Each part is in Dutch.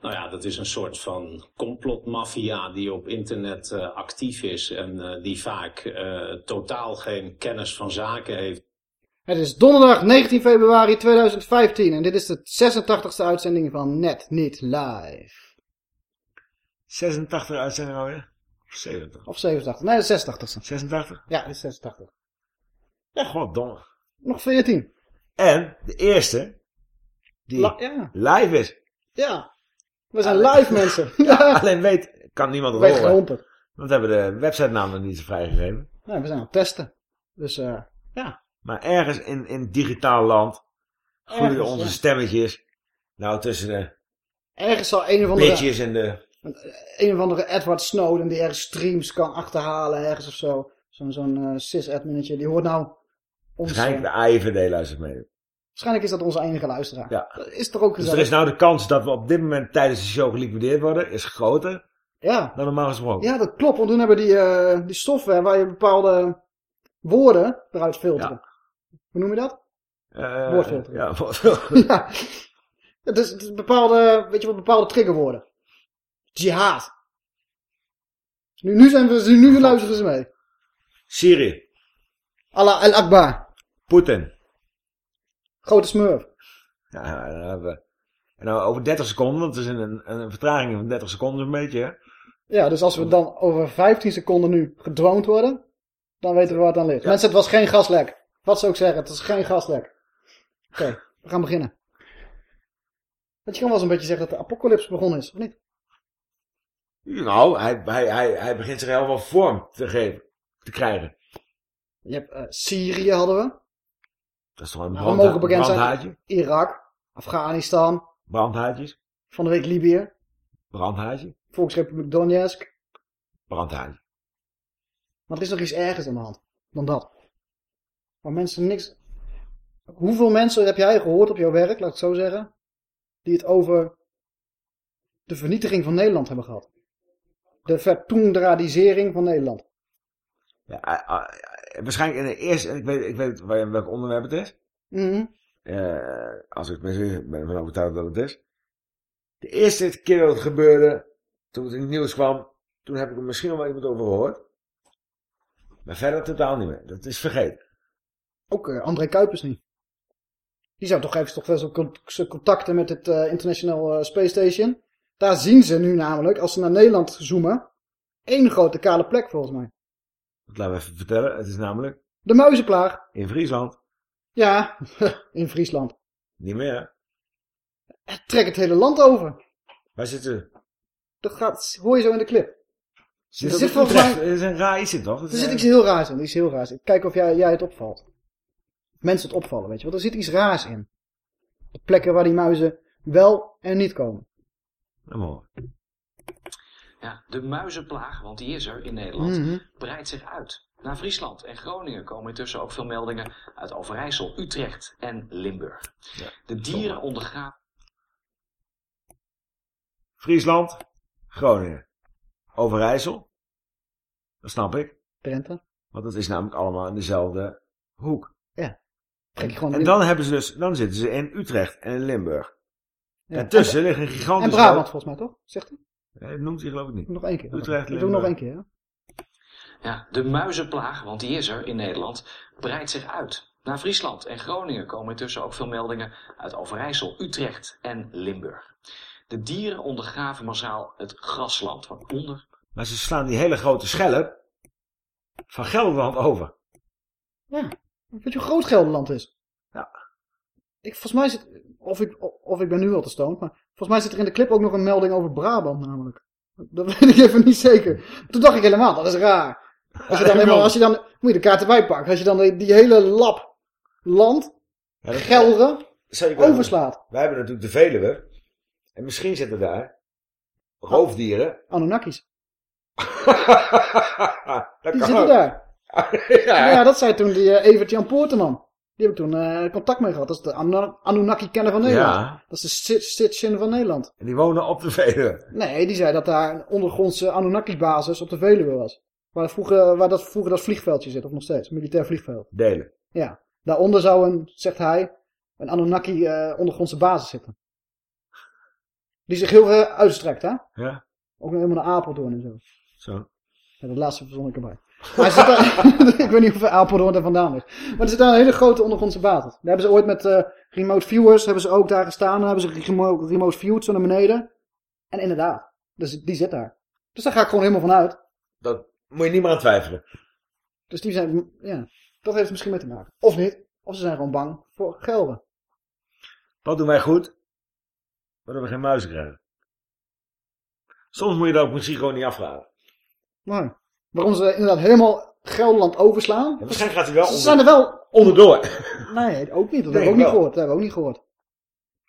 Nou ja, dat is een soort van complotmafia die op internet eh, actief is en eh, die vaak eh, totaal geen kennis van zaken heeft. Het is donderdag 19 februari 2015 en dit is de 86e uitzending van Net Niet Live. 86 uitzendingen alweer? Of 70? Of 87, nee de 86e. 86? Ja, is 86. Ja, goddomme. Nog 14. En de eerste die La- ja. live is. Ja. We zijn live mensen. Ja, alleen weet, kan niemand het Weet horen. geholpen. Want we hebben de websitenaam nog niet zo vrijgegeven. Ja, we zijn aan het testen. Dus eh ja. Maar ergens in, in digitaal land groeien onze ja. stemmetjes. Nou, tussen de Ergens zal een of andere, en de... een of andere Edward Snowden die ergens streams kan achterhalen ergens of zo. Zo'n zo'n eh sys-adminnetje. Die hoort nou ons... Waarschijnlijk eh, de AIVD luistert mee. Waarschijnlijk is dat onze enige luisteraar. Ja. Dat is toch ook Dus gezellig? er is nou de kans dat we op dit moment tijdens de show geliquideerd worden, is groter Ja. dan normaal gesproken. Ja, dat klopt. Want toen hebben die, eh, die software waar je bepaalde woorden eruit filteren. Hoe noem je dat? Eh, Woordfilter. Ja, woordfilter. ja. Het is, het is bepaalde, weet je wat, bepaalde triggerwoorden. Jihad. Nu, nu, zijn we, nu luisteren ze mee. Syrië, Allah al-Akbar. Poetin. Grote smurf. Ja, dan hebben we... En nou over 30 seconden, het is een, een, een vertraging van 30 seconden zo'n beetje, hè? Ja, dus als we dan over 15 seconden nu gedroond worden, dan weten we waar het aan ligt. Mensen, het was geen gaslek. Wat zou ik zeggen? Het is geen gaslek. Oké, we gaan beginnen. Want je kan wel eens een beetje zeggen dat de apocalypse begonnen is, of niet? Nou, hij, hij, hij, hij begint zich heel wel vorm te geven, te krijgen. Je hebt eh, Syrië hadden we. Dat is toch een We brand, mogen bekend brandhaartje? zijn. Irak, Afghanistan, Brandhaartjes? van de week Libië, Brandhaartje? Volksrepubliek Donetsk. Brandhaartje. Maar er is nog iets ergers aan de hand dan dat. Waar mensen niks... Hoeveel mensen heb jij gehoord op jouw werk, laat ik het zo zeggen, die het over de vernietiging van Nederland hebben gehad? De vertoendradisering van Nederland. Ja, eh, eh, waarschijnlijk in de eerste, en ik weet, ik weet welk onderwerp het is. Mhm. Eh, als ik ben, ben ervan overtuigd dat het is. De eerste keer dat het gebeurde, toen het in het nieuws kwam, toen heb ik er misschien nog wel iemand over gehoord. Maar verder totaal niet meer. Dat is vergeten. Ook eh, André Kuipers niet. Die zou toch even toch wel zijn contacten met het eh, International Space Station. Daar zien ze nu namelijk, als ze naar Nederland zoomen, één grote kale plek volgens mij. Dat laten we even vertellen. Het is namelijk De muizenplaag. in Friesland. Ja, in Friesland. Niet meer. hè? Het trekt het hele land over. Waar zitten ze? Dat gaat, hoor je zo in de clip. Zit Er zit volgens mij- Dat is een raar iets in, toch? Er zit iets heel raars in. Er is heel raars in. Kijk of jij, jij het opvalt. Mensen het opvallen, weet je. Want er zit iets raars in. De plekken waar die muizen wel en niet komen. Nou, mooi. Ja, de muizenplaag, want die is er in Nederland, Mhm. breidt zich uit. Naar Friesland en Groningen komen intussen ook veel meldingen uit Overijssel, Utrecht en Limburg. de dieren ondergaan Friesland, Groningen, Overijssel. Dat snap ik. Drenthe. Want dat is namelijk allemaal in dezelfde hoek. Gewoon En dan hebben ze dus, dan zitten ze in Utrecht en in Limburg. Ja. En tussen ligt een En gigantische... Brabant volgens mij toch? Zegt hij? Nee, dat noemt hij geloof ik niet. Nog één keer. Utrecht, Ik doe nog één keer. Ja, de muizenplaag, want die is er in Nederland, breidt zich uit. Naar Friesland en Groningen komen intussen ook veel meldingen uit Overijssel, Utrecht en Limburg. De dieren ondergraven massaal het grasland, waaronder Maar ze slaan die hele grote schelp van Gelderland over. Ja. Weet je hoe groot Gelderland is? Ja. Ik, volgens mij zit, of ik, of ik ben nu al te stoned, maar volgens mij zit er in de clip ook nog een melding over Brabant namelijk. Dat weet ik even niet zeker. Toen dacht ik helemaal, dat is raar. Als je dan, helemaal, als je dan moet je de kaart erbij pakken. Als je dan die, die hele lap land, Ja, Gelre, overslaat. Wij hebben natuurlijk de Veluwe. En misschien zitten daar roofdieren. Anunnakis. dat Die zitten ook. daar. ja, Ja, dat zei toen die uh, Evert-Jan Poorterman. Die heb ik toen eh, contact mee gehad. Dat is de Anu- Anunnaki-kenner van Nederland. Ja. Dat is de Sit- Sitchin van Nederland. En die wonen op de Veluwe. Nee, die zei dat daar een ondergrondse Anunnaki-basis op de Veluwe was. Waar, vroeger, waar dat, vroeger dat vliegveldje zit, of nog steeds. Militair vliegveld. Delen. Ja. Daaronder zou een, zegt hij, een Anunnaki eh, ondergrondse basis zitten. Die zich heel ver uitstrekt, hè? Ja, Ook nog helemaal naar Apeldoorn en zo. zo. Ja, dat laatste verzon ik erbij. Maar zit daar, ik weet niet hoeveel Apeldoorn er vandaan is. Maar er zit daar een hele grote ondergrondse basis. Daar hebben ze ooit met eh, remote viewers, hebben ze ook daar gestaan. Dan hebben ze remote, remote viewed zo naar beneden. En inderdaad, dus die zit daar. Dus daar ga ik gewoon helemaal van uit. Dat moet je niet meer aan twijfelen. Dus die zijn, ja, dat heeft er misschien mee te maken. Of niet. Of ze zijn gewoon bang voor gelden. Wat doen wij goed? Dat we geen muizen krijgen. Soms moet je dat ook misschien gewoon niet afvragen. Maar waarom ze inderdaad helemaal Gelderland overslaan. Ja, waarschijnlijk gaat hij wel Ze onder, zijn er wel... onderdoor. Nee, ook niet. Dat Nee, hebben we ook niet gehoord. Dat hebben we ook niet gehoord.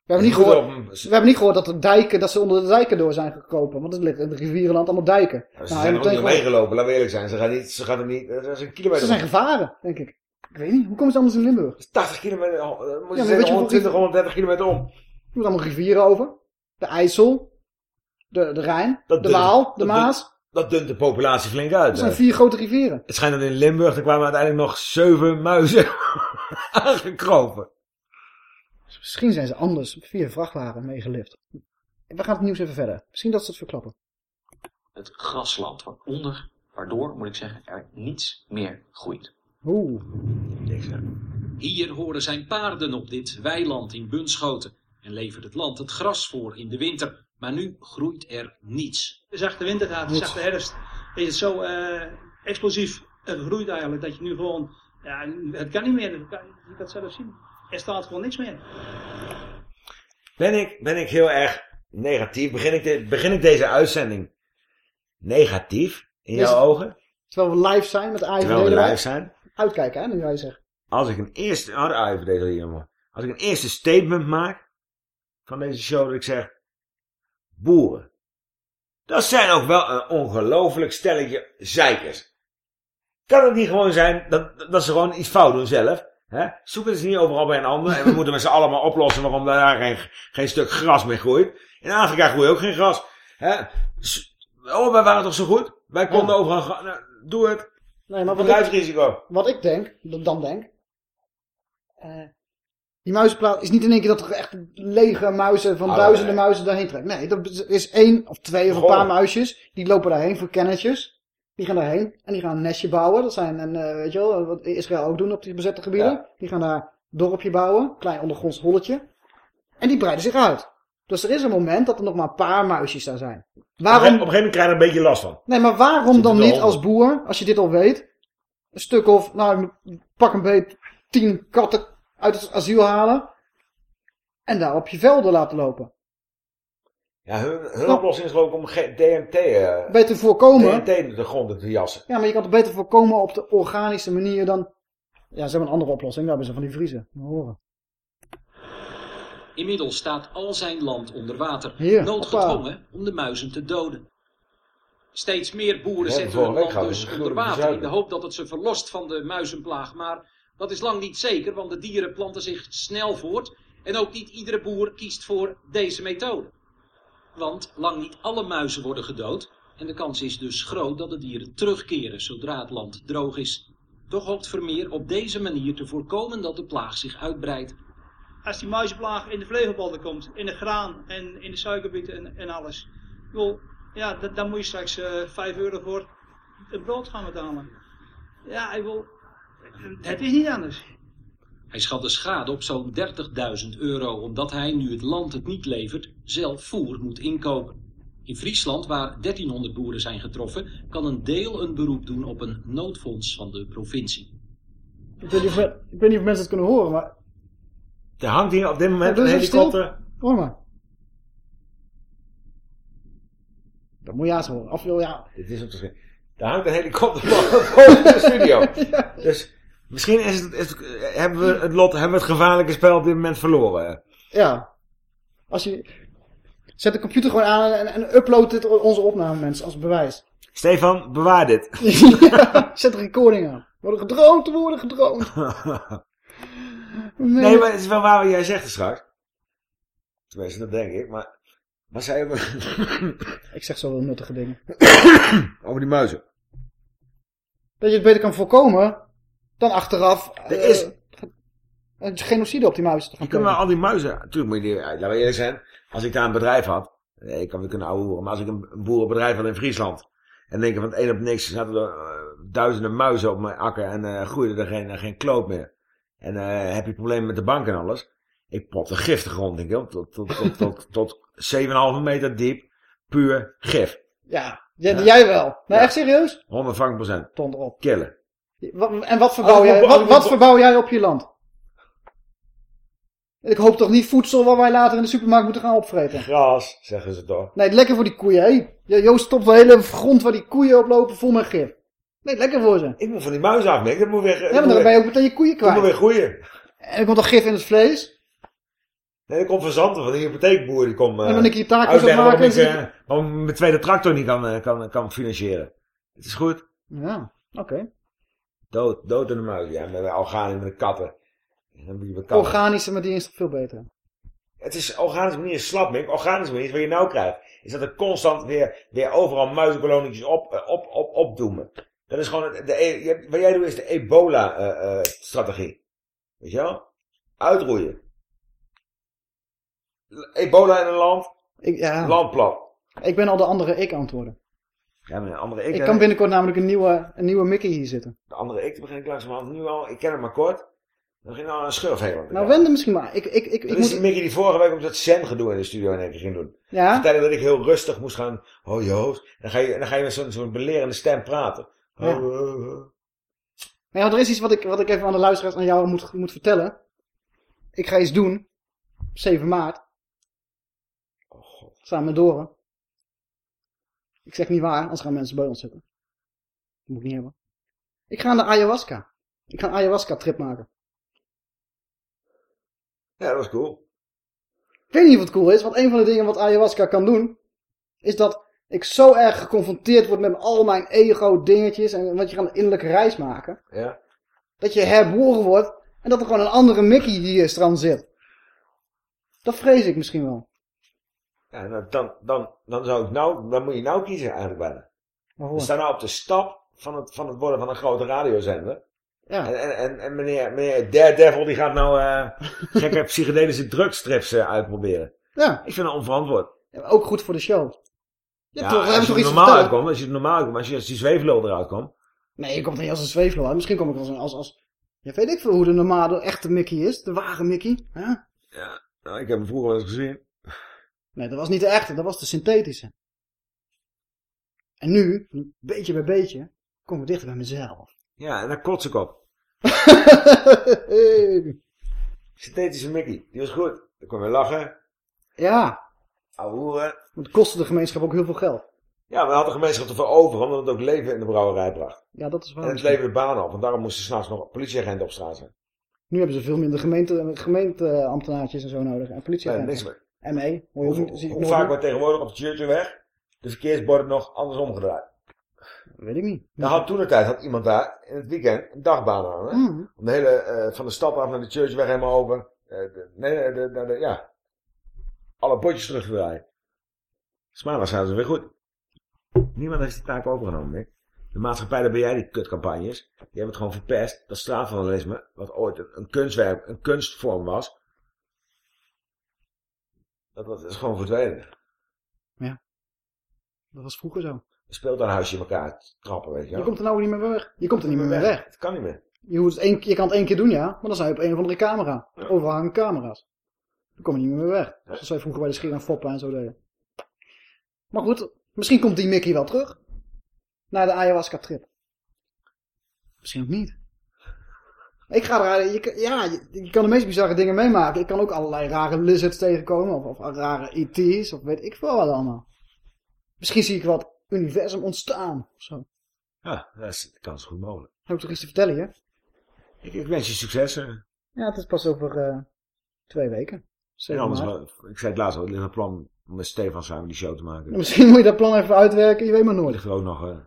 We hebben niet gehoord... een- We hebben niet gehoord dat, de dijken, dat ze onder de dijken door zijn gekropen. Want het ligt in het rivierenland allemaal dijken. Ja, ze Nou, zijn er ook niet meegelopen, laten we eerlijk zijn. Ze gaan, niet, ze gaan er niet, dat is een kilometer. Ze zijn gevaren, denk ik. Ik weet niet. Hoe komen ze anders in Limburg? Dat is 80 kilometer, eh, moet je zeggen, weet je 120, hoeveel- 130 kilometer om. Je moet allemaal rivieren over. De IJssel. De, de Rijn. Dat de Waal. De Maas. Dat dunt de populatie flink uit. Dat zijn vier grote rivieren. Het schijnt dat in Limburg, er kwamen uiteindelijk nog zeven muizen aangekropen. Dus misschien zijn ze anders via vrachtwagen meegelift. We gaan het nieuws even verder. Misschien dat ze het verklappen. Het grasland waaronder, waardoor, moet ik zeggen, er niets meer groeit. Oeh. Hier horen zijn paarden op dit weiland in Bunschoten en levert het land het gras voor in de winter. Maar nu groeit er niets. De zachte winter gaat, de zachte herfst, is het zo eh, explosief gegroeid eigenlijk, dat je nu gewoon, ja, het kan niet meer, je kan, je kan het zelf zien. Er staat gewoon niks meer. Ben ik, ben ik heel erg negatief? Begin ik, de, begin ik deze uitzending negatief in jouw ogen? Terwijl we live zijn met de Terwijl we live zijn. Uitkijken, hè, nu jij zegt. Als ik een eerste, oh, de AIVD hier, man. Als ik een eerste statement maak van deze show, dat ik zeg, boeren. Dat zijn ook wel een ongelooflijk stelletje zeikers. Kan het niet gewoon zijn dat, dat ze gewoon iets fout doen zelf? Hè? Zoek het eens niet overal bij een ander. En we moeten met z'n allen maar oplossen waarom daar geen, geen stuk gras meer groeit. In Afrika groeit ook geen gras. Hè? Oh, wij waren toch zo goed? Wij konden Ja. overal... Nou, doe het. Nee, maar wat ik, Bedrijfsrisico. wat ik denk, dan denk. eh, die muizenplaat is niet in één keer dat er echt lege muizen van Oh, duizenden nee. muizen daarheen trekt. Nee, dat is één of twee of een Goh. paar muisjes. Die lopen daarheen voor kennetjes. Die gaan daarheen en die gaan een nestje bouwen. Dat zijn, een, eh, weet je wel, wat Israël ook doen op die bezette gebieden. Ja. Die gaan daar een dorpje bouwen, klein ondergronds holletje. En die breiden zich uit. Dus er is een moment dat er nog maar een paar muisjes daar zijn. Op een gegeven Waarom, moment krijg je er een beetje last van. nee, maar waarom dan er niet als boer, als je dit al weet, een stuk of, nou, pak een beet, tien katten uit het asiel halen en daar op je velden laten lopen. Ja, hun, hun oplossing is om DMT, eh Beter voorkomen. DMT de grond te jassen. Ja, maar je kan het beter voorkomen op de organische manier dan... Ja, ze hebben een andere oplossing. Daar hebben ze van die vriezen. We horen. Inmiddels staat al zijn land onder water, Hier, noodgedwongen om de muizen te doden. Steeds meer boeren Ja, zetten hun land dus onder water in de hoop dat het ze verlost van de muizenplaag. Maar dat is lang niet zeker, want de dieren planten zich snel voort en ook niet iedere boer kiest voor deze methode. Want lang niet alle muizen worden gedood en de kans is dus groot dat de dieren terugkeren zodra het land droog is. Toch hoopt Vermeer op deze manier te voorkomen dat de plaag zich uitbreidt. Als die muizenplaag in de vlegelballen komt, in de graan en in de suikerbieten en, en alles. Bedoel, ja, dan moet je straks eh 5 euro voor het brood gaan betalen. Ja, ik wil, het is niet anders. Hij schat de schade op zo'n 30.000 euro omdat hij, nu het land het niet levert, zelf voer moet inkopen. In Friesland, waar 1300 boeren zijn getroffen, kan een deel een beroep doen op een noodfonds van de provincie. Ik weet, niet of, ik weet niet of mensen het kunnen horen, maar Er hangt hier op dit moment Ja, een helikopter. hoor maar. Dat moet je haast horen. Of ja, Dit is op schrijven. Er hangt een helikopter boven de studio. Dus misschien is het, is hebben we het lot, hebben we het gevaarlijke spel op dit moment verloren. ja. Als je... Zet de computer gewoon aan en, en upload dit onze opname mensen als bewijs. Stefan, bewaar dit. Ja, Zet de recording aan. We worden gedroomd, we worden gedroomd. nee, maar het is wel waar wat jij zegt straks. Tenminste, dat denk ik. Maar zei je over, Ik zeg zo wel nuttige dingen. over die muizen? Dat je het beter kan voorkomen dan achteraf Er eh, is- een genocide op die muizen te gaan al die muizen... Natuurlijk moet je die... Laten we eerlijk zijn. Als ik daar een bedrijf had... Nee, ik kan weer kunnen ouwe hoeren. Maar als ik een, een boerenbedrijf had in Friesland... En denk ik van het een op niks zaten er eh, duizenden muizen op mijn akker... En eh groeide er geen, geen kloot meer. En eh, heb je problemen met de bank en alles... Ik prop er gif de grond in, joh. Tot, tot, tot, tot, tot 7,5 meter diep. Puur gif. Ja, jij, jij wel. Nee, Ja. echt serieus? 150 procent. Ton erop. Killen. En wat verbouw ik jij, op- wat, op- verbouw jij op je land? Ik hoop toch niet voedsel wat wij later in de supermarkt moeten gaan opvreten. Gras, zeggen ze toch. Nee, lekker voor die koeien. Hé, hey, Joost stopt de hele grond waar die koeien oplopen vol met gif. Nee, lekker voor ze. Ik moet van die muizen af. Dat moet weer... Ja, maar dan ben je ook meteen je koeien Dat moet kwijt. weer groeien. En er komt toch gif in het vlees? Nee, dat komt van Zanten, van die hypotheekboer. Die komt... eh, en dan ik je taak moet uitleggen waarom maken. ik, eh, waarom mijn tweede tractor niet kan, eh, kan, kan financieren. Het is goed. Ja, oké. Dood, dood in de muis. Ja, met organisch, de katten. Katten. Organische, maar die is toch veel beter. Het is organische manier is. Organische manier is wat je nou krijgt. Is dat er constant weer, weer overal muizenkolonietjes op, eh, op, op, opdoemen. Dat is gewoon, de, e- wat jij doet is de ebola-strategie. Weet je wel? Uitroeien. Ebola in een land, Ik, ja, land plat. ik ben al de andere ik antwoorden. Ja, maar een andere ik, Ik kan binnenkort namelijk een nieuwe, een nieuwe Mickey hier zitten. De andere ik, die begin ik langzamerhand nu al. Ik ken hem maar kort. Dan ik al een schurf heen. Nou, wend hem misschien maar. Ik, ik, ik, ik Dat is die moet... Mickey die vorige week op dat Zen gedoe in de studio in één keer ging doen. Ja? Vertellen dat ik heel rustig moest gaan. Oh Joost. Dan ga je, dan ga je met zo'n zo'n belerende stem praten. Oh, Ja. oh, oh. Maar ja, er is iets wat ik, wat ik even aan de luisteraars aan jou moet, moet vertellen. Ik ga iets doen. Op 7 maart. Oh, God. Samen met Doren. Ik zeg niet waar, anders gaan mensen bij ons zitten. Dat moet ik niet hebben. Ik ga naar de ayahuasca. Ik ga een ayahuasca trip maken. Ja, dat was cool. Ik weet niet of het cool is, want een van de dingen wat ayahuasca kan doen, is dat ik zo erg geconfronteerd word met al mijn ego dingetjes en wat je gaat een innerlijke reis maken, Ja. dat je herboren wordt en dat er gewoon een andere Mickey hier strand zit. Dat vrees ik misschien wel. Ja dan, dan, dan, zou ik nou, dan moet je nou kiezen eigenlijk bijna. We staan nou op de stap van het, van het worden van een grote radiozender. Ja. En, en, en, en meneer, meneer Daredevil die gaat nou eh gekke psychedelische drugstrips eh, uitproberen. ja. Ik vind dat onverantwoord. Ja, Ook goed voor de show. Ja, toch, als je normaal uitkomt, als je er normaal uitkomt, als, je, als die zweeflul eruit komt. Nee, je komt er niet als een zweeflo uit. Misschien kom ik als een, als, als, ja, weet ik veel hoe de normale, echte Mickey is. De ware Mickey. Ja? Ja, nou, ik heb hem vroeger wel eens gezien. Nee, dat was niet de echte, dat was de synthetische. En nu, beetje bij beetje, komen we dichter bij mezelf. Ja, en daar kots ik op. Synthetische Mickey, die was goed. Dan kon je lachen, ja, ouwe hoeren. want het kostte de gemeenschap ook heel veel geld. Ja, maar had de gemeenschap ervoor over, omdat het ook leven in de brouwerij bracht. Ja, dat is waar. En het leverde banen op, want daarom moesten s'nachts nog politieagenten op straat zijn. Nu hebben ze veel minder gemeente, gemeenteambtenaartjes en zo nodig. En Nee, politieagenten. niks meer. Je Hoe, hoe vaak wordt tegenwoordig op de Churchillweg de verkeersborden nog andersom gedraaid? Weet ik niet. Dan had toen de tijd had iemand daar in het weekend een dagbaan aan. Hè? Mm. Om de hele, eh, van de stad af naar de Churchweg helemaal over. eh, de, nee, nee, de, de, de- ja. Alle potjes terug te draaien. Dus maandag zijn ze weer goed. Niemand heeft die taak overgenomen, Mick. De maatschappij, daar ben jij die kutcampagnes. Die hebben het gewoon verpest. Dat straatvandalisme, wat ooit een, een kunstwerk, een kunstvorm was. Dat, was- dat is gewoon verdwenen. Dat was vroeger zo. Je speelt daar een huisje in elkaar trappen, weet je Je wel. komt er nou niet meer weg. Je komt er niet meer mee weg. Het kan niet meer. Je, hoeft het één, je kan het één keer doen, ja. Maar dan sta je op een of andere camera. Overal hangen camera's. Dan kom je niet meer mee weg. Zoals wij vroeger bij de Schier en Foppen en zo deden. Maar goed, misschien komt die Mickey wel terug. Naar de ayahuasca trip. Misschien ook niet. Ik ga er, je, ja, je, je kan de meest bizarre dingen meemaken. Ik kan ook allerlei rare lizards tegenkomen. Of, of rare ET's. Of weet ik veel wat allemaal. Misschien zie ik wat universum ontstaan. Of zo. Ja, dat is de kans goed mogelijk. Heb ik toch iets te vertellen hier? Ik, ik wens je succes. eh. Ja, het is pas over eh, twee weken. En 7 anders, maart. wel- ik zei het laatst al, er ligt een plan om met Stefan samen die show te maken. Ja, Misschien moet je dat plan even uitwerken. Je weet maar nooit. ligt er ook nog... eh,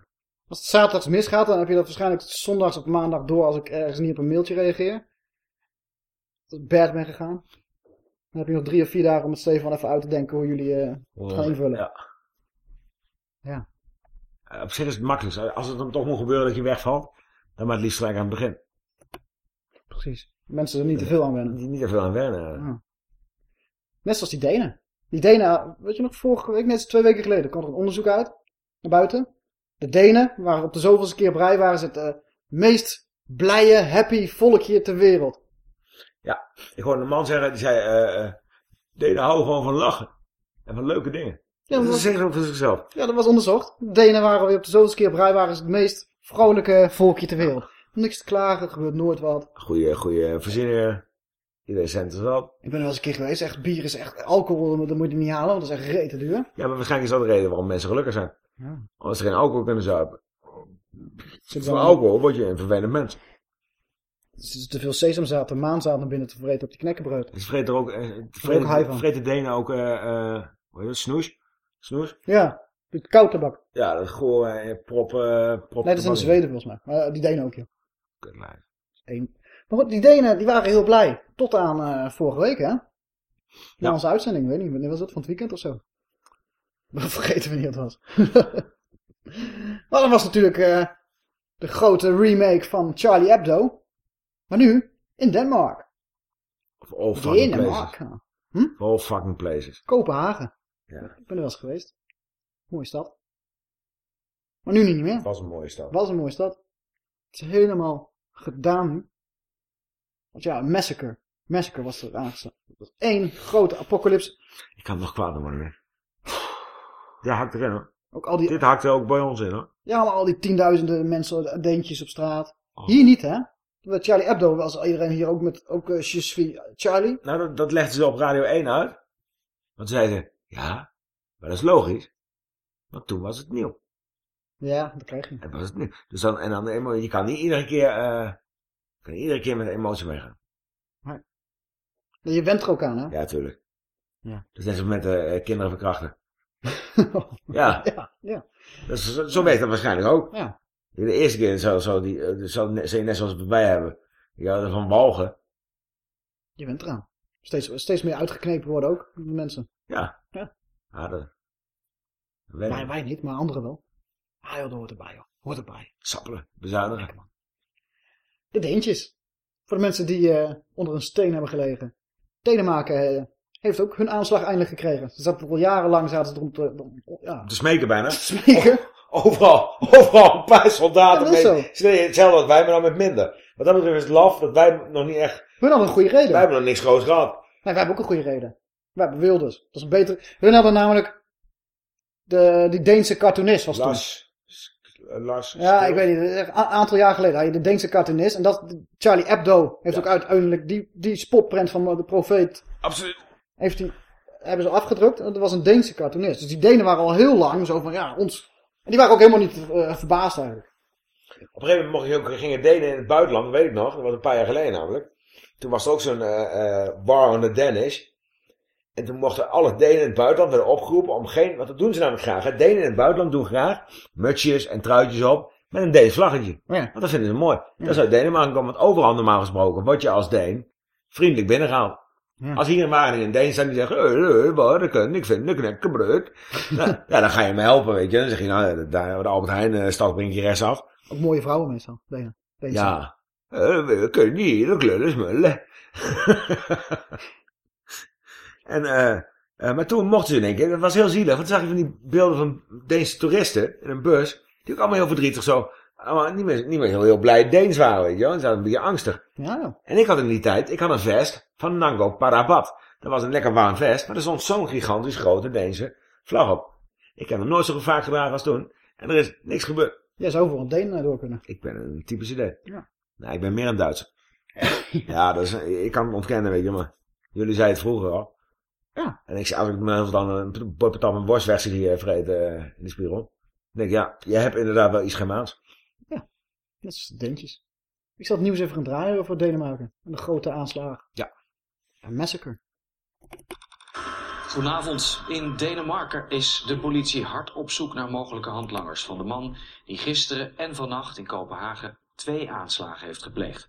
Als het zaterdags misgaat, dan heb je dat waarschijnlijk zondags of maandag door als ik ergens niet op een mailtje reageer. Als ik berg ben gegaan. Dan heb je nog drie of vier dagen om het Stefan even uit te denken hoe jullie eh, het gaan invullen. Ja. Ja. Eh, Op zich is het makkelijk. Als het dan toch moet gebeuren dat je wegvalt, dan maar het liefst gelijk aan het begin. Precies. Mensen er niet te veel aan wennen. Niet, niet te veel aan wennen. Ja. Net zoals die Denen. Die Denen, weet je nog, vorige week, net twee weken geleden, kwam er een onderzoek uit, naar buiten. De Denen waren op de zoveelste keer brei, waren ze het eh, meest blije, happy volkje ter wereld. Ik hoorde een man zeggen, die zei, eh, eh, Denen houden gewoon van lachen. En van leuke dingen. Ja, dat dat was, zeggen ze ook voor zichzelf. ja, dat was onderzocht. De Denen waren weer op de zoveelste keer brei, waren ze het meest vrolijke volkje ter wereld. Niks te klagen, er gebeurt nooit wat. Goeie, goeie verzinningen. Iedereen cent is wel. Ik ben er wel eens een keer geweest, echt bier is echt, alcohol, dat moet je niet halen, want dat is echt rete duur. Ja, maar waarschijnlijk is dat de reden waarom mensen gelukkig zijn. Ja. Als ze geen alcohol kunnen zuipen. Voor alcohol word je een vervelend mens. Er zit te veel sesamzaad en maanzaad naar binnen te vreten op die knekkenbreud. Ze vreten er ook, eh, vreten, Denen ook, eh, eh, hoe heet het, snoes? Snoes? Ja, koud tabak. Ja, dat goor eh, prop, eh prop. Nee, dat in Zweden volgens mij. Maar eh, die Denen ook. Kutlijf. Eén. Maar goed, die Denen die waren heel blij. Tot aan eh, vorige week, hè? Na Ja. onze uitzending, weet niet, wanneer was het? Van het weekend of zo? Vergeten wanneer het was. maar dat was natuurlijk eh, de grote remake van Charlie Hebdo. Maar nu in Denemarken. Of all fucking. Denemarken. Of all fucking places. Kopenhagen. Ja. Ik ben er wel eens geweest. Mooie stad. Maar nu niet meer. Het was een mooie stad. was een mooie stad. Het is helemaal gedaan nu. Want ja, massacre. Massacre was er aangestaan. Het was één grote apocalypse. Ik kan het nog kwaad worden. Ja, hakt erin hoor. Ook al die, Dit hakt er ook bij ons in hoor. ja, maar al die tienduizenden mensen, deentjes op straat. Oh. Hier niet, hè? Met Charlie Hebdo was iedereen hier ook met, ook uh, Charlie. Nou, dat, dat legden ze op Radio 1 uit. Want ze zeiden, ja, maar dat is logisch. Want toen was het nieuw. Ja, dat krijg je. En was het nieuw. Dus dan, en dan, je kan niet iedere keer, eh, kan iedere keer met emotie meegaan. Je went er ook aan, hè? Ja, tuurlijk. Ja. Dat is net zo met eh, kinderen verkrachten. Ja, ja, ja, dat is, zo, werkt dat waarschijnlijk ook. ja. De eerste keer zou, zou, die, eh, zou, zou je net zoals we bij hebben. Ja, van walgen. Je went eraan. Steeds, steeds meer uitgeknepen worden ook, de mensen. Ja. Ja. Ja, dat. Wij, wij niet, maar anderen wel. Ah joh, dat hoort erbij, joh. Hoort erbij. Sappelen, bezuinigen. Lekker, man. De Deentjes. Voor de mensen die eh, onder een steen hebben gelegen. Denemarken eh, heeft ook hun aanslag eindelijk gekregen. Ze zaten al jarenlang zaten ze erom te, om- ja, Te smeken bijna. te smeken. Overal, overal een paar soldaten Ja, dat is mee. hetzelfde als wij, maar dan met minder. Wat dat betreft is het laf dat wij nog niet echt... Hun hadden een goede reden. Wij hebben nog niks groots gehad. Nee, wij hebben ook een goede reden. Wij hebben Wilders. Dat is een betere... Hun hadden namelijk... De, die Deense cartoonist was toen. Lars... Lars... Ja, ik weet niet. Een aantal jaar geleden had je de Deense cartoonist. En dat, Charlie Hebdo heeft Ja. ook uiteindelijk die, die spotprint van de profeet Absoluut. Heeft die, hebben ze afgedrukt. En dat was een Deense cartoonist. Dus die Denen waren al heel lang zo van, ja, ons... En die waren ook helemaal niet eh, verbaasd eigenlijk. Op een gegeven moment mocht je ook, gingen Denen in het buitenland, dat weet ik nog. Dat was een paar jaar geleden namelijk. Toen was er ook zo'n eh eh war on the Danish. En toen mochten alle Denen in het buitenland werden opgeroepen om geen... Want dat doen ze namelijk graag. Hè? Denen in het buitenland doen graag mutsjes en truitjes op met een Deens vlaggetje. Ja. Want dat vinden ze mooi. Dat is uit Denemarken komen, want overal normaal gesproken word je als Deen vriendelijk binnengehaald. Ja. Als hier in Wageningen een Deen staat die zegt, eh, eh, ik vind het knekkenbreud. nou, ja, dan ga je me helpen, weet je. Dan zeg je, nou, daar, de Albert Heijn eh, stad breng je rechtsaf. Ook mooie vrouwen meestal. Denen. Ja. Eh, we kunnen niet, dat kleur is mullen. en, eh, eh, maar toen mochten ze in één keer, dat was heel zielig, want toen zag je van die beelden van Deense toeristen in een bus, die ook allemaal heel verdrietig zo, allemaal niet meer, niet meer heel, heel blij Deens waren, weet je wel. Ze zaten een beetje angstig. Ja. En ik had in die tijd, ik had een vest van Nango Parabat. Dat was een lekker warm vest, maar er stond zo'n gigantisch grote Deense vlag op. Ik heb hem nooit zo vaak gedragen als toen. En er is niks gebeurd. Jij zou voor een Deen door kunnen. Ik ben een typische idee. Ja. Nou, ik ben meer een Duitser. Ja, dat is, ik kan het ontkennen, weet je, maar jullie zeiden het vroeger al. Ja. En ik, als ik dan een patat met borstversie die vreet eh, in de spiegel. Dan denk ik, ja, je hebt inderdaad wel iets Germaans. Dat is dentjes. Ik zal het nieuws even gaan draaien over Denemarken. En de grote aanslagen. Ja. Een massacre. Vanavond in Denemarken is de politie hard op zoek naar mogelijke handlangers van de man die gisteren en vannacht in Kopenhagen twee aanslagen heeft gepleegd.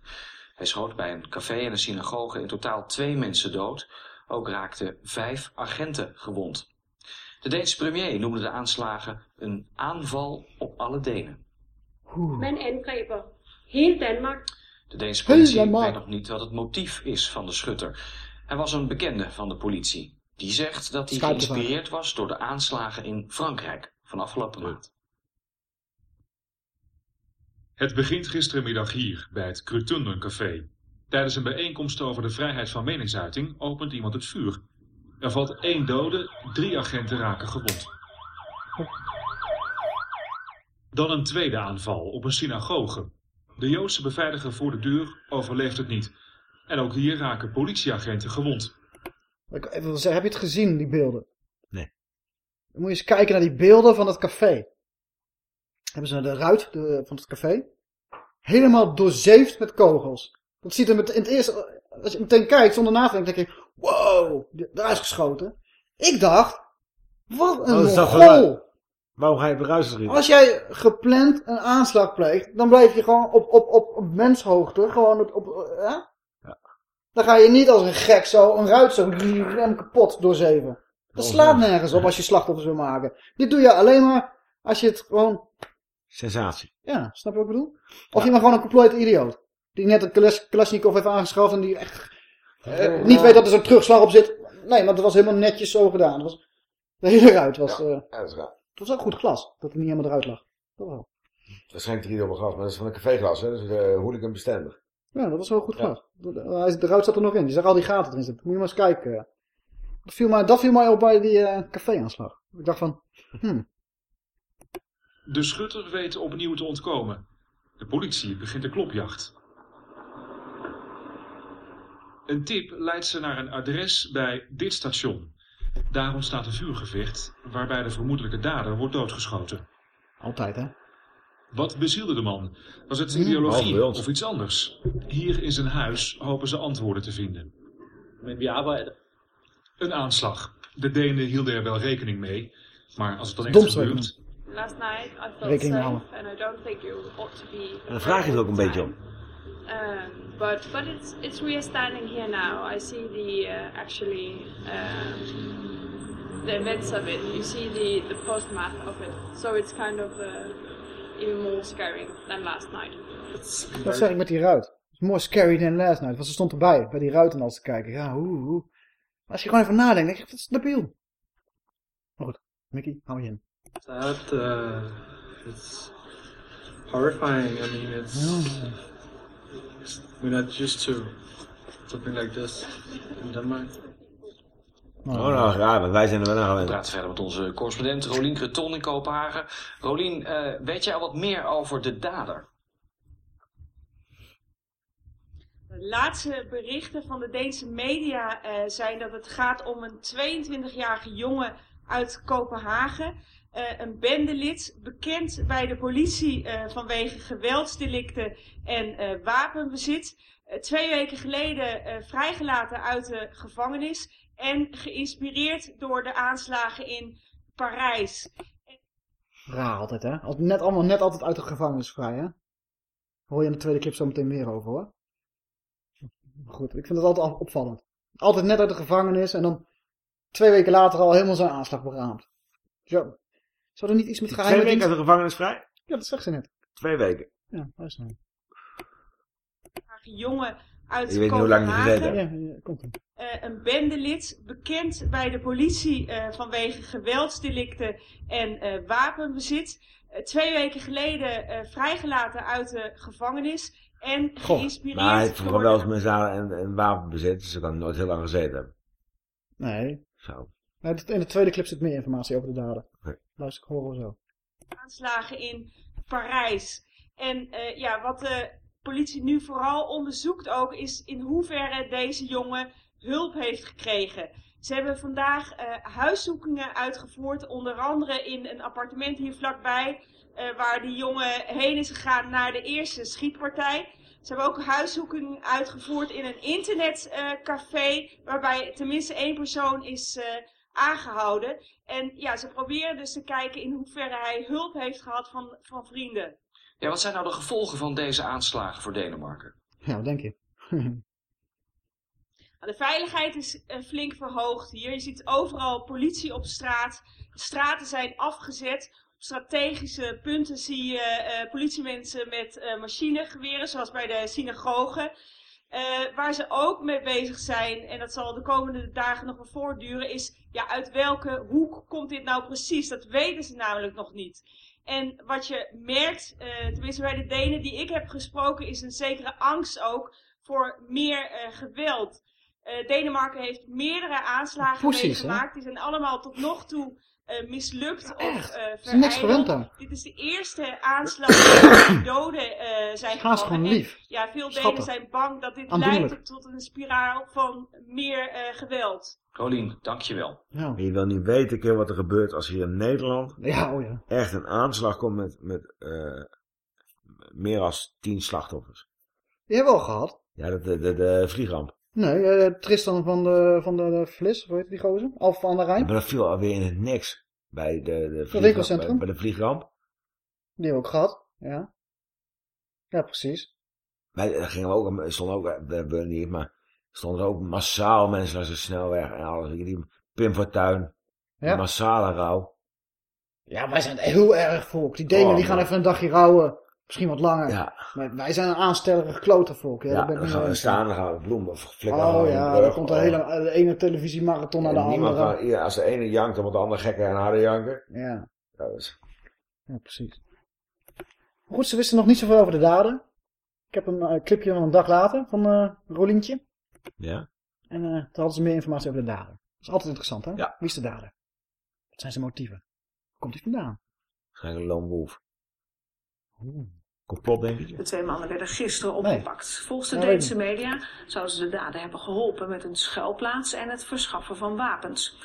Hij schoot bij een café en een synagoge in totaal twee mensen dood. Ook raakten vijf agenten gewond. De Deense premier noemde de aanslagen een aanval op alle Denen. Man angriber hele Danmark. De Deense politie Helemaal. weet nog niet wat het motief is van de schutter. Hij was een bekende van de politie. Die zegt dat hij geïnspireerd was door de aanslagen in Frankrijk van afgelopen maand. Het begint gisterenmiddag hier, bij het Krutunden Café. Tijdens een bijeenkomst over de vrijheid van meningsuiting opent iemand het vuur. Er valt één dode, drie agenten raken gewond. Dan een tweede aanval op een synagoge. De Joodse beveiliger voor de deur overleeft het niet. En ook hier raken politieagenten gewond. Ik even wil zeggen, heb je het gezien, die beelden? Nee. Dan moet je eens kijken naar die beelden van het café. Hebben ze de ruit de, van het café helemaal doorzeefd met kogels. Dat ziet er met, in het eerste, als je meteen kijkt zonder na te denken, denk je, wow, daar is geschoten. Ik dacht, wat een Mongool. Waarom ga je beruisen schieten? Als jij gepland een aanslag pleegt, dan blijf je gewoon op, op, op, op menshoogte, gewoon op, op hè? Dan ga je niet als een gek zo, een ruit zo, rem kapot doorzeven. Dat slaat nergens op als je slachtoffers wil maken. Dit doe je alleen maar als je het gewoon, Sensatie. ja, snap je wat ik bedoel? Of je bent gewoon een complete idioot. Die net een Kalashnikov heeft aangeschaft en die echt eh, niet weet dat er zo'n terugslag op zit. Nee, want het was helemaal netjes zo gedaan. Het was, de hele ruit was, eh, Ja, dat is raar. Het was ook goed glas, dat het niet helemaal eruit lag. Dat wel. Waarschijnlijk drie dubbel glas, maar dat is van een caféglas, hè. Dat is uh, hooligan bestendig. Ja, dat was wel goed Ja. glas. De, hij- de ruit zat er nog in. Je zag al die gaten erin zitten. Moet je maar eens kijken. Dat viel mij, dat viel mij op bij die eh café-aanslag. Ik dacht van, hmm, De schutter weet opnieuw te ontkomen. De politie begint de klopjacht. Een tip leidt ze naar een adres bij dit station. Daar ontstaat een vuurgevecht waarbij de vermoedelijke dader wordt doodgeschoten. altijd hè. Wat bezielde de man? Was het behalve ideologie of iets anders? Hier in zijn huis hopen ze antwoorden te vinden. Met wie arbeiden? Een aanslag. De Denen hielden er wel rekening mee. Maar als het dan echt gebeurt... Last night I felt Rekening safe houden. and I don't think you ought to be. En dan vraag je het ook een beetje om. Um, but but it's it's we are standing here now. I see the uh, actually um, the events of it. You see the the postmark of it. So it's kind of uh, even more scary than last night. Dat zeg ik met die ruit. Het is more scary than last night. Want ze stond erbij, bij die ruit en al te kijken. Ja, hoe, hoe. Maar als je gewoon even nadenkt, denk je, dat is debiel. Maar goed, Mickey, hou je in. That uh, it's horrifying. I mean, it's we're not used to something like this in Denmark. Oh, nou, raar, want wij zijn er wel aan We gewend. praten verder met onze correspondent Rolien Creton in Kopenhagen. Rolien, eh, weet jij al wat meer over de dader? De laatste berichten van de Deense media eh, zijn dat het gaat om een 22-jarige jongen uit Kopenhagen. Eh, een bendelid, bekend bij de politie eh, vanwege geweldsdelicten en eh, wapenbezit. Twee weken geleden vrijgelaten uit de gevangenis en geïnspireerd door de aanslagen in Parijs. Raar altijd, hè? Net, allemaal net altijd uit de gevangenis vrij, hè? Hoor je in de tweede clip zo meteen meer over, hoor. Goed, ik vind het altijd opvallend. Altijd net uit de gevangenis en dan twee weken later al helemaal zo'n aanslag beraamd. Zo. Zou er niet iets met Twee geheime weken uit de gevangenis vrij? Ja, dat zegt ze net. Twee weken. Ja, luister nou. jongen uit Je weet niet hoe lang die gezeten Ja, ja, komt ie. Eh, een bendelid, bekend bij de politie eh, vanwege geweldsdelicten en eh, wapenbezit. Twee weken geleden eh, vrijgelaten uit de gevangenis en Goh, geïnspireerd maar hij heeft door gewoon wel eens misdaden en, en wapenbezit, dus ze kan nooit heel lang gezeten hebben. Nee. Zo. Nee, In de tweede clip zit meer informatie over de dader. Nee. Luister, ik hoor zo. aanslagen in Parijs. En eh, ja, wat de politie nu vooral onderzoekt ook, is in hoeverre deze jongen hulp heeft gekregen. Ze hebben vandaag eh, huiszoekingen uitgevoerd, onder andere in een appartement hier vlakbij, eh, waar die jongen heen is gegaan naar de eerste schietpartij. Ze hebben ook huiszoekingen uitgevoerd in een internetcafé, waarbij tenminste één persoon is eh, aangehouden. En ja, ze proberen dus te kijken in hoeverre hij hulp heeft gehad van, van vrienden. Ja, wat zijn nou de gevolgen van deze aanslagen voor Denemarken? Ja, wat denk je? Nou, De veiligheid is eh, flink verhoogd hier. Je ziet overal politie op straat. De straten zijn afgezet. Op strategische punten zie je eh, politiemensen met eh, machinegeweren, zoals bij de synagogen. Eh, waar ze ook mee bezig zijn, en dat zal de komende dagen nog wel voortduren, is ja, uit welke hoek komt dit nou precies? Dat weten ze namelijk nog niet. En wat je merkt, eh, tenminste bij de Denen die ik heb gesproken, is een zekere angst ook voor meer eh, geweld. Denemarken heeft meerdere aanslagen Poesies, meegemaakt. Die zijn allemaal tot nog toe eh, mislukt of eh is niks. Dit is de eerste aanslag waar doden eh, zijn gevallen. gewoon En lief. ja, veel Denen Schattig. zijn bang dat dit leidt tot een spiraal van meer eh, geweld. Rolien, dankjewel. Ja. Je wil niet weten keer wat er gebeurt als hier in Nederland Ja, oh ja. echt een aanslag komt met, met eh, meer dan tien slachtoffers. Die hebben we al gehad. Ja, de, de, de, de vliegramp. Nee, eh, Tristan van de, van de, de Vlis, hoe heet die gozer? Alf van der Rijn. maar dat viel alweer in het niks bij de, de vliegramp. winkelcentrum? Bij, bij de vliegramp. Die hebben we ook gehad. Ja. Ja, precies. Wij, daar gingen we ook, er stonden ook, niet, maar er stonden er ook massaal mensen langs de snelweg en alles. Die Pim Fortuyn, Ja. massale rouw. Ja, wij zijn heel erg volk. Die Denen Oh, die gaan even een dagje rouwen. Misschien wat langer. Ja, Maar wij zijn een aanstellerig klote volk. Ja, ja, ben ik dan gaan we staan, dan gaan we bloemen flikkeren. Oh in ja, dan komt de Oh. hele de ene televisiemarathon naar de andere. ja, als de ene jankt, dan moet de ander gekker en harder janken. Ja, Dat is, ja, precies. Maar Goed, ze wisten nog niet zoveel over de daden. Ik heb een eh, clipje van een dag later van eh Rolientje. ja. En eh toen hadden ze meer informatie over de dader. Dat is altijd interessant, hè? Ja. Wie is de dader? Wat zijn zijn motieven? Waar komt hij vandaan? Waarschijnlijk een lone wolf. Complot, denk ik. De twee mannen werden gisteren Nee. opgepakt. Volgens de Ja, Deense media zouden ze de dader hebben geholpen met een schuilplaats en het verschaffen van wapens.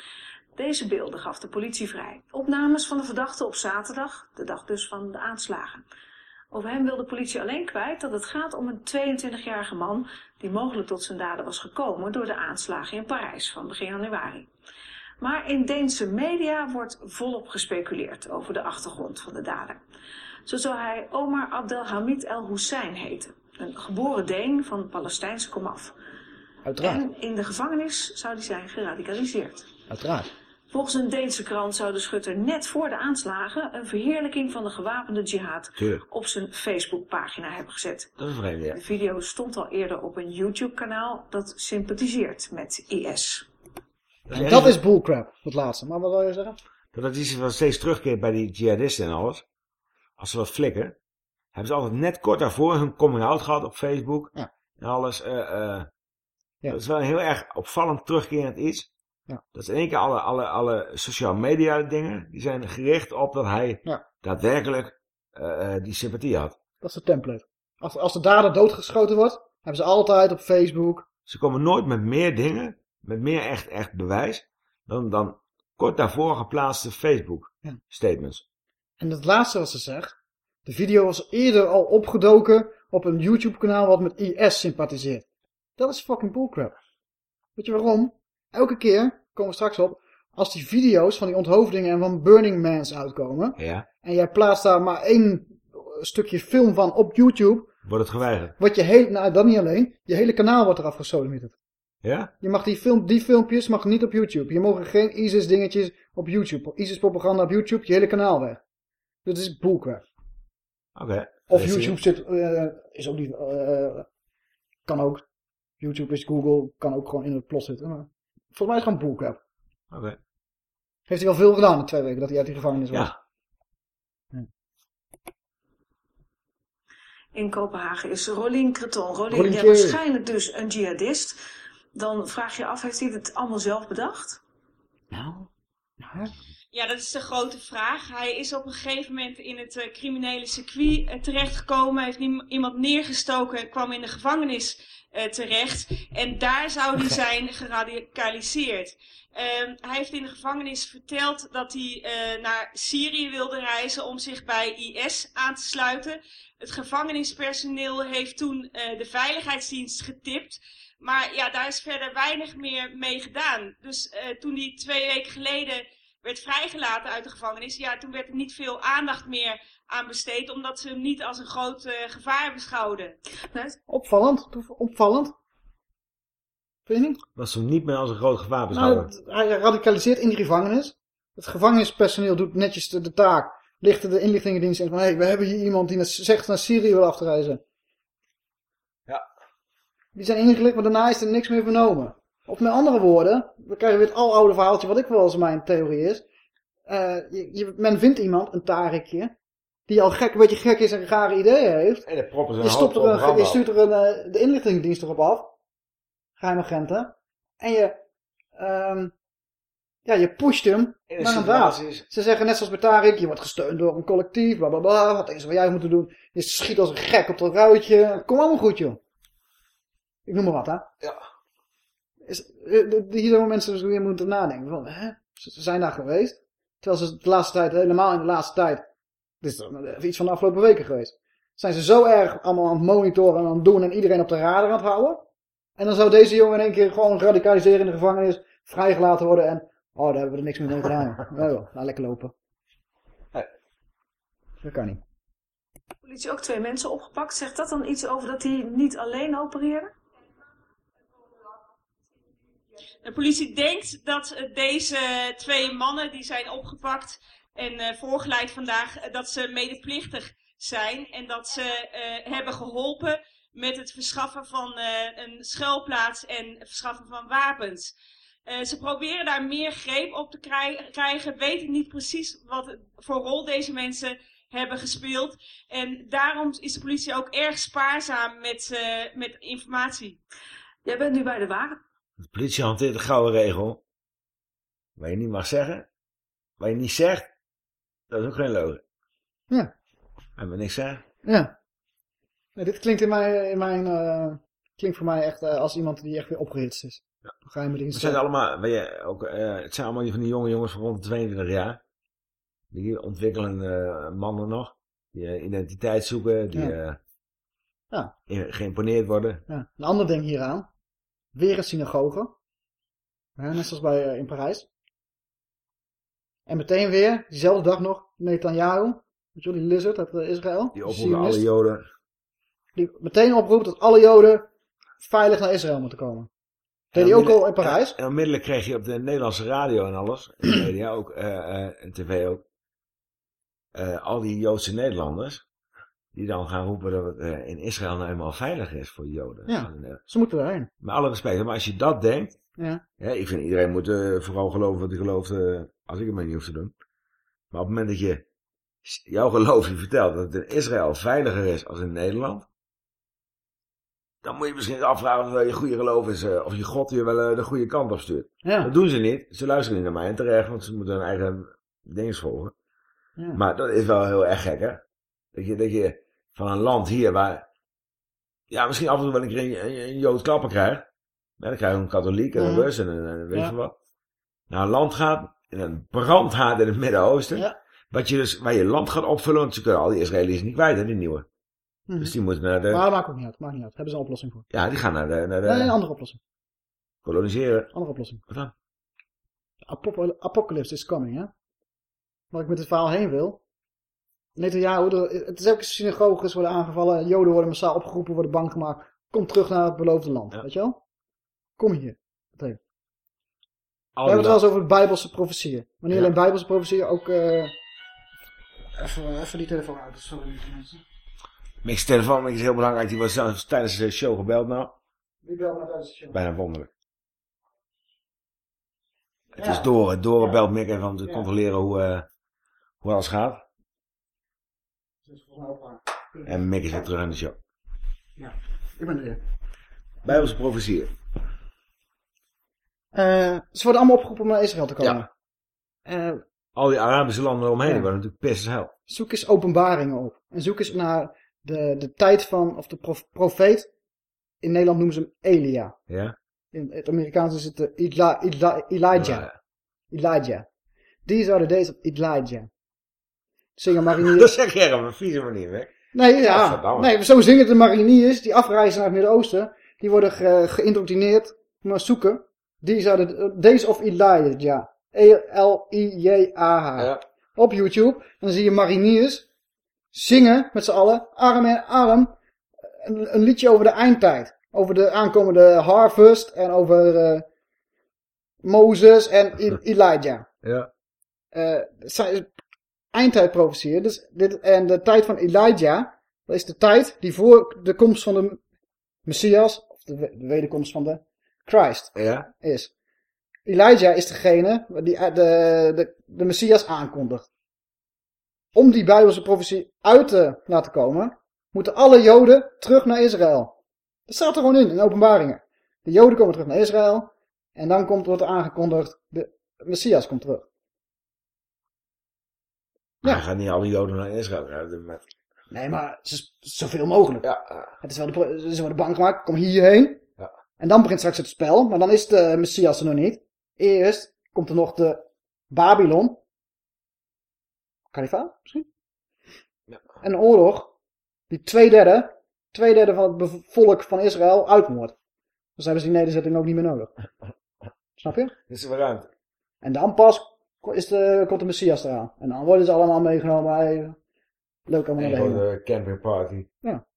Deze beelden gaf de politie vrij. Opnames van de verdachte op zaterdag, de dag dus van de aanslagen. Over hem wil de politie alleen kwijt dat het gaat om een 22-jarige man die mogelijk tot zijn daden was gekomen door de aanslagen in Parijs van begin januari. Maar in Deense media wordt volop gespeculeerd over de achtergrond van de dader. Zo zou hij Omar Abdelhamid El Hussein heten, een geboren Deen van Palestijnse komaf. Uiteraard. En in de gevangenis zou hij zijn geradicaliseerd. Uiteraard. Volgens een Deense krant zou de schutter net voor de aanslagen een verheerlijking van de gewapende jihad op zijn Facebookpagina hebben gezet. Dat is een vreemde, ja. De video stond al eerder op een YouTube-kanaal dat sympathiseert met IS. En dat is bullcrap, dat laatste. Maar wat wil je zeggen? Dat het iets wat steeds terugkeert bij die jihadisten en alles. Als ze wat flikken, hebben ze altijd net kort daarvoor hun coming out gehad op Facebook. Ja. En alles. eh eh Ja. Dat is wel een heel erg opvallend terugkerend iets. Ja. Dat is in één keer alle, alle, alle social media dingen, die zijn gericht op dat hij Ja. daadwerkelijk eh, die sympathie had. Dat is de template. Als, als de dader doodgeschoten wordt, hebben ze altijd op Facebook. Ze komen nooit met meer dingen, met meer echt, echt bewijs, dan, dan kort daarvoor geplaatste Facebook statements. En het laatste wat ze zegt. De video was eerder al opgedoken op een YouTube kanaal wat met IS sympathiseert. Dat is fucking bullcrap. Weet je waarom? Elke keer, komen we straks op, als die video's van die onthoofdingen en van Burning Mans uitkomen. Ja, En jij plaatst daar maar één stukje film van op YouTube. wordt het geweigerd. Wordt je hele, nou dat niet alleen, je hele kanaal wordt eraf gesodemieterd. Ja? Je mag die, film, die filmpjes mag niet op YouTube. Je mogen geen ISIS dingetjes op YouTube. ISIS propaganda op YouTube, je hele kanaal weg. Dit is bullcrap. Oké. Of Dat YouTube zit, eh, is ook niet, eh, kan ook. YouTube is Google, kan ook gewoon in het plot zitten. Maar volgens mij is het gewoon bullcrap. Oké. Heeft hij wel veel gedaan in twee weken dat hij uit die gevangenis was. Ja. In Kopenhagen is Rolien Creton. Rolien, waarschijnlijk dus een jihadist. Dan vraag je af, heeft hij het allemaal zelf bedacht? Nou, nou, Ja, dat is de grote vraag. Hij is op een gegeven moment in het eh, criminele circuit eh, terechtgekomen, heeft iemand neergestoken, kwam in de gevangenis eh, terecht. En daar zou hij zijn geradicaliseerd. Ehm, hij heeft in de gevangenis verteld dat hij naar Syrië wilde reizen om zich bij IS aan te sluiten. Het gevangenispersoneel heeft toen de veiligheidsdienst getipt. Maar ja, daar is verder weinig meer mee gedaan. Dus toen hij twee weken geleden werd vrijgelaten uit de gevangenis, ja, toen werd er niet veel aandacht meer aan besteed, omdat ze hem niet als een groot eh, gevaar beschouwden. Opvallend, opvallend. Vind je niet? Dat ze hem niet meer als een groot gevaar beschouwen. Nou, hij radicaliseert in die gevangenis. Het gevangenispersoneel doet netjes de, de taak. Lichten de inlichtingendienst in van, hé, we hebben hier iemand die zegt naar Syrië wil afreizen. Ja. Die zijn ingelicht, maar daarna is er niks meer vernomen. Of met andere woorden, we krijgen weer het aloude verhaaltje wat ik wel eens mijn theorie is. Eh, je, je- men vindt iemand, een tarikje, die al gek, een beetje gek is en rare ideeën heeft. En de proppen zijn Je, stopt er een, je stuurt er een, eh, de inlichtingendienst erop af. Geheimagenten. En je, ehm, ja, je pusht hem naar een is- Ze zeggen net zoals bij Tarik, je wordt gesteund door een collectief, bla bla bla. Wat is wat jij moet doen? Je schiet als een gek op dat ruitje. Kom allemaal goed, joh. Ik noem maar wat, hè. Ja. Is, eh, hier zijn mensen dus weer moeten nadenken. Van, hè? Ze ze zijn daar geweest. Terwijl ze de laatste tijd, helemaal in de laatste tijd, dit is toch iets van de afgelopen weken geweest. Zijn ze zo erg allemaal aan het monitoren en aan het doen en iedereen op de radar aan het houden. En dan zou deze jongen in één keer gewoon radicaliseren in de gevangenis, vrijgelaten worden en, oh, daar hebben we er niks meer mee gedaan. Ja, joh, laat lekker lopen. Dat kan niet. De politie ook twee mensen opgepakt. Zegt dat dan iets over dat hij niet alleen opereerde? De politie denkt dat eh, deze twee mannen die zijn opgepakt en eh, voorgeleid vandaag, eh, dat ze medeplichtig zijn en dat ze hebben geholpen met het verschaffen van een schuilplaats en het verschaffen van wapens. Ze proberen daar meer greep op te krij- krijgen, weten niet precies wat voor rol deze mensen hebben gespeeld. En daarom is de politie ook erg spaarzaam met, met informatie. Jij bent nu bij de. De politie hanteert de gouden regel. Wat je niet mag zeggen. Wat je niet zegt. Dat is ook geen logen. Ja. En we niks zeggen. Ja. Nee, dit klinkt in mijn, in mijn eh, klinkt voor mij echt eh, als iemand die echt weer opgehitst is. Ja. Geheime Het zijn allemaal, weet je, ook, eh, het zijn allemaal van die jonge jongens van rond de 22 jaar. Die ontwikkelen mannen nog. Die identiteit zoeken. Die Ja. geïmponeerd worden. Ja. Een ander ding hieraan. Weer een synagoge. Net zoals bij, eh, in Parijs. En meteen weer, diezelfde dag nog, Netanyahu. Die lizard uit eh, Israël. Die Zionist, alle joden. Die meteen oproept dat alle joden veilig naar Israël moeten komen. Deed hij ook al in Parijs? En onmiddellijk kreeg je op de Nederlandse radio en alles, in de media ook, eh, en tv ook, al die Joodse Nederlanders, die dan gaan roepen dat het eh, in Israël nou eenmaal veilig is voor Joden. Ja, En, eh, ze moeten erheen. met alle respect, maar als je dat denkt, Ja. hè, ik vind iedereen moet eh, vooral geloven wat hij gelooft, als ik het maar niet hoef te doen. Maar op het moment dat je jouw geloof je vertelt dat het in Israël veiliger is als in Nederland, dan moet je misschien afvragen of je goede geloof is, of je God je wel de goede kant op stuurt. Ja. Dat doen ze niet. Ze luisteren niet naar mij en terecht, want ze moeten hun eigen dingen volgen. Ja. Maar dat is wel heel erg gek, hè? Dat je, dat je van een land hier waar, ja, misschien af en toe wel een keer een, een, een Jood klappen krijgt. Ja, dan krijg je een katholiek en een Mhm. Rus en een, en weet je Ja. wat. Naar een land gaat, in een brandhaard in het Midden-Oosten. Wat je dus, waar je land gaat opvullen, want ze kunnen al die Israëli's niet kwijt, hè, die nieuwe. Mhm. Dus die moeten naar de, Maar dat maakt ook niet uit. Maakt niet uit. Hebben ze een oplossing voor. ja, die gaan naar de, naar de Nee, een andere oplossing. koloniseren. Andere oplossing. Wat dan? Apop- Apocalypse is coming, hè? Waar ik met het verhaal heen wil. Netanyahu, het is ook synagoges worden aangevallen. Joden worden massaal opgeroepen, worden bang gemaakt. Kom terug naar het beloofde land, weet je wel? Kom hier. We hebben het wel eens over bijbelse profetieën. Maar niet Ja. alleen bijbelse profetieën, ook... eh, Even, even die telefoon uit. Sorry mensen. Mix telefoon is heel belangrijk. Die was zelfs tijdens de show gebeld nou. Wie belt me tijdens de show? Bijna wonderlijk. Het Ja. is Dore. Dore Ja. belt Mick even om te controleren hoe, eh, hoe alles gaat. Dat is volgens mij ook waar. En Mick is weer terug aan de show. Ja, ik ben er weer. Bijbelse profetieën. Eh, ze worden allemaal opgeroepen om naar Israël te komen. Ja. Eh, Al die Arabische landen eromheen Ja. die waren natuurlijk as hell. Zoek eens openbaringen op. En zoek eens naar de, de tijd van, of de prof- profeet. In Nederland noemen ze hem Elia. Ja? In het Amerikaans is het de Ila, Ila- Elijah. Elijah. Die zouden deze op Elijah. Zingen mariniers. Dat zeg je op een vieze manier, hè? Nee, ja. Nee, zo zingen de mariniers die afreizen naar het Midden-Oosten. Die worden ge geïndoctrineerd. Maar zoeken. Die zouden, deze of Elijah. E-L-I-J-A-H. Op YouTube. En dan zie je mariniers zingen met z'n allen, arm in arm, een, een liedje over de eindtijd. Over de aankomende harvest en over eh Mozes en Elijah. Ja. Eh, het zijn eindtijdprofetieën. Dus dit, en de tijd van Elijah, dat is de tijd die voor de komst van de Messias, of de wederkomst van de Christ, Ja? is. Elijah is degene die eh, de, de, de Messias aankondigt. Om die Bijbelse profetie uit te laten komen, moeten alle Joden terug naar Israël. Dat staat er gewoon in, in openbaringen. De Joden komen terug naar Israël. En dan komt, wordt er aangekondigd, de Messias komt terug. Maar hij gaat niet alle Joden naar Israël. Ja, Nee, maar zoveel mogelijk. Ja, Het is wel de, het is wel de bank gemaakt, kom hierheen. Ja. En dan begint straks het spel, maar dan is de Messias er nog niet. Eerst komt er nog de Babylon. Kalifaat, misschien? En een oorlog die twee derde, twee derde van het volk van Israël uitmoordt. Dus hebben ze die nederzetting ook niet meer nodig. Snap je? Is er weer ruimte. En dan pas is de, komt de Messias eraan. En dan worden ze allemaal meegenomen. Hey, leuk allemaal Een naar de hemel. grote camping party. Ja.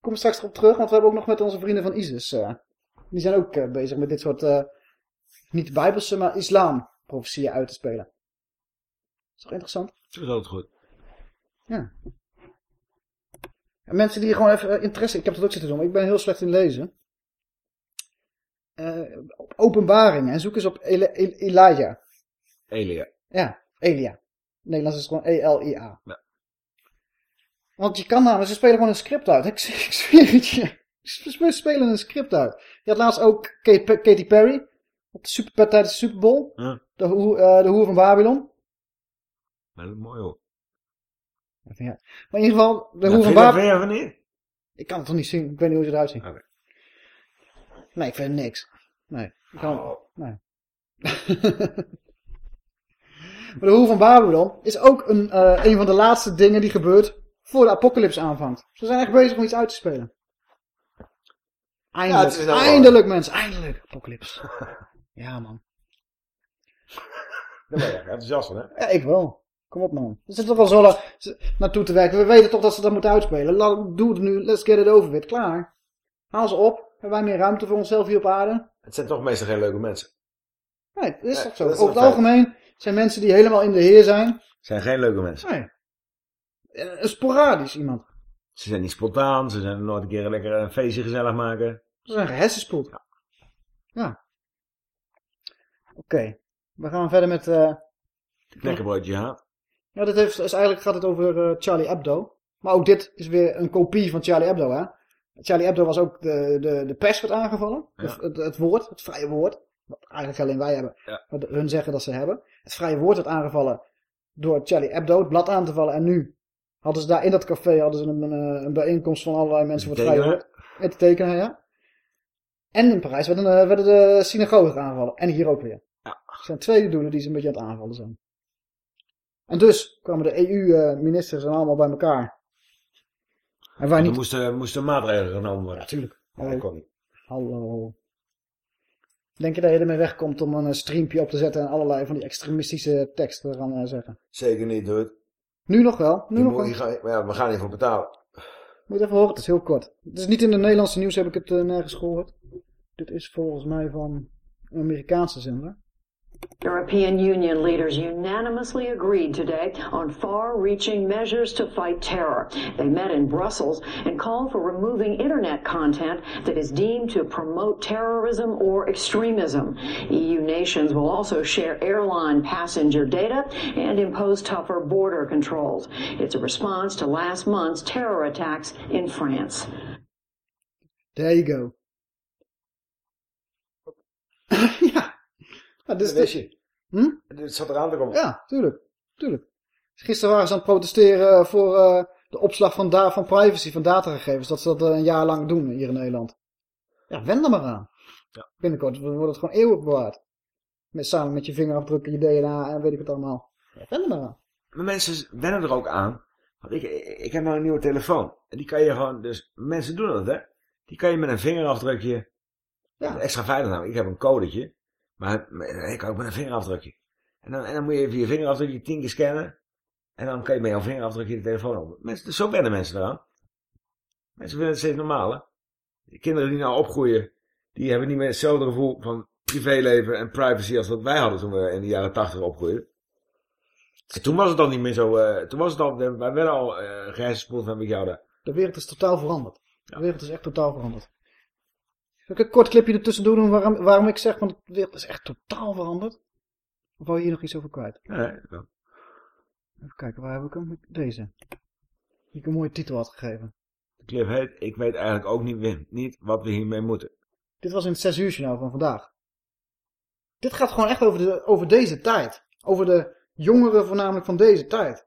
Kom er straks op terug, want we hebben ook nog met onze vrienden van ISIS. eh, die zijn ook eh, bezig met dit soort, eh, niet bijbelse, maar islam profetieën uit te spelen. Is toch interessant? Dat is altijd goed. Ja. En mensen die gewoon even interesse, ik heb dat ook zitten doen, maar ik ben heel slecht in lezen. Eh, op openbaringen en zoek eens op Eli- El- Elijah. Elia. Ja, Elia. Nederlands is het gewoon E-L-I-A. Ja. Want je kan namelijk, ze spelen gewoon een script uit. Ik, ik zweer het je. Ze spelen een script uit. Je had laatst ook Kate- Katy Perry. Op de super, tijdens de Super Bowl. Ja. De, eh, de hoer van Babylon. Maar dat is mooi hoor. Ja. Maar in ieder geval, de hoer van Babylon. Ik kan het toch niet zien. Ik weet niet hoe ze eruit zien. Nee, ik vind niks. Nee. Ik kan, nee. maar de hoer van Babylon is ook een, eh, een van de laatste dingen die gebeurt voor de apocalypse aanvangt. Ze zijn echt bezig om iets uit te spelen. Eindelijk, nou wel- eindelijk mensen, eindelijk. Apocalypse. ja man. Daar ben je echt enthousiast van, hè? Ja, ik wel. Kom op man. Er zit toch wel zo naartoe te werken. We weten toch dat ze dat moeten uitspelen. Laat, doe het nu. Let's get it over with. Klaar. Haal ze op. Hebben wij meer ruimte voor onszelf hier op aarde? Het zijn toch meestal geen leuke mensen. Nee, dat is Nee, toch zo. Over het algemeen zijn mensen die helemaal in de heer zijn. Zijn geen leuke mensen. Nee. Eh, Een sporadisch iemand. Ze zijn niet spontaan. Ze zijn nooit een keer lekker een feestje gezellig maken. Dat is een hersenspoed. Ja. Oké. We gaan verder met... eh Knekkenbroodje haat. Ja, dit heeft, is eigenlijk gaat het over eh, Charlie Hebdo. Maar ook dit is weer een kopie van Charlie Hebdo, hè. Charlie Hebdo was ook de, de, de pers werd aangevallen. Ja. Het, het, het woord, het vrije woord. Wat eigenlijk alleen wij hebben. Ja. Wat hun zeggen dat ze hebben. Het vrije woord werd aangevallen door Charlie Hebdo, het blad aan te vallen. En nu hadden ze daar in dat café hadden ze een, een, een bijeenkomst van allerlei mensen voor het vrije woord. En te tekenen, ja. En in Parijs werden, eh, werden de synagogen aangevallen. En hier ook weer. Ja. Het zijn twee doelen die ze een beetje aan het aanvallen zijn. En dus kwamen de EU-ministers en allemaal bij elkaar. En Er niet. moesten, moesten maatregelen genomen worden. Natuurlijk. dat kon niet. Hallo. Denk je dat je ermee wegkomt om een eh, streampje op te zetten en allerlei van die extremistische teksten te gaan eh, zeggen? Zeker niet, doe het. Nu nog wel. Nu Je nog wel. maar ja, we gaan niet voor betalen. Moet je even horen, het is heel kort. Het is niet in de Nederlandse nieuws, heb ik het eh, nergens gehoord. Dit is volgens mij van een Amerikaanse zender. European Union leaders unanimously agreed today on far reaching measures to fight terror. They met in Brussels and called for removing internet content that is deemed to promote terrorism or extremism. EU nations will also share airline passenger data and impose tougher border controls. It's a response to last month's terror attacks in France. There you go. ja. Nou, dit is Dat je. Hm? Het zat eraan te komen. Ja, tuurlijk. tuurlijk. Gisteren waren ze aan het protesteren voor eh, de opslag van, da van privacy, van datagegevens. Dat ze dat eh, een jaar lang doen hier in Nederland. Ja, wend er maar aan. Ja. Binnenkort wordt het gewoon eeuwig bewaard. Met, samen met je vingerafdrukken, je DNA en weet ik het allemaal. Ja, wend er maar aan. Maar mensen wennen er ook aan. Want ik, ik heb nou een nieuwe telefoon. En die kan je gewoon, dus mensen doen dat hè. Die kan je met een vingerafdrukje, Ja. extra veilig nou. Ik heb een codetje. Maar ik kan ook met een vingerafdrukje. En dan, en dan moet je even je vingerafdrukje tien keer scannen. En dan kan je met jouw vingerafdrukje de telefoon openen. Mensen, zo wennen mensen eraan. Mensen vinden het steeds normaal hè. De kinderen die nou opgroeien, die hebben niet meer hetzelfde gevoel van privéleven en privacy als wat wij hadden toen we in de jaren tachtig opgroeiden. En toen was het dan niet meer zo, eh, toen was het al, wij werden al uh, grijsgespoeld van met jou daar. De wereld is totaal veranderd. De wereld is echt totaal veranderd. Zal ik een kort clipje ertussen doen waarom, waarom ik zeg, want de wereld is echt totaal veranderd? Of wou je hier nog iets over kwijt? Nee, Even kijken, waar heb ik hem? Deze. Die ik een mooie titel had gegeven. De clip heet, ik weet eigenlijk ook niet, niet wat we hiermee moeten. Dit was in het 6 uur journaal van vandaag. Dit gaat gewoon echt over, de, over deze tijd. Over de jongeren voornamelijk van deze tijd.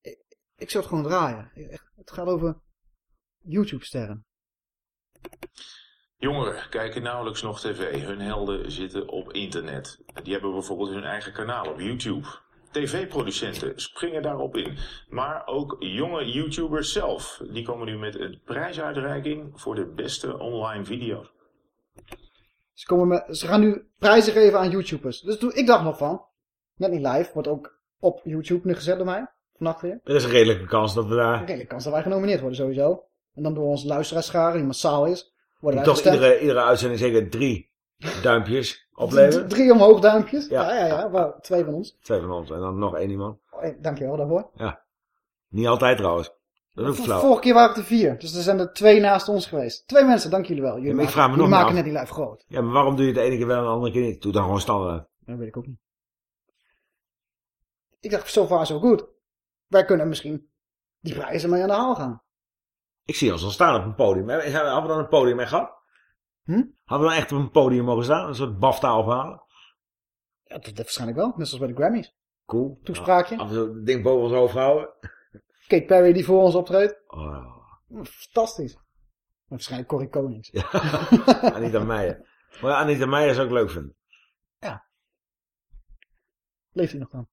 Ik, ik zou het gewoon draaien. Het gaat over YouTube-sterren. Jongeren kijken nauwelijks nog tv. Hun helden zitten op internet. Die hebben bijvoorbeeld hun eigen kanaal op YouTube. TV-producenten springen daarop in. Maar ook jonge YouTubers zelf. Die komen nu met een prijsuitreiking voor de beste online video's. Ze, komen met, ze gaan nu prijzen geven aan YouTubers. Dus toen, ik dacht nog van, net niet live, wordt ook op YouTube nu gezet door mij. Vannacht weer. Er is een redelijke kans dat we daar... Een redelijke kans dat wij genomineerd worden sowieso. En dan door onze luisteraarscharen, die massaal is, worden toch iedere, iedere uitzending zeker drie duimpjes opleveren. Drie omhoog duimpjes. Ja. Ja, ja, twee van ons. Twee van ons en dan nog één iemand. Oh, eh, dankjewel daarvoor. Ja. Niet altijd trouwens. Dat is flauw. Vorige keer waren het er vier. Dus er zijn er twee naast ons geweest. Twee mensen, dank jullie wel. Jullie Ja, maar ik maken, me nog net die live groot. Ja, maar waarom doe je het de ene keer wel en de andere keer niet? Doe dan gewoon standaard. Dat weet ik ook niet. Ik dacht, zo far zo goed. Wij kunnen misschien die prijzen mee aan de haal gaan. Ik zie ons al staan op een podium. Hebben we hadden we dan een podium mee gehad? Hm? Hadden we dan echt op een podium mogen staan? Een soort BAFTA ophalen? Ja, dat, dat waarschijnlijk wel. Net zoals bij de Grammys. Cool. Toespraakje. Ja, af en toe het ding boven ons hoofd houden. Kate Perry die voor ons optreedt. Oh. Fantastisch. Waarschijnlijk Corrie Konings. Ja. Anita Meijer. Maar Anita Meijer zou ik leuk vinden. Leeft hij nog dan?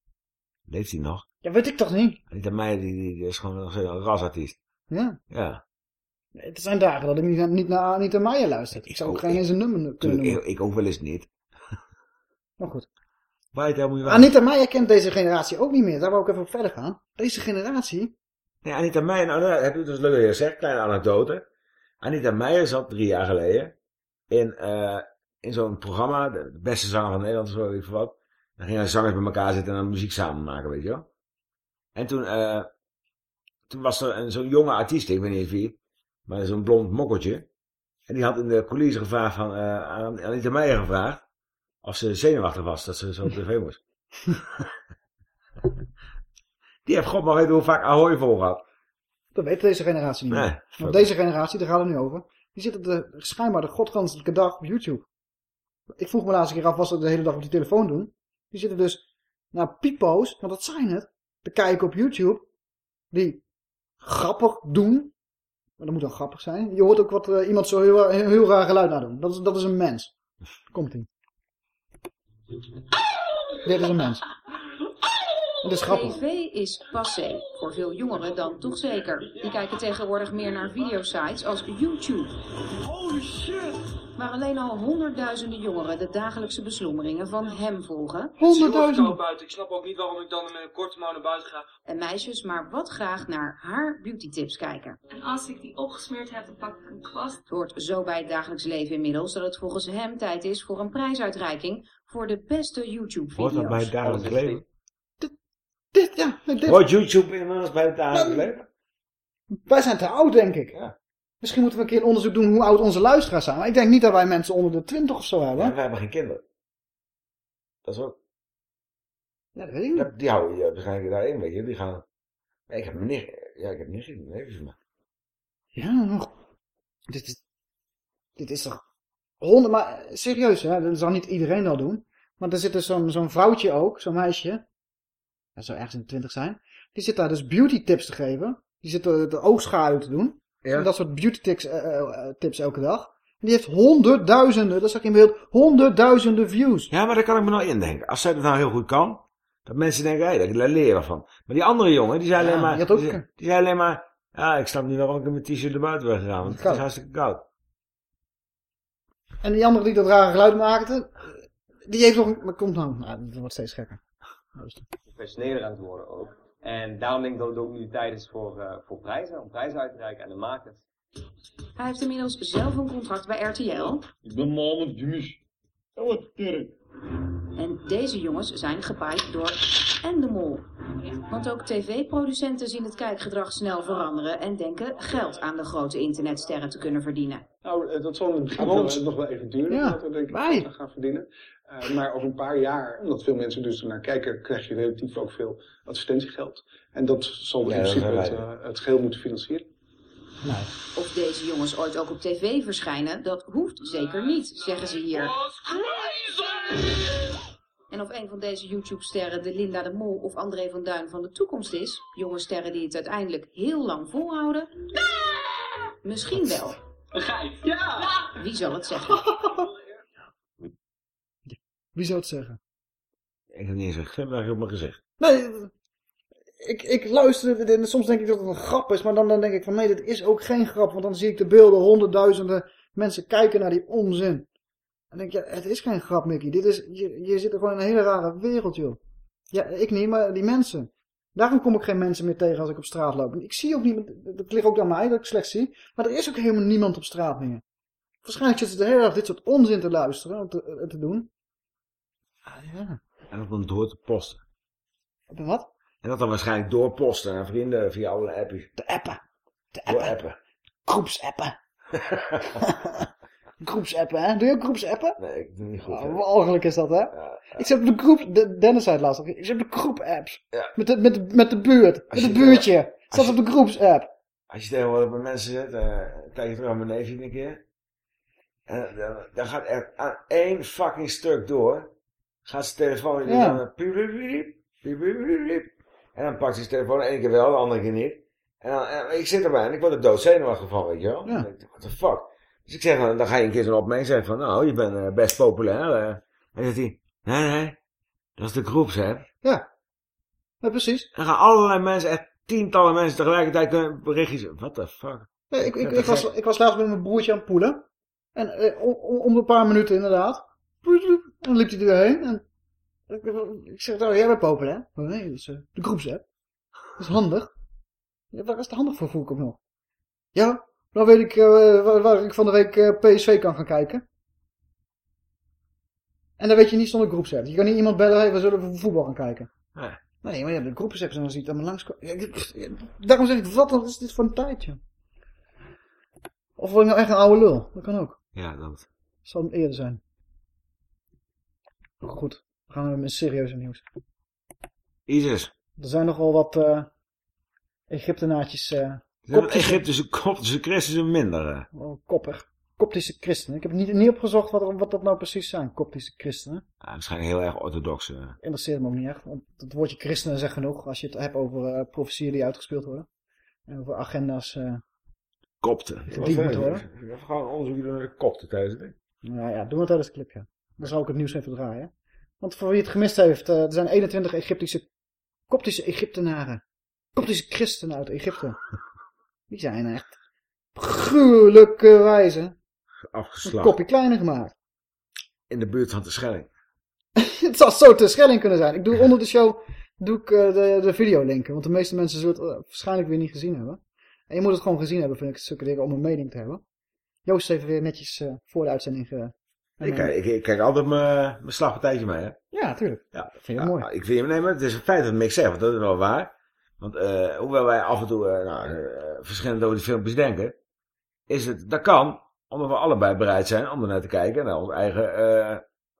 Leeft hij nog? Ja, weet ik toch niet. Anita Meijer die, is gewoon een rasartiest. Ja. Ja. Nee, Het zijn dagen dat ik niet, niet naar Anita Meijer luister. Ik zou ook geen eens een nummer kunnen noemen. ik, ik ook wel eens niet. Maar goed. Waar je. Anita Meijer kent deze generatie ook niet meer. Daar wou ik even op verder gaan. Deze generatie. Nee, Anita Meijer, nou, dat heb je dus leuk dat je dat zegt, kleine anekdote. Anita Meijer zat drie jaar geleden in, eh, in zo'n programma, de beste zanger van Nederland, of zo weet ik veel wat. Dan gingen zangers bij elkaar zitten en dan muziek samen maken, weet je wel. En toen, eh, toen was er een- zo'n jonge artiest, ik weet niet wie, maar zo'n blond mokkeltje. En die had in de coulissen gevraagd van, eh, aan Anita Meijer gevraagd of ze zenuwachtig was dat ze zo op tv moest. die heeft god maar weten hoe vaak Ahoy vol gehad. Dat weet deze generatie niet Nee, meer. fuck. Want deze generatie, daar gaat het nu over. Die zitten de, schijnbaar de godganselijke dag op YouTube. Ik vroeg me de laatste keer af, was dat de hele dag op die telefoon doen? Die zitten dus naar pipo's, want dat zijn het, te kijken op YouTube. Die grappig doen. Maar dat moet dan grappig zijn. Je hoort ook wat eh, iemand zo heel, heel, heel raar geluid naar doen. Dat is, dat is een mens. Komt ie. Dit is een mens. Het is grappig. TV is passé. Voor veel jongeren dan toch zeker. Die kijken tegenwoordig meer naar videosites als YouTube. Holy shit! Waar alleen al honderdduizenden jongeren de dagelijkse beslommeringen van hem volgen. Honderdduizenden. buiten. Ik snap ook niet waarom ik dan met een korte mouw naar buiten ga. En meisjes maar wat graag naar haar beautytips kijken. En als ik die opgesmeerd heb, dan pak ik een kwast. Het hoort zo bij het dagelijks leven inmiddels dat het volgens hem tijd is voor een prijsuitreiking voor de beste YouTube-video's. Hoort dat bij het dagelijks leven? Dit, ja. dit. Hoort YouTube inmiddels bij het dagelijks leven? Wij zijn te oud, denk ik. Misschien moeten we een keer een onderzoek doen hoe oud onze luisteraars zijn. Maar ik denk niet dat wij mensen onder de 20 of zo hebben. Ja, wij hebben geen kinderen. Dat is ook. Ja, dat weet ik niet. Ja, die houden je waarschijnlijk daarin, weet je. Die gaan... Ja, ik heb nicht. Ja, ik heb een nicht. Een neefje van mij. Ja, nog. Dit is, dit is toch honderd, maar serieus, hè? dat zal niet iedereen dat doen. Want er zit dus zo'n zo'n vrouwtje ook, zo'n meisje. Dat zou ergens in de twintig zijn. Die zit daar dus beauty tips te geven. Die zit de, de oogschaduw te doen. Ja. En dat soort beauty tips, eh, eh, tips elke dag. En die heeft honderdduizenden, dat zag ik in beeld, honderdduizenden views. Ja, maar daar kan ik me nou indenken. Als zij dat nou heel goed kan, dat mensen denken, hé, daar leren van. Maar die andere jongen, die zei Ja, alleen maar, die ook- die, zei, die zei alleen maar, ja, ik snap niet waarom ik met mijn t-shirt naar buiten ben gegaan, want het is hartstikke koud. En die andere die dat rare geluid maakte, die heeft nog, maar komt nou, nou dat wordt steeds gekker. professioneler aan het worden ook. En daarom denk ik dat het ook nu tijd is voor, eh, voor prijzen, om prijzen uit te reiken aan de markt. Hij heeft inmiddels zelf een contract bij RTL. Ik ben Mohammed Jumis. En wat sterk. En deze jongens zijn gepaaid door Endemol. Want ook tv-producenten zien het kijkgedrag snel veranderen en denken geld aan de grote internetsterren te kunnen verdienen. Nou, eh, dat zal in het begin Aan wel, ons. nog wel even duren, Ja, dat we denk ik wij. gaan verdienen. Eh, maar over een paar jaar, omdat veel mensen dus naar kijken, krijg je relatief ook veel advertentiegeld. En dat zal in Ja, principe het, eh, het geheel moeten financieren. Of deze jongens ooit ook op tv verschijnen, dat hoeft zeker niet, zeggen ze hier. En of een van deze YouTube-sterren de Linda de Mol of André van Duin van de toekomst is, jonge sterren die het uiteindelijk heel lang volhouden, misschien wel. Een geit. Ja! Wie zal het zeggen? Wie zou het zeggen? Ik heb niet eens een glimlach op mijn gezicht. Nee, ik, ik luister en soms denk ik dat het een grap is, maar dan, dan denk ik van nee, dit is ook geen grap, want dan zie ik de beelden, honderdduizenden mensen kijken naar die onzin. En denk je, ja, het is geen grap, Mickey. Dit is, je, je zit er gewoon in een hele rare wereld, joh. Ja, ik niet, maar die mensen. Daarom kom ik geen mensen meer tegen als ik op straat loop. Ik zie ook niet, dat ligt ook aan mij dat ik slecht zie, maar er is ook helemaal niemand op straat meer. Waarschijnlijk zitten ze de hele dag dit soort onzin te luisteren en te, te doen. Ah, ja. En dat dan door te posten. Wat? En dat dan waarschijnlijk doorposten aan vrienden via alle appjes. De appen. De Door appen. Groepsappen. groepsappen, hè? Doe je ook groepsappen? Nee, ik doe niet goed. Oh, walgelijk is dat, hè? Ik zit op de groep, de, Dennis zei het laatst, ik zit op de groep-apps. Ja. Met, de, met, de, met de buurt, met het buurtje. eh, Staat op de groepsapp. Als je tegenwoordig bij mensen zit, eh kijk je terug aan mijn neefje een keer. En dan, dan gaat er aan één fucking stuk door. Gaat zijn telefoon die Ja. dan piep, piep, piep, piep, piep, piep, piep. En dan pakt hij zijn telefoon de ene keer wel, de andere keer niet. En, dan, en ik zit erbij en ik word er doodzenuwachtig van, weet je wel. Ja. Denk What the fuck? Dus ik zeg, dan, dan ga je een keer zo op me en zeg van, nou, je bent eh, best populair. eh. En dan zegt hij, nee, nee, dat is de groepsapp. Ja. Ja, precies. En dan gaan allerlei mensen, echt tientallen mensen tegelijkertijd berichtjes, what the fuck? Nee, ik, ik, ik, was, ik was laatst met mijn broertje aan het poelen. En eh, om een paar minuten inderdaad. Dan liep hij er weer heen. En ik, zeg, nou, jij bent populair. Oh, nee, dat is eh, de groepsapp. Dat is handig. Ja, waar is het handig voor, vroeg ik hem nog. Ja, dan weet ik eh, waar, waar ik van de week eh, PSV kan gaan kijken. En dan weet je niet zonder groepsapp. Je kan niet iemand bellen, hey, we zullen voor voetbal gaan kijken. Nee. Nee, maar je hebt de groepsapps en dan zie je het allemaal langs. Daarom zeg ik, wat is dit voor een tijdje? Of word ik nou echt een oude lul? Dat kan ook. Ja, dat. Zal het eerder zijn. Goed, we gaan met serieuze nieuws. Isis. Er zijn nogal wat eh Egyptenaartjes, eh Er zijn wat koptische- Egyptische koptische christenen minder. eh. oh, koppig. Koptische christenen. Ik heb niet, niet opgezocht wat, wat dat nou precies zijn, koptische christenen. Ja, waarschijnlijk heel erg orthodox. eh. Interesseert me ook niet echt. Want het woordje christenen zegt genoeg als je het hebt over eh profetieën die uitgespeeld worden. En over agenda's. eh Kopten. Gediend worden. We gaan een onderzoek doen naar de kopten tijdens het Nou ja, doen we tijdens de clip, ja. Dan zal ik het nieuws even draaien. Want voor wie het gemist heeft, eh, er zijn 21 Egyptische, koptische Egyptenaren. Koptische christenen uit Egypte. Die zijn echt gruwelijke wijze een Afgeslagen. kopje kleiner gemaakt. In de buurt van de Schelling. het zou zo te schelling kunnen zijn. Ik doe onder de show doe ik, eh, de, de video linken. Want de meeste mensen zullen het eh, waarschijnlijk weer niet gezien hebben. En je moet het gewoon gezien hebben, vind ik, zulke dingen om een mening te hebben. Joost heeft weer netjes voor de uitzending. Ik, kijk- ik, ik kijk altijd mijn mijn slagpartijtje mee, hè. Ja, tuurlijk. Ja, vind je mooi. Ik vind je, nee, maar het is een feit dat Mick zegt, want dat is wel waar. Want eh, hoewel wij af en toe eh, nou, eh, verschillend over die filmpjes denken, is het, dat kan, omdat we allebei bereid zijn om er naar te kijken en daar ons eigen eh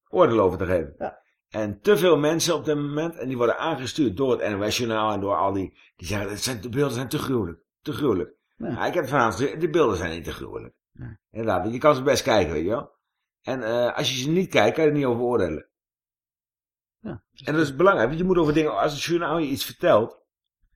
oordeel over te geven. Ja. En te veel mensen op dit moment, en die worden aangestuurd door het NOS-journaal en door al die, die zeggen, het zijn, de beelden zijn te gruwelijk, te gruwelijk. Ja. Ja, ik heb de, de beelden zijn niet te gruwelijk. Inderdaad, je kan ze best kijken, weet je wel. En eh, als je ze niet kijkt, kan je er niet over oordelen. En dat is belangrijk, want je moet over dingen, als het journaal je iets vertelt,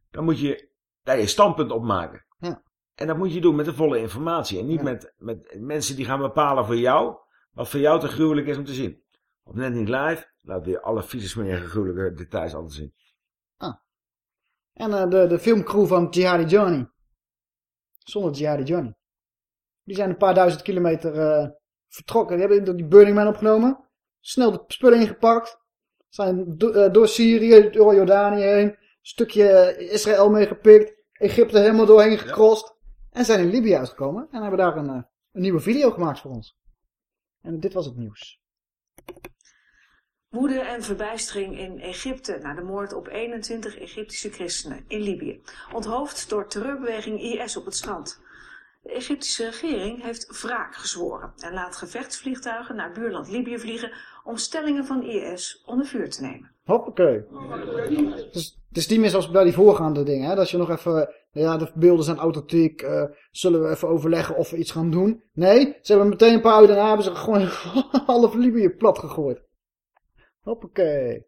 dan moet je daar je standpunt op maken. Ja. En dat moet je doen met de volle informatie. En niet met, met mensen die gaan bepalen voor jou, wat voor jou te gruwelijk is om te zien. Op net niet live, laten we alle vieze smerige gruwelijke details altijd zien. En eh, de, de filmcrew van Jihadi Johnny. Zonder Jihadi Johnny. Die zijn een paar duizend kilometer eh, vertrokken. Die hebben die Burning Man opgenomen. Snel de spullen ingepakt. Zijn do- eh, door Syrië, door Jordanië heen. Een stukje eh, Israël meegepikt. Egypte helemaal doorheen gecrossed. En zijn in Libië uitgekomen. En hebben daar een, eh, een nieuwe video gemaakt voor ons. En dit was het nieuws. Woede en verbijstering in Egypte na de moord op 21 Egyptische christenen in Libië. Onthoofd door terreurbeweging IS op het strand. De Egyptische regering heeft wraak gezworen en laat gevechtsvliegtuigen naar buurland Libië vliegen om stellingen van IS onder vuur te nemen. Hoppakee. Dus het is niet meer zoals bij die voorgaande dingen. Hè? Dat je nog even... Ja, de beelden zijn authentiek. eh, zullen we even overleggen of we iets gaan doen? Nee, ze hebben meteen een paar uur daarna hebben ze gewoon half Libië plat gegooid. Hoppakee.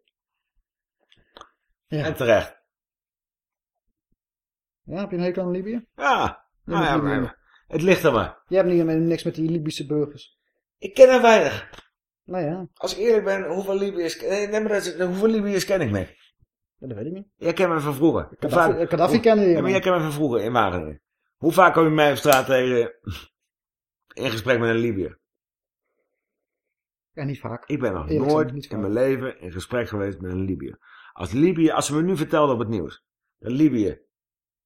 Ja. En terecht. Ja, heb je een hekel aan Libië? Ja, nou ja, maar, het ligt er maar. Je hebt niet, niks met die Libische burgers. Ik ken er weinig. Nou ja, Als ik eerlijk ben, hoeveel Libiërs, nee, nee, maar dat is- hoeveel Libiërs ken ik mee? dat weet ik niet. Jij kent me van vroeger. Hoe Gaddafi- vaak- Gaddafi hoe- kende je, Ja, maar jij kent me van vroeger in Wageningen. Hoe vaak kom je mij op straat tegen in gesprek met een Libiër? Ja, niet vaak. Ik ben nog Eerlijk nooit in vaak. mijn leven in gesprek geweest met een Libiër. Als Libië, als ze me nu vertelden op het nieuws, dat Libië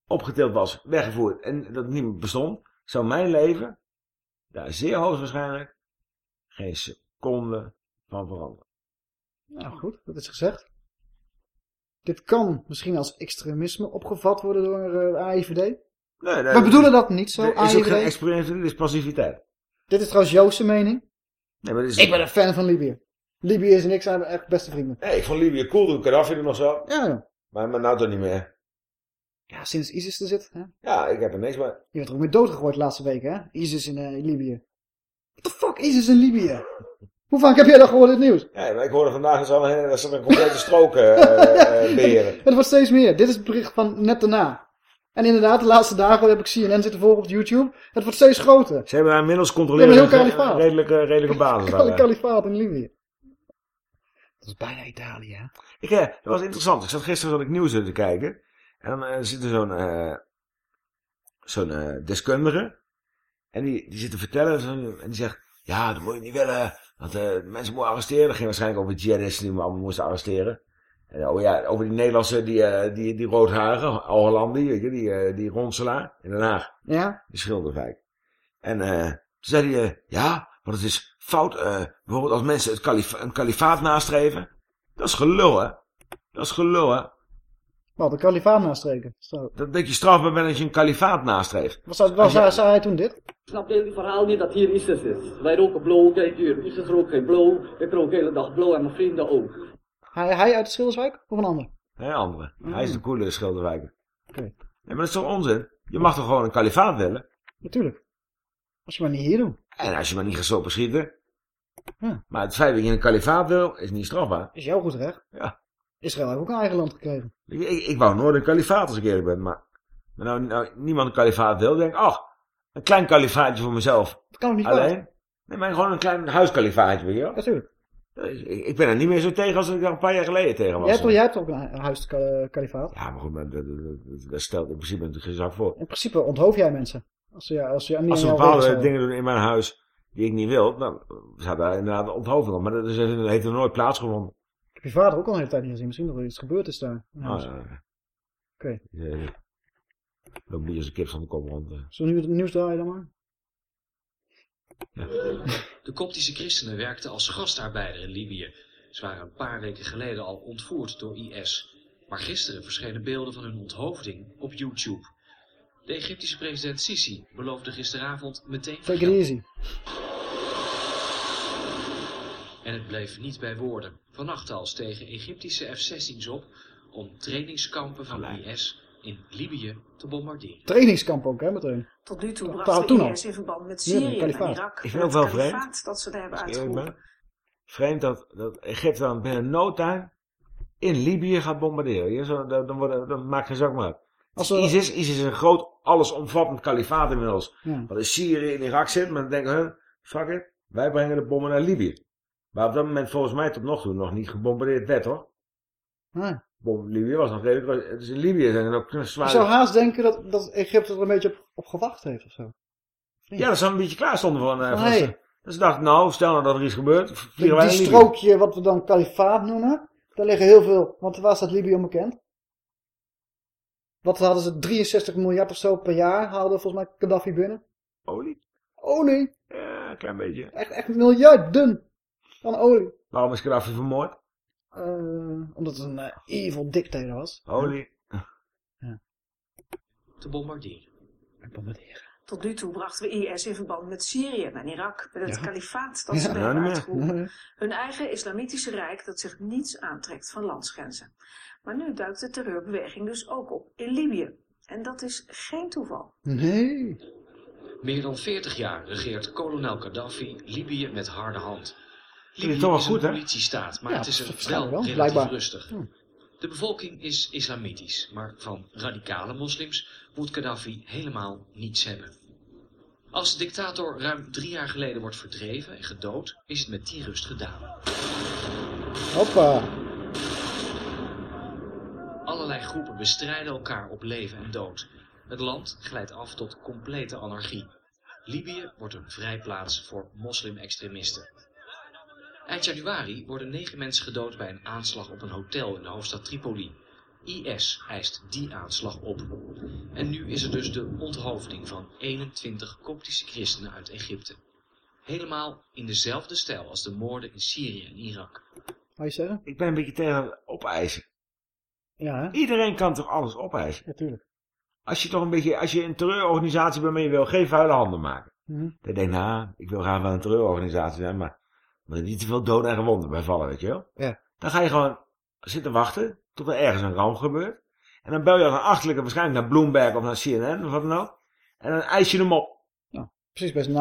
opgetild was, weggevoerd en dat het niet meer bestond, zou mijn leven daar zeer hoogstwaarschijnlijk geen seconde van veranderen. Nou goed, dat is gezegd. Dit kan misschien als extremisme opgevat worden door eh, de AIVD. Nee, nee, We bedoelen dat niet zo, Er is ook geen AIVD. experience, dit is passiviteit. Dit is trouwens Joost's mening. Nee, maar dit is Ik ben een fan van Libië. Libië en ik zijn echt beste vrienden. Nee, ik vond Libië cool toen Gaddafi er nog zat. Ja, ja. Maar, maar nou toch niet meer. Ja, sinds ISIS er zit. Hè? Je Ja, ik heb er niks mee. werd er ook mee doodgegooid de laatste weken, hè? ISIS in eh, Libië. What the fuck, ISIS in Libië? Hoe vaak heb jij dat gehoord in het nieuws? Ja, maar ik hoorde vandaag ze, al een, dat ze een complete strook eh, eh, beheren. Het wordt steeds meer. Dit is het bericht van net daarna. En inderdaad, de laatste dagen heb ik CNN zitten volgen op YouTube. Het wordt steeds groter. Ze hebben daar inmiddels controleren. heel kalifaat. redelijke, redelijke basis. Daar. kalifaat in Libië. Dat is bijna Italië, hè? Ik, eh, dat was interessant. Ik zat gisteren zat ik nieuws te kijken. En dan eh, zit er zo'n eh, zo'n eh, deskundige. En die, die zit te vertellen. zo- en die zegt, ja, dat moet je niet willen. Want eh, mensen moeten arresteren. Dat ging waarschijnlijk over jihadisten die we allemaal moesten arresteren. En, oh ja, over die Nederlandse, die, eh, die, die roodharige, Al-Hollandi, weet je, die, die ronselaar in Den Haag. Ja? Die Schilderwijk. En eh toen zei hij, ja, want het is fout. bijvoorbeeld als mensen het een kalifaat nastreven. Dat is gelul, hè. Dat is gelul, hè. Wat, een kalifaat nastreken? Zo. Dat, dat je strafbaar bent als je een kalifaat nastreeft. Was, zei, zei hij toen dit? Ik snap het hele verhaal niet dat hier ISIS is. Wij roken blow, kijk hier, ISIS rookt geen blow. Ik rook de hele dag blow en mijn vrienden ook. Hij, hij uit de Schilderswijk of een ander? Nee, andere. Hij is de coole Schilderwijker. Oké. Nee, maar dat is toch onzin? Je mag toch gewoon een kalifaat willen? Natuurlijk. Als je maar niet hier doet. En als je maar niet gaat stoppen schieten. Ja. Maar het feit dat je een kalifaat wil, is niet strafbaar. Is jouw goed recht. Ja. Israël heeft ook een eigen land gekregen. Ik, ik, ik wou nooit een kalifaat als ik eerlijk ben, maar... Maar nou, nou niemand een kalifaat wil, denk ik, ach, een klein kalifaatje voor mezelf. Dat kan ook niet Alleen? kwaad. Nee, maar gewoon een klein huiskalifaatje, weet je wel? Natuurlijk. Ik, ben er niet meer zo tegen als ik daar een paar jaar geleden tegen was. Jij hebt, jij hebt ook een, een huiskalifaat. Ja, maar goed, maar dat, dat, dat- dat stelt in principe geen zak voor. In principe onthoof jij mensen. Als ze, als ze Als bepaalde dingen doen in mijn huis die ik niet wil, dan zou daar inderdaad een op. Maar dat, is, dat heeft er nooit plaatsgevonden. Ik heb je vader ook al een hele tijd niet gezien. Misschien dat er iets gebeurd is daar. Ah, ja, ja. Oké. Eh, Loop niet als een kip van de kop rond. eh. Zullen we nu het nieuws draaien dan maar? De Koptische christenen werkten als gastarbeider in Libië. Ze waren een paar weken geleden al ontvoerd door IS. Maar gisteren verschenen beelden van hun onthoofding op YouTube. De Egyptische president Sisi beloofde gisteravond meteen Take it easy. En het bleef niet bij woorden. Vannacht al stegen Egyptische F-16's op om trainingskampen van IS in Libië te bombarderen. Trainingskamp ook, hè, meteen. Tot nu toe bracht de we toen al. IS in verband met Syrië en. Irak. Ik vind ook wel vreemd. dat ze daar hebben uitgeroepen. Vreemd dat, dat Egypte dan binnen no time in Libië gaat bombarderen. Ja, zo, dan, dan, worden, dan maakt geen zak meer uit. Als we- ISIS, ISIS is een groot, allesomvattend kalifaat inmiddels. Ja. Wat in Syrië en Irak zit. Maar dan denken hun, fuck it, wij brengen de bommen naar Libië. Maar op dat moment volgens mij tot nog toe nog niet gebombardeerd werd hoor. Nee. Bom, Libië was nog redelijk... Dus in Libië zijn er ook zwaar... Ik zou haast denken dat, dat Egypte er een beetje op, op gewacht heeft of zo. Ja, dat ze een beetje klaar stonden van... eh, Van, van Dus nou, stel nou dat er iets gebeurt, vliegen wij die strookje wat we dan kalifaat noemen, daar liggen heel veel, want waar staat Libië onbekend? Wat hadden ze, 63 miljard of zo per jaar haalde volgens mij Gaddafi binnen? Olie? Olie, Ja, een klein beetje. echt, echt miljarden aan olie. Waarom is Gaddafi vermoord? Eh, omdat het een eh, evil dictator was. Olie. te bombarderen. Tot nu toe brachten we IS in verband met Syrië en Irak, met het Ja. kalifaat dat Ja, ze nou, hebben uitgeroepen. Hun eigen islamitische rijk dat zich niets aantrekt van landsgrenzen. Maar nu duikt de terreurbeweging dus ook op in Libië. En dat is geen toeval. Nee. Meer dan 40 jaar regeert kolonel Gaddafi Libië met harde hand. Is Libië toch wel is goed, een hè? politiestaat, maar Ja, het is er wel wel, relatief blijkbaar. rustig. Hm. De bevolking is islamitisch, maar van radicale moslims moet Gaddafi helemaal niets hebben. Als de dictator ruim drie jaar geleden wordt verdreven en gedood, is het met die rust gedaan. Hoppa. Allerlei groepen bestrijden elkaar op leven en dood. Het land glijdt af tot complete anarchie. Libië wordt een vrijplaats voor moslim-extremisten. Eind januari worden negen mensen gedood bij een aanslag op een hotel in de hoofdstad Tripoli. IS eist die aanslag op. En nu is er dus de onthoofding van 21 koptische christenen uit Egypte. Helemaal in dezelfde stijl als de moorden in Syrië en Irak. Wou je zeggen? Ik ben een beetje tegen opeisen. Ja, hè? Iedereen kan toch alles opeisen? Natuurlijk. Als je toch een beetje, als je een terreurorganisatie bent, maar je wil geen vuile handen maken. Mhm. Dan denk je, nou, ik wil graag wel een terreurorganisatie zijn, maar er niet te veel doden en gewonden bij vallen, weet je wel. Ja. Dan ga je gewoon zitten wachten tot er ergens een ramp gebeurt. En dan bel je als een achterlijke waarschijnlijk naar Bloomberg of naar CNN of wat dan ook. En dan eis je hem op. Precies best 9-11,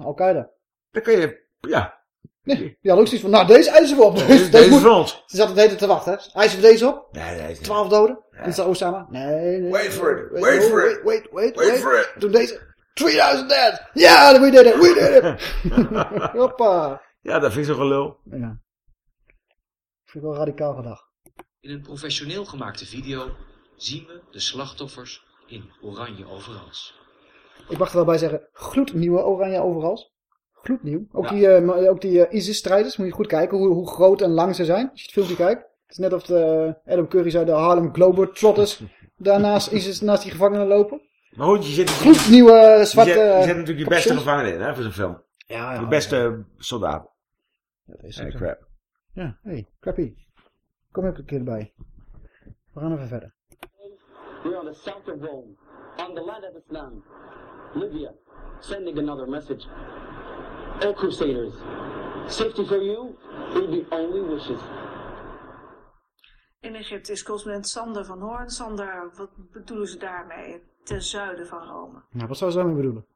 Al-Qaeda. Dan kun je, ja. Nee, die hadden ook zoiets van, nou deze eisen we op. Deze, Deze, deze is moet... voor ons. Ze zaten de hele tijd te wachten, hè. Eisen we deze op? Nee, nee. 12 doden? Dit is Osama? Nee, nee. Wait for it, Wait, wait for it. Wait, wait, Wait wait. for it. Toen deze, 3000 dead. Ja, we did it, we did it. Hoppa. Ja, dat vind ik zo gelul. Ja. Vind ik wel radicaal gedacht. In een professioneel gemaakte video zien we de slachtoffers in oranje overals. Ik mag er wel bij zeggen, gloednieuwe oranje overals. Gloednieuw. Ook Ja. die, eh, ook die eh, ISIS-strijders, moet je goed kijken hoe, hoe groot en lang ze zijn. Als je het filmpje kijkt. Het is net of de, eh, Adam Curry zei, de Harlem Globetrotters daarnaast ISIS naast die gevangenen lopen. Maar goed, je zit natuurlijk... Gloednieuwe Je zwarte... zet, je zet natuurlijk je beste gevangenen in, hè, voor zo'n film. Ja, ja. De beste soldaten. Dat is Ja, zo. crap. Ja, hey, crappy. Kom ook een keer erbij. We gaan even verder. We're on the south of Rome, on the land of Islam. Libya, sending another message. All crusaders, safety for you will be only wishes. In Egypte is correspondent Sander van Hoorn. Sander, wat bedoelen ze daarmee? Ten zuiden van Rome. Nou, wat zou ze daarmee bedoelen?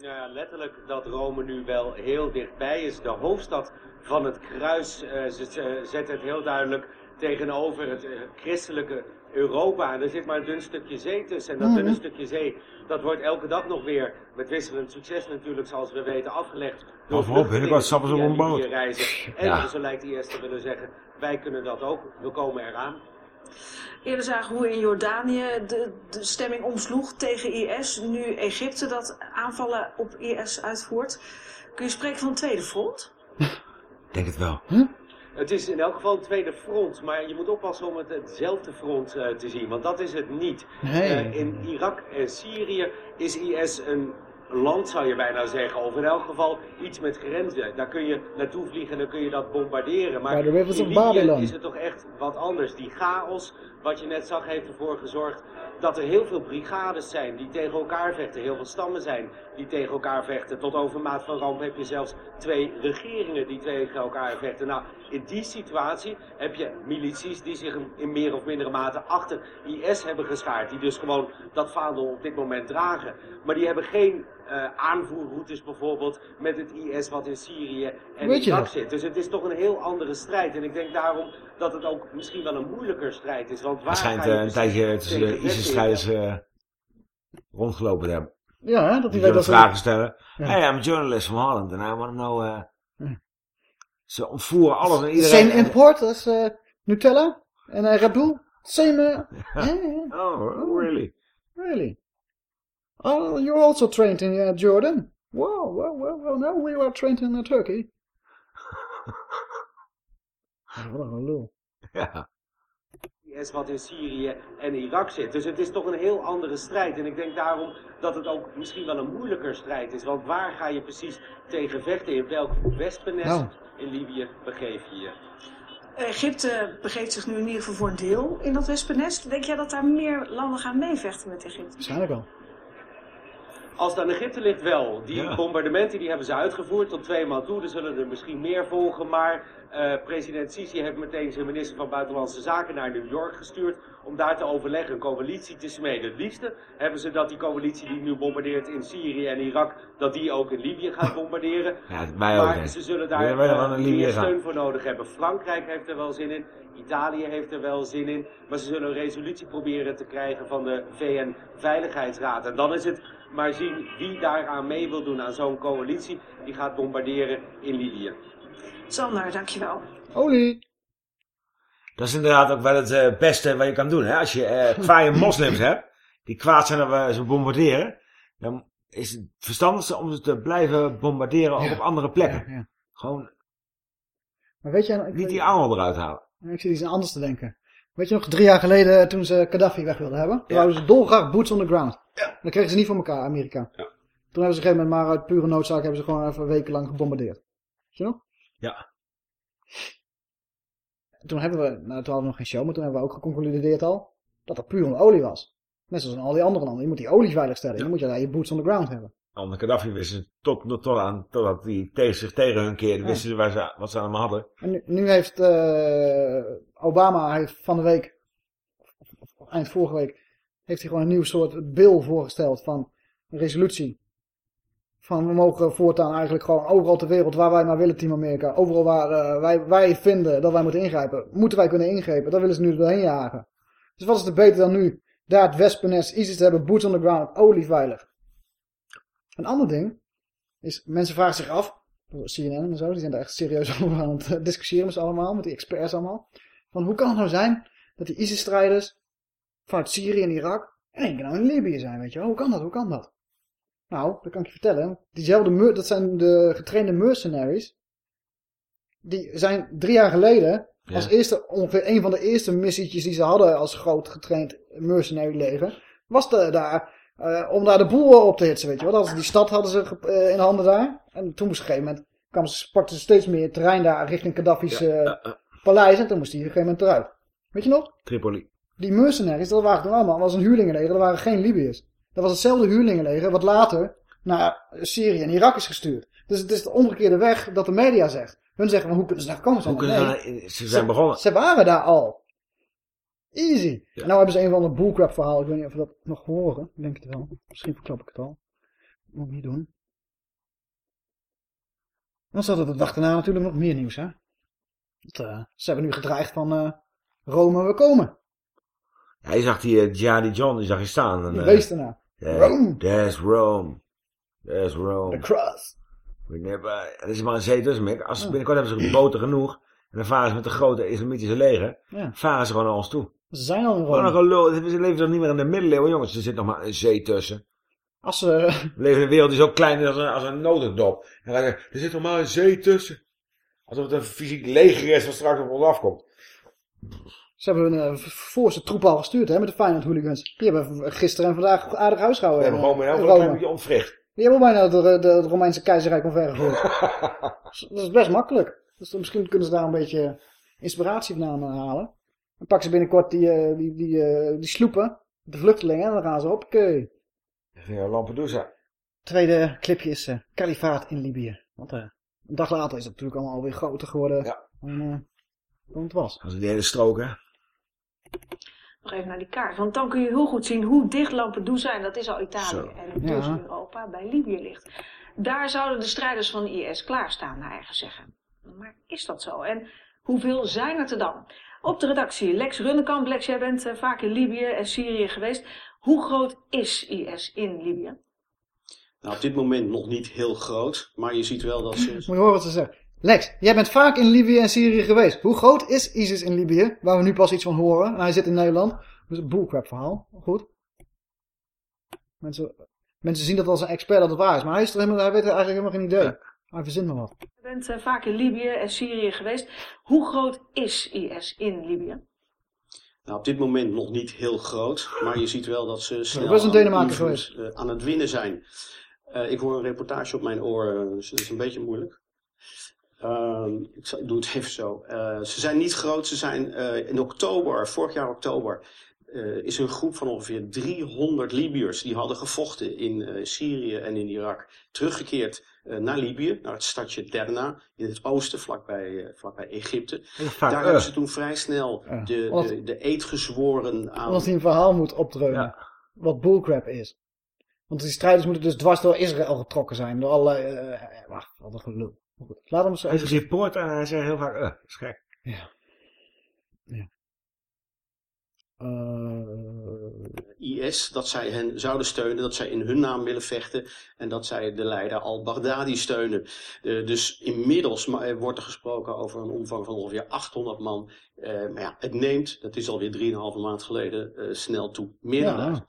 Nou ja, letterlijk dat Rome nu wel heel dichtbij is. De hoofdstad van het kruis eh, ze ze zet het heel duidelijk tegenover het eh, christelijke Europa. En er zit maar een dun stukje zee tussen. En dat Mhm. dunne stukje zee, dat wordt elke dag nog weer met wisselend succes natuurlijk, zoals we weten, afgelegd. Door Of op, binnenkort stappen ze op een boot. reizen. En Ja. zo lijkt de eerste te willen zeggen, wij kunnen dat ook, we komen eraan. Eerder zagen we hoe in Jordanië de, de stemming omsloeg tegen IS. Nu Egypte dat aanvallen op IS uitvoert. Kun je spreken van een tweede front? Denk het wel. Het is in elk geval een tweede front, maar je moet oppassen om het hetzelfde front eh, te zien, want dat is het niet. Nee. Eh, in Irak en Syrië is IS een land, zou je bijna zeggen, of in elk geval iets met grenzen. Daar kun je naartoe vliegen en dan kun je dat bombarderen. Maar rivers in Libië is het toch echt wat anders. Die chaos wat je net zag heeft ervoor gezorgd dat er heel veel brigades zijn die tegen elkaar vechten. Heel veel stammen zijn die tegen elkaar vechten. Tot overmaat van ramp heb je zelfs twee regeringen die tegen elkaar vechten. Nou, in die situatie heb je milities die zich in meer of mindere mate achter IS hebben geschaard. Die dus gewoon dat vaandel op dit moment dragen. Maar die hebben geen eh, aanvoerroutes bijvoorbeeld met het IS wat in Syrië en Irak zit. Dus het is toch een heel andere strijd. En ik denk daarom dat het ook misschien wel een moeilijker strijd is. Want waar Het schijnt eh, een precies tijdje tussen de? ISIS-strijders eh, rondgelopen te hebben. Ja, hè, dat Die hij weet dat vragen stellen. Ja. Hey, I'm a journalist from Holland and I want to know... eh, Ze ontvoeren alles en The iedereen. same import as eh, Nutella en uh, Red Bull. Same. yeah, yeah. Oh, really? Really? Oh, you're also trained in uh, Jordan. Wow, well, well, well, no, we were trained in uh, Turkey. Wat een lul. Ja. IS wat in Syrië en Irak zit. Dus het is toch een heel andere strijd. En ik denk daarom dat het ook misschien wel een moeilijker strijd is. Want waar ga je precies tegen vechten? In welk wespennest Nou. in Libië begeef je je? Egypte begeeft zich nu in ieder geval voor een deel in dat wespennest. Denk jij dat daar meer landen gaan meevechten met Egypte? Waarschijnlijk wel. Als het aan Egypte ligt wel. Die bombardementen die hebben ze uitgevoerd tot twee maal toe. Er zullen er misschien meer volgen. Maar eh, president Sisi heeft meteen zijn minister van Buitenlandse Zaken naar New York gestuurd. Om daar te overleggen, een coalitie te smeden. Het liefste hebben ze dat die coalitie die nu bombardeert in Syrië en Irak. Dat die ook in Libië gaat bombarderen. Ja, ook. maar ze zullen daar Libië meer steun voor nodig hebben. Frankrijk heeft er wel zin in. Italië heeft er wel zin in. Maar ze zullen een resolutie proberen te krijgen van de VN-veiligheidsraad. En dan is het maar zien wie daaraan mee wil doen aan zo'n coalitie. Die gaat bombarderen in Libië. Sander, dankjewel. Olie. Dat is inderdaad ook wel het eh, beste wat je kan doen. Hè? Als je eh kwaaie moslims hebt, die kwaad zijn dat we ze bombarderen, dan is het verstandigste om ze te blijven bombarderen ook op andere plekken. Ja, ja. Gewoon Maar weet je, ik, niet die angel eruit halen. ik zit iets anders te denken. Weet je nog, drie jaar geleden toen ze Gaddafi weg wilden hebben? Toen hadden ze dolgraag boots on the ground. Dat kregen ze niet voor elkaar, Amerika. Toen hebben ze op een gegeven moment maar uit pure noodzaak hebben ze gewoon even wekenlang gebombardeerd. Weet je nog? Ja. Toen hebben we, nou toen hadden we nog geen show, maar toen hebben we ook geconcludeerd al, dat dat puur om olie was. Net zoals in al die andere landen. Je moet die olie veilig stellen. Dan moet je daar je boots on the ground hebben. Onder Gaddafi wisten tot, tot, tot aan, totdat die tegen zich tegen hun keerde, Ja. wisten ze, waar ze wat ze allemaal hadden. En nu, nu heeft eh, Obama heeft van de week, of, of eind vorige week, heeft hij gewoon een nieuw soort bill voorgesteld van een resolutie. Van we mogen voortaan eigenlijk gewoon overal ter wereld waar wij maar willen, Team Amerika. Overal waar eh, wij, wij vinden dat wij moeten ingrijpen, moeten wij kunnen ingrijpen. Daar willen ze nu doorheen jagen. Dus wat is er beter dan nu daar het wespennest ISIS te hebben, boots on the ground, olie veilig. Een ander ding is, mensen vragen zich af, CNN en zo, die zijn daar echt serieus over aan het eh, discussiëren met z'n allemaal, met die experts allemaal. Van hoe kan het nou zijn dat die ISIS-strijders vanuit Syrië en Irak in één keer nou in Libië zijn, weet je wel? Hoe kan dat, hoe kan dat? Nou, dat kan ik je vertellen. Diezelfde, dat zijn de getrainde mercenaries. Die zijn drie jaar geleden, Ja. als eerste, ongeveer een van de eerste missietjes die ze hadden als groot getraind mercenary leger, was de, daar, eh, om daar de boel op te hitsen, weet je wel. Die stad hadden ze eh, in handen daar. En toen moest op een gegeven moment, kwamen ze, pakten ze steeds meer terrein daar richting Gaddafi's eh, paleis. En toen moest die op een gegeven moment eruit. Weet je nog? Tripoli. Die mercenaries, dat waren toen allemaal, was een huurlingenleger, dat waren geen Libiërs. Dat was hetzelfde huurlingenleger wat later naar Syrië en Irak is gestuurd. Dus het is de omgekeerde weg dat de media zegt. Hun zeggen hoe kunnen ze daar zijn? Hoe kunnen Nee, ze ze zijn begonnen. Ze waren daar al. Easy. En nou hebben ze een van de bullcrap verhaal. Ik weet niet of we dat nog horen. Ik denk het wel. Misschien verklap ik het al. Moet ik niet doen. Dan zat het de dag daarna natuurlijk nog meer nieuws, hè. Dat, eh, ze hebben nu gedreigd van eh, Rome, we komen. Ja, je zag die uh, Gianni John, die zag je staan. En, Die eh, eh, Rome. There's Rome. There's Rome. The cross. We never- Er is maar een zee tussen, Mick. Als Ja. binnenkort hebben ze boten genoeg. En dan varen ze met een grote islamitische leger. Ja. Varen ze gewoon naar ons toe. Ze zijn al in Gewoon een gelul. Ze leven toch niet meer in de middeleeuwen, jongens. Er zit nog maar een zee tussen. Als ze... We leven in een wereld die zo klein is als een, als een notendop. En dan er zit nog maar een zee tussen. Alsof het een fysiek leger is wat straks op ons afkomt. Ze hebben hun uh, voorste troep al gestuurd, hè, met de Feyenoord hooligans. Die hebben gisteren en vandaag aardig huis We gehouden. hebben gewoon eh, weer een klein beetje ontwricht. Die hebben bijna de, de, de het Romeinse keizerrijk omvergegooid. dat is best makkelijk. Dus misschien kunnen ze daar een beetje inspiratie vandaan halen. Dan pakken ze binnenkort die, eh, die, die, eh, die sloepen, de vluchtelingen, en dan gaan ze op. Ja, Lampedusa. Tweede clipje is eh Kalifaat in Libië. Want eh, een dag later is het natuurlijk allemaal alweer groter geworden dan, eh, dan het was. Dat is die hele strook, hè? Nog even naar die kaart. Want dan kun je heel goed zien hoe dicht Lampedusa, en dat is al Italië, Zo. en dus Ja. Europa, bij Libië ligt. Daar zouden de strijders van IS klaarstaan, naar eigen zeggen. Maar is dat zo? En hoeveel zijn het er dan? Op de redactie Lex Runnekamp. Lex, jij bent eh, vaak in Libië en Syrië geweest. Hoe groot is IS in Libië? Nou, op dit moment nog niet heel groot, maar je ziet wel dat ze... Moet je horen wat ze zeggen. Lex, jij bent vaak in Libië en Syrië geweest. Hoe groot is ISIS in Libië? Waar we nu pas iets van horen. En hij zit in Nederland. Dus een bullcrap verhaal. Goed. Mensen, mensen zien dat als een expert dat het waar is. Maar hij, is er helemaal, hij weet er eigenlijk helemaal geen idee. Hij verzint maar wat. Je bent eh, vaak in Libië en Syrië geweest. Hoe groot is IS in Libië? Nou, op dit moment nog niet heel groot, maar je ziet wel dat ze snel was in aan geweest. eh, aan het winnen zijn. Eh, ik hoor een reportage op mijn oor, dus dat is een beetje moeilijk. Ehm, ik, zal- ik doe het even zo. Eh, ze zijn niet groot, ze zijn eh, in oktober, vorig jaar oktober, eh, is een groep van ongeveer 300 Libiërs die hadden gevochten in eh, Syrië en in Irak, teruggekeerd eh, naar Libië, naar het stadje Derna in het oosten, vlakbij, vlakbij Egypte. vaak, Daar hebben ze toen vrij snel de, de, de eed gezworen aan Als hij een verhaal moet opdreunen. Wat bullcrap is. Want die strijders moeten dus dwars door Israël getrokken zijn. Door eh, eh, wacht, wat een gelul. Maar goed, Laat hem zo Hij een reporter en hij zegt heel vaak, eh, is gek. Ja. ja. Eh, IS, dat zij hen zouden steunen, dat zij in hun naam willen vechten en dat zij de leider al-Baghdadi steunen. Eh, dus inmiddels eh, wordt er gesproken over een omvang van ongeveer 800 man. Eh, maar ja, het neemt, dat is alweer 3,5 maand geleden, eh, snel toe. Meer dan Ja.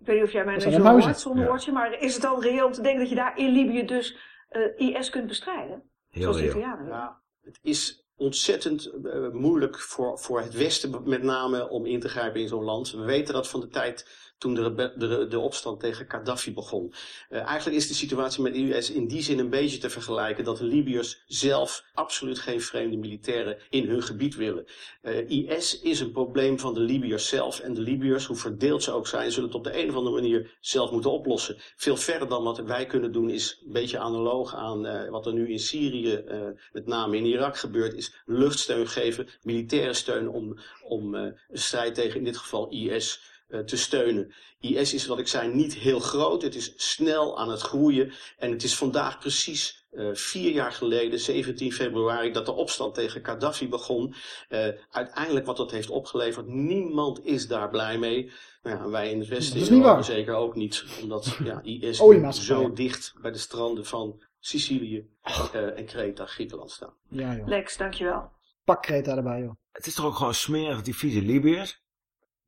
Ik weet niet of jij mij Dat nu zijn zo de muizen. hoort zonder Ja. woordje, maar is het dan reëel om te denken dat je daar in Libië dus eh, IS kunt bestrijden? Heel Zoals de. Italianen. Ja, het is ontzettend eh, moeilijk voor, voor het Westen met name om in te grijpen in zo'n land. We weten dat van de tijd toen de, de, de opstand tegen Gaddafi begon. Eh, eigenlijk is de situatie met de US in die zin een beetje te vergelijken dat de Libiërs zelf absoluut geen vreemde militairen in hun gebied willen. Eh, IS is een probleem van de Libiërs zelf en de Libiërs, hoe verdeeld ze ook zijn, zullen het op de een of andere manier zelf moeten oplossen. Veel verder dan wat wij kunnen doen is een beetje analoog aan eh, wat er nu in Syrië, met name in Irak gebeurt, is luchtsteun geven, militaire steun om, om strijd tegen in dit geval IS te steunen. IS is, wat ik zei, niet heel groot. Het is snel aan het groeien. En het is vandaag precies eh, vier jaar geleden, 17 februari, dat de opstand tegen Gaddafi begon. Eh, uiteindelijk wat dat heeft opgeleverd, niemand is daar blij mee. Nou ja, wij in het Westen is zeker ook niet. Omdat ja, IS Oliemaatschappij. zo dicht bij de stranden van Sicilië eh, en Kreta, Griekenland staan. ja, joh. Lex, dankjewel. Pak Kreta erbij, joh. Het is toch ook gewoon smerig, die vieze Libiërs.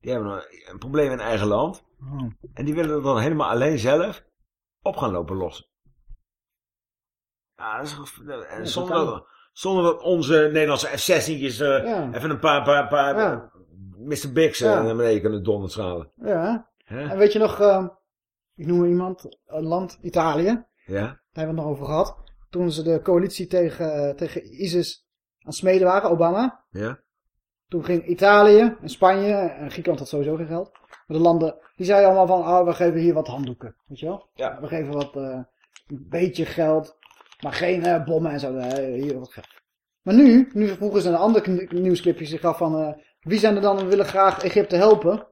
Die hebben een, een probleem in eigen land. Oh. En die willen het dan helemaal alleen zelf op gaan lopen lossen. Ja, dat is, en dat zonder, dat, zonder dat onze Nederlandse F-16'tjes eh, Ja. even een paar, paar, paar Ja. Mr. Bigs Ja. naar beneden kunnen donderstralen. Ja. En weet je nog, eh, ik noem iemand, een land, Italië. Ja? Daar hebben we het nog over gehad. Toen ze de coalitie tegen, tegen ISIS aan het smeden waren, Obama. Ja? Toen ging Italië en Spanje, en Griekenland had sowieso geen geld. Maar de landen, die zeiden allemaal van, ah, we geven hier wat handdoeken. Weet je wel? Ja. We geven wat, eh, een beetje geld, maar geen eh, bommen en zo. Nee, hier wat geld. Maar nu, nu vroegen ze een ander nieuwsclipje zich af van, eh, wie zijn er dan en willen graag Egypte helpen?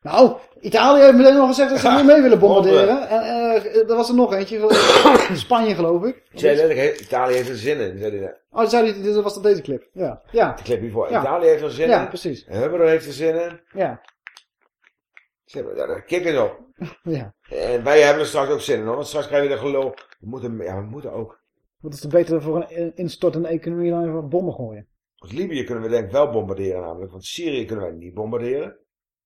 Nou, Italië heeft meteen al gezegd dat ze niet mee willen bombarderen. En er was er nog eentje, Spanje geloof ik. Zei letterlijk, Italië heeft er zin in. Zei hij dat. Oh, dat zei hij, dit was dat deze clip. Ja. Ja. De clip hiervoor. Ja. Italië heeft er zin in. Ja, precies. Hubbard heeft er zin in. Ja. Eens op. Ja. En wij hebben er straks ook zin in, hoor. Want straks krijg je de gelul. We moeten, ja, we moeten ook. Wat is het beter voor een instortende economie dan even bommen gooien? Want Libië kunnen we denk ik wel bombarderen namelijk. Want Syrië kunnen wij niet bombarderen.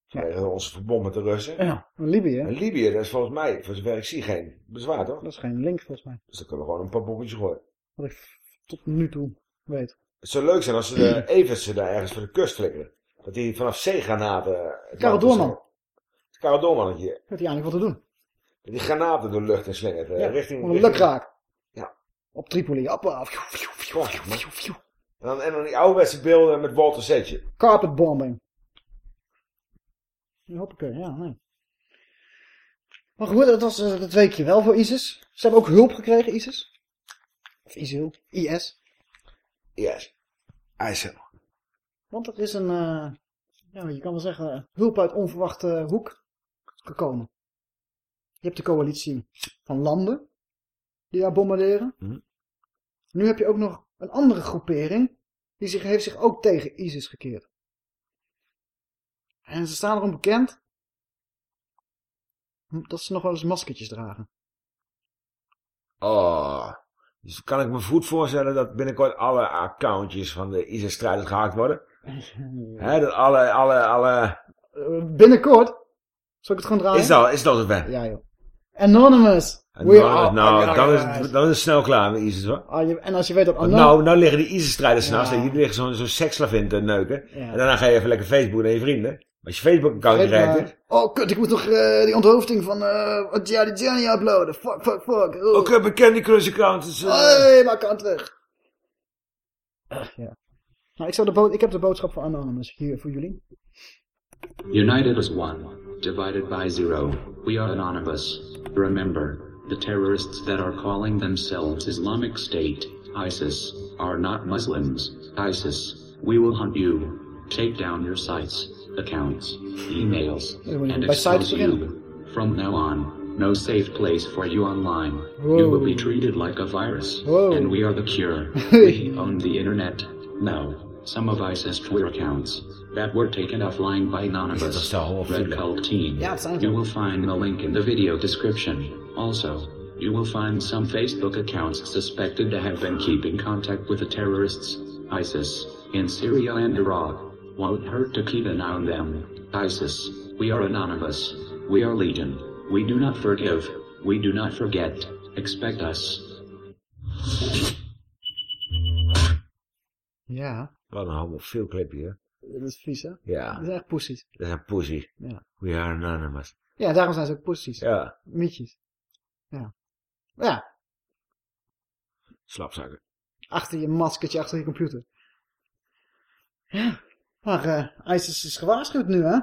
Vanwege onze verbond met de Russen. Ja, Libië. En Libië, dat is volgens mij, voor zover ik zie, geen bezwaar, toch? Dat is geen link volgens mij. Dus dan kunnen we gewoon een paar bommetjes gooien. Wat ik tot nu toe weet. Het zou leuk zijn als ze de Evertsen daar ergens voor de kust flikkeren. Dat die vanaf zeegranaten... het Karel Doorman. Karel Doormannetje. Heeft hij eigenlijk wat te doen? Dat die granaten door de lucht in slingert. eh, Ja, richting... een richting- lukraak. Ja. Op Tripoli. Appa. En dan, en dan die ouderwetse beelden met Walter Setje. Carpet bombing. Hoppakee, ja, nee. Maar goed, dat was eh, dat weekje wel voor ISIS. Ze hebben ook hulp gekregen, ISIS. Of ISIL, IS. Yes. ISIL. Want er is een, eh, ja, je kan wel zeggen, hulp uit onverwachte hoek gekomen. Je hebt de coalitie van landen die daar bombarderen. Mhm. Nu heb je ook nog een andere groepering die zich, heeft zich ook tegen ISIS gekeerd. En ze staan erom bekend dat ze nog wel eens maskertjes dragen. Oh. Dus kan ik me goed voorstellen dat binnenkort alle accountjes van de ISIS-strijders gehaakt worden? Hè, dat alle, alle, alle... Binnenkort? Zal ik het gewoon draaien? Is dat, is dat zover? Ja joh. Anonymous. We nou, are nou, dan is, dan is het snel klaar met ISIS hoor. Ah, je- en als je weet dat Want Anon- nou, nou liggen die ISIS-strijders Ja. en liggen zo'n zo'n seksslavin te neuken. Ja. En daarna ga je even lekker Facebook naar je vrienden. Als je Facebook-account maar- Oh kut, ik moet nog eh, die onthoofding van uh, Gianni Gianni uploaden. Fuck, fuck, fuck. Oh. Ook een Candy Crush account. Dus, eh, Hey, maar kan terug. ja. Nou, ik, zou de bood- ik heb de boodschap van Anonymous hier voor jullie. United as one, divided by zero. We are anonymous. Remember, the terrorists that are calling themselves Islamic State, ISIS, are not Muslims. ISIS, we will hunt you, take down your sites, accounts, emails, Ja, moet je and bij sites expose you. From now on, no safe place for you online. Whoa. You will be treated like a virus, Whoa. and we are the cure. we own the internet. No, some of ISIS Twitter accounts that were taken offline by Anonymous Red Cult Team. Ja, het zijn You will find the link in the video description. Also, you will find some Facebook accounts suspected to have been keeping contact with the terrorists, ISIS, in Syria and Iraq. Won't hurt to keep an eye on them. ISIS, we are anonymous. We are legion. We do not forgive. We do not forget. Expect us. Ja, Wat een homofiel clipje, hè? dat is vies hè? Ja. Dat zijn echt poesies. Dat een pussy. Ja. We are anonymous. Ja, daarom zijn ze ook poesies. Ja. Mietjes. Ja. Ja, Slapzakken. achter je maskertje, achter je computer. Ja. Maar eh ISIS is gewaarschuwd nu hè?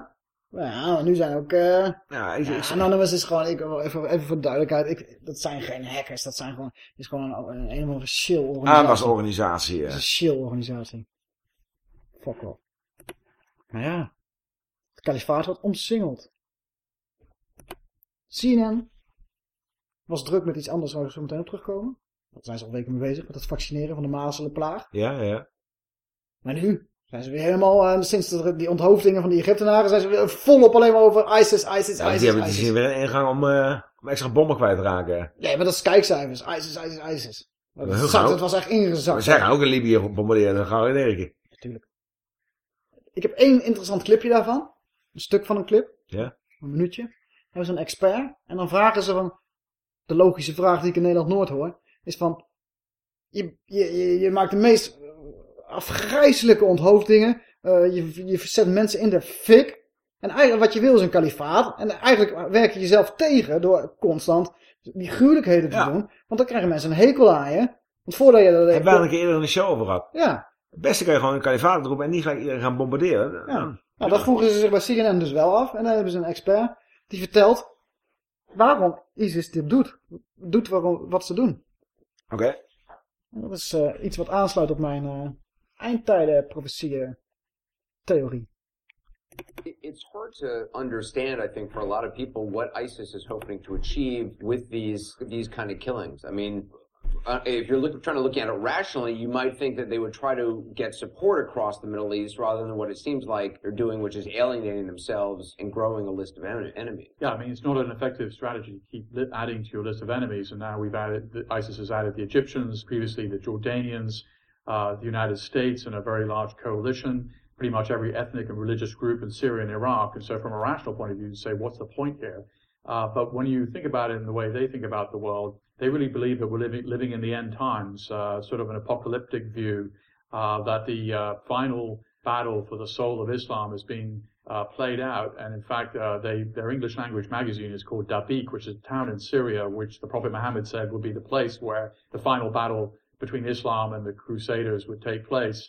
Ja, nu zijn ook... Ja, ik, ik, Anonymous is gewoon, ik, even, even voor de duidelijkheid, ik, dat zijn geen hackers, dat zijn gewoon, is gewoon een, een, een of andere shill organisatie. Aandachtsorganisatie, Dat ja. is een shill organisatie. Fuck off. Maar ja, het kalifaat wordt omsingeld. CNN was druk met iets anders waar we zo meteen op terugkomen. Daar zijn ze al weken mee bezig met het vaccineren van de mazelenplaag. Ja, ja. Maar nu zijn ze weer helemaal, eh, sinds die onthoofdingen van die Egyptenaren, zijn ze weer volop alleen maar over ISIS, ISIS, ja ISIS, die hebben die ISIS. zien weer een ingang om, eh, om extra bommen kwijt te raken. Ja, maar dat is kijkcijfers. ISIS, ISIS, ISIS. Dat, zakt, het was echt ingezakt. We zeggen ook in Libië bombarderen, dan gaan we in. Natuurlijk. Ik heb één interessant clipje daarvan. Een stuk van een clip. Ja. Een minuutje. Dan hebben ze een expert. En dan vragen ze van... De logische vraag die ik in Nederland-Noord hoor. Is van... Je, je, je, je maakt de meest afgrijzelijke onthoofdingen. Eh, je, je zet mensen in de fik. En eigenlijk wat je wil is een kalifaat. En eigenlijk werk je jezelf tegen door constant die gruwelijkheden te doen. Want dan krijgen mensen een hekel aan je. Want voordat je dat... Al een keer eerder in de show over gehad. Ja. Het beste kan je gewoon een kalifaat roepen en niet gelijk iedereen gaan bombarderen. Ja. Nou, dat vroegen ze zich bij CNN dus wel af. En dan hebben ze een expert die vertelt waarom ISIS dit doet. Doet waarom, wat ze doen. Oké. Dat is eh, iets wat aansluit op mijn eh eindtijden profetieën theorie. It's hard to understand, I think, for a lot of people what ISIS is hoping to achieve with these these kind of killings. I mean, uh, if you're look, trying to look at it rationally, you might think that they would try to get support across the Middle East rather than what it seems like they're doing, which is alienating themselves and growing a list of en- enemies. Yeah, I mean, it's not an effective strategy to keep li- adding to your list of enemies. And now we've added, ISIS has added the Egyptians, previously the Jordanians, uh, the United States, and a very large coalition, pretty much every ethnic and religious group in Syria and Iraq. And so, from a rational point of view, you say, what's the point here? Uh, but when you think about it in the way they think about the world, they really believe that we're living, living in the end times, uh, sort of an apocalyptic view, uh, that the uh, final battle for the soul of Islam is being uh, played out. And in fact, uh, they, their English language magazine is called Dabiq, which is a town in Syria, which the Prophet Muhammad said would be the place where the final battle between Islam and the Crusaders would take place.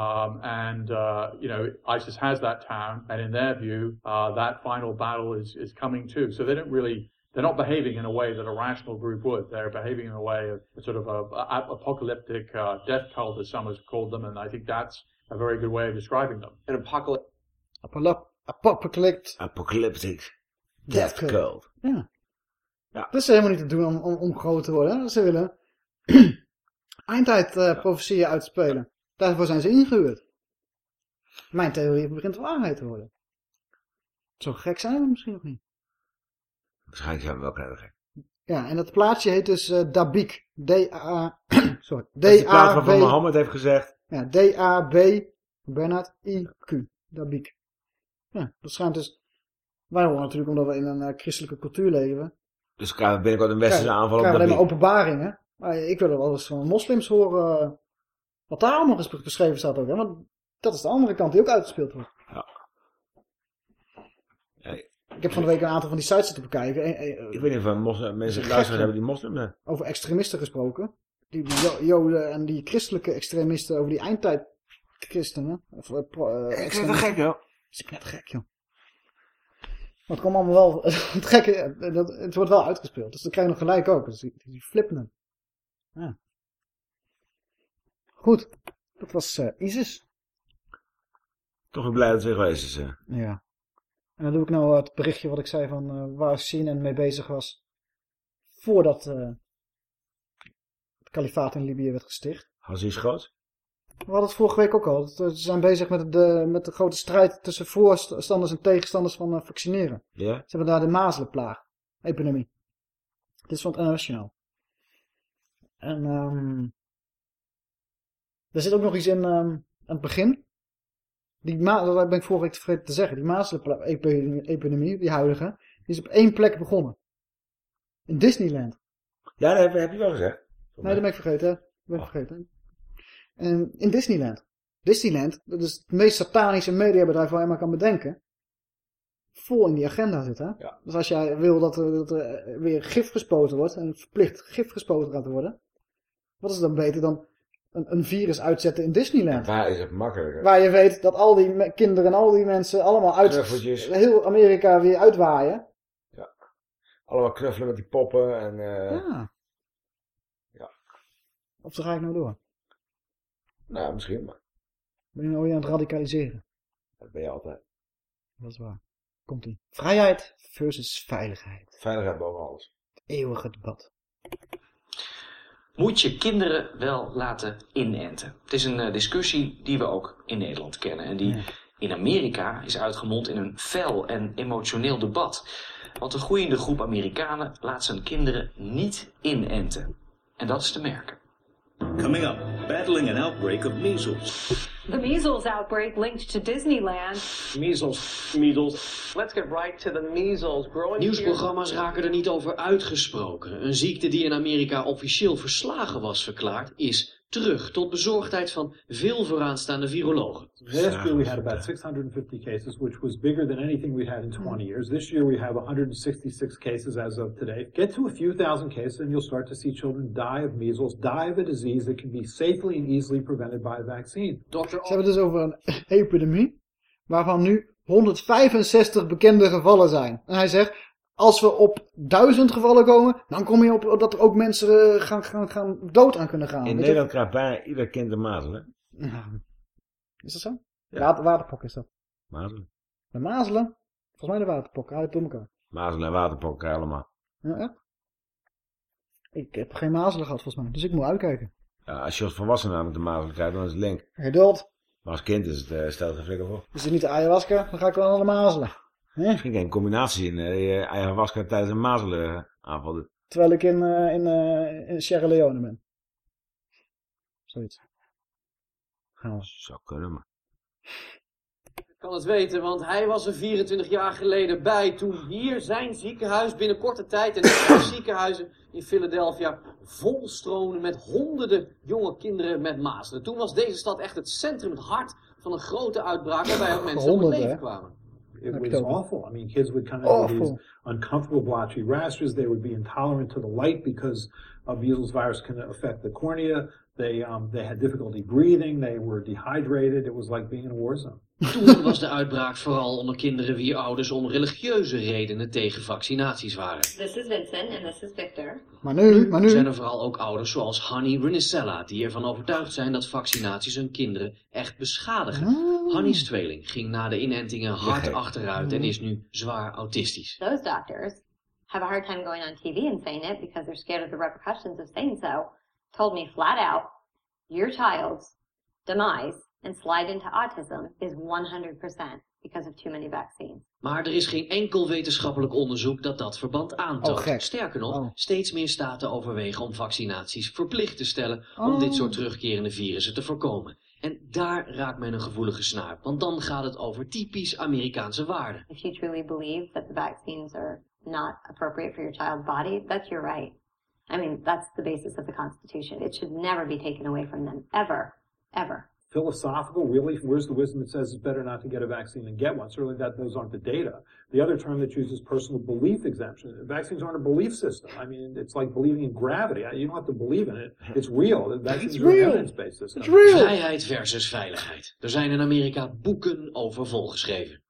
Um, and, uh, you know, ISIS has that town, and in their view, uh, that final battle is, is coming too. So they don't really, they're not behaving in a way that a rational group would. They're behaving in a way of sort of a, a apocalyptic uh, death cult, as some have called them, and I think that's a very good way of describing them. An apocalypse. Apocalyptic. Apocalyptic. Death Death cult. cult. Ja. Ja. Dat is helemaal niet te doen om, om, om groot te worden. hè. Ze willen eindtijd eh profetieën uitspelen. Daarvoor zijn ze ingehuurd. Mijn theorie begint waarheid te worden. Zo gek zijn we misschien nog niet. Waarschijnlijk zijn we wel knettergek. Ja, en dat plaatsje heet dus eh Dabik. D-A... Sorry. Dat is de plaats waarvan. Mohammed heeft gezegd. Ja, D-A-B... Bernard I-Q. Dabik. Ja, dat schijnt dus... Wij horen natuurlijk omdat we in een eh, christelijke cultuur leven. Dus we krijgen binnenkort een westerse aanval op krijgen de alleen maar openbaringen. Maar ik wil er wel eens van moslims horen... eh, wat daar allemaal geschreven staat ook. Hè? Want dat is de andere kant die ook uitgespeeld wordt. Ik heb van de week een aantal van die sites zitten bekijken. En, en, Ik weet niet of moslim, mensen luisteren hebben die moslim zijn. over extremisten gesproken. Die Jo- joden en die christelijke extremisten over die eindtijd christenen. Of, eh, pro- eh, extremisten. gek, joh. Dat is net gek, joh. Maar het komt allemaal wel... Het gekke, eh, dat, het wordt wel uitgespeeld. Dus dan krijg je nog gelijk ook. Dus die, die flippen hem. Ja. Goed. Dat was eh, ISIS. Toch weer blij dat weer geweest is. eh. Ja. En dan doe ik nou het berichtje wat ik zei van eh, waar CNN mee bezig was. Voordat eh, het kalifaat in Libië werd gesticht. Hazish groot. We hadden het vorige week ook al. Ze zijn bezig met de, met de grote strijd tussen voorstanders en tegenstanders van vaccineren. Ja? Ze hebben daar de mazelenplaag. Epidemie. Dit is van het NOS-journaal. En ehm er zit ook nog iets in ehm, aan het begin. Die dat ben ik vorige week vergeten te zeggen. Die mazelenepidemie, die huidige, die is op één plek begonnen. In Disneyland. Ja, dat heb, heb je wel gezegd. Nee, dat ben ik vergeten. Dat ben ik vergeten. En in Disneyland. Disneyland, dat is het meest satanische mediabedrijf waar je maar kan bedenken. Vol in die agenda zit, hè? Dus als jij wil dat er, dat er weer gif gespoten wordt, en verplicht gif gespoten gaat worden, wat is dan beter dan een, een virus uitzetten in Disneyland? Waar is het makkelijker? Waar je weet dat al die kinderen en al die mensen allemaal uit Knuffeltjes. heel Amerika weer uitwaaien. Allemaal knuffelen met die poppen en... eh, Ja. Ja. Of ga ik nou door? Nou, misschien, maar Ben je nou weer aan het radicaliseren? dat ben je altijd. Dat is waar. Komt ie. Vrijheid versus veiligheid. Veiligheid boven alles. Het eeuwige debat. Moet je kinderen wel laten inenten? Het is een eh, discussie die we ook in Nederland kennen. En die in Amerika is uitgemond in een fel en emotioneel debat. Want een groeiende groep Amerikanen laat zijn kinderen niet inenten. En dat is te merken. Coming up, battling an outbreak of measles. The measles outbreak linked to Disneyland. Measles, measles. Let's get right to the measles. Growing Nieuwsprogramma's raken er niet over uitgesproken. Een ziekte die in Amerika officieel verslagen was verklaard, is terug tot bezorgdheid van veel vooraanstaande virologen. Last year we had about 650 cases, which was bigger than anything we'd had in 20 years. This year we have 166 cases as of today. Get to a few thousand cases and you'll start to see children die of measles, die of a disease that can be safely and easily prevented by a vaccine. Ze hebben het dus over een epidemie, waarvan nu 165 bekende gevallen zijn. En hij zegt, als we op 1000 gevallen komen, dan kom je op dat er ook mensen eh, gaan, gaan, gaan dood aan kunnen gaan. In je? Nederland krijgt bijna ieder kind de mazelen. Ja. Is dat zo? Water, waterpok is dat. Mazelen. De mazelen? Volgens mij de waterpok, hij het door elkaar. Mazelen en waterpok krijgen allemaal. Ja, echt? Ik heb geen mazelen gehad volgens mij, dus ik moet uitkijken. Ja, als je als volwassene met de mazelen krijgt, dan is het link. Geduld. Maar als kind is het, uh, stel het geen flikker voor. Is het niet de ayahuasca, dan ga ik wel naar de mazelen. Misschien geen combinatie in uh, ayahuasca tijdens een mazelen aanval doet. Terwijl ik in, uh, in, uh, in Sierra Leone ben. Zoiets. Gaan we. Zou kunnen, maar. Ik kan het weten, want hij was er 24 jaar geleden bij toen hier zijn ziekenhuis binnen korte tijd en de ziekenhuizen in Philadelphia volstroomden met honderden jonge kinderen met mazelen. Toen was deze stad echt het centrum, het hart van een grote uitbraak waarbij ook mensen om het leven kwamen. It was awful. I mean, kids would come in with these uncomfortable blotchy rashes. They would be intolerant to the light because uh, measles virus can affect the cornea. They um, they had difficulty breathing. They were dehydrated. It was like being in a war zone. Toen was de uitbraak vooral onder kinderen wie ouders om religieuze redenen tegen vaccinaties waren. This is Vincent and this is Victor. Maar nu, maar nu. zijn er vooral ook ouders zoals Honey Renicella die ervan overtuigd zijn dat vaccinaties hun kinderen echt beschadigen. Ah. Honey's tweeling ging na de inentingen hard achteruit en is nu zwaar autistisch. Those doctors have a hard time going on TV and saying it because they're scared of the repercussions of saying so. Told me flat out, your child's demise and slide into autism is 100% because of too many vaccines. Maar er is geen enkel wetenschappelijk onderzoek dat dat verband aantoont. Oh. Sterker nog, Oh. steeds meer staten overwegen om vaccinaties verplicht te stellen om Oh. dit soort terugkerende virussen te voorkomen. En daar raakt men een gevoelige snaar, want dan gaat het over typisch Amerikaanse waarden. If you truly believe that the vaccines are not appropriate for your child's body, that's your right. I mean, that's the basis of the Constitution. It should never be taken away from them, ever, ever. Philosophical, really? Where's the wisdom that says it's better not to get a vaccine than get one? Certainly, that those aren't the data. The other term that's used is personal belief exemption. Vaccines aren't a belief system. I mean, it's like believing in gravity. You don't have to believe in it. It's real. The vaccines It's are an real. evidence-based system. Vrijheid versus veiligheid. Er zijn in Amerika boeken over volgeschreven.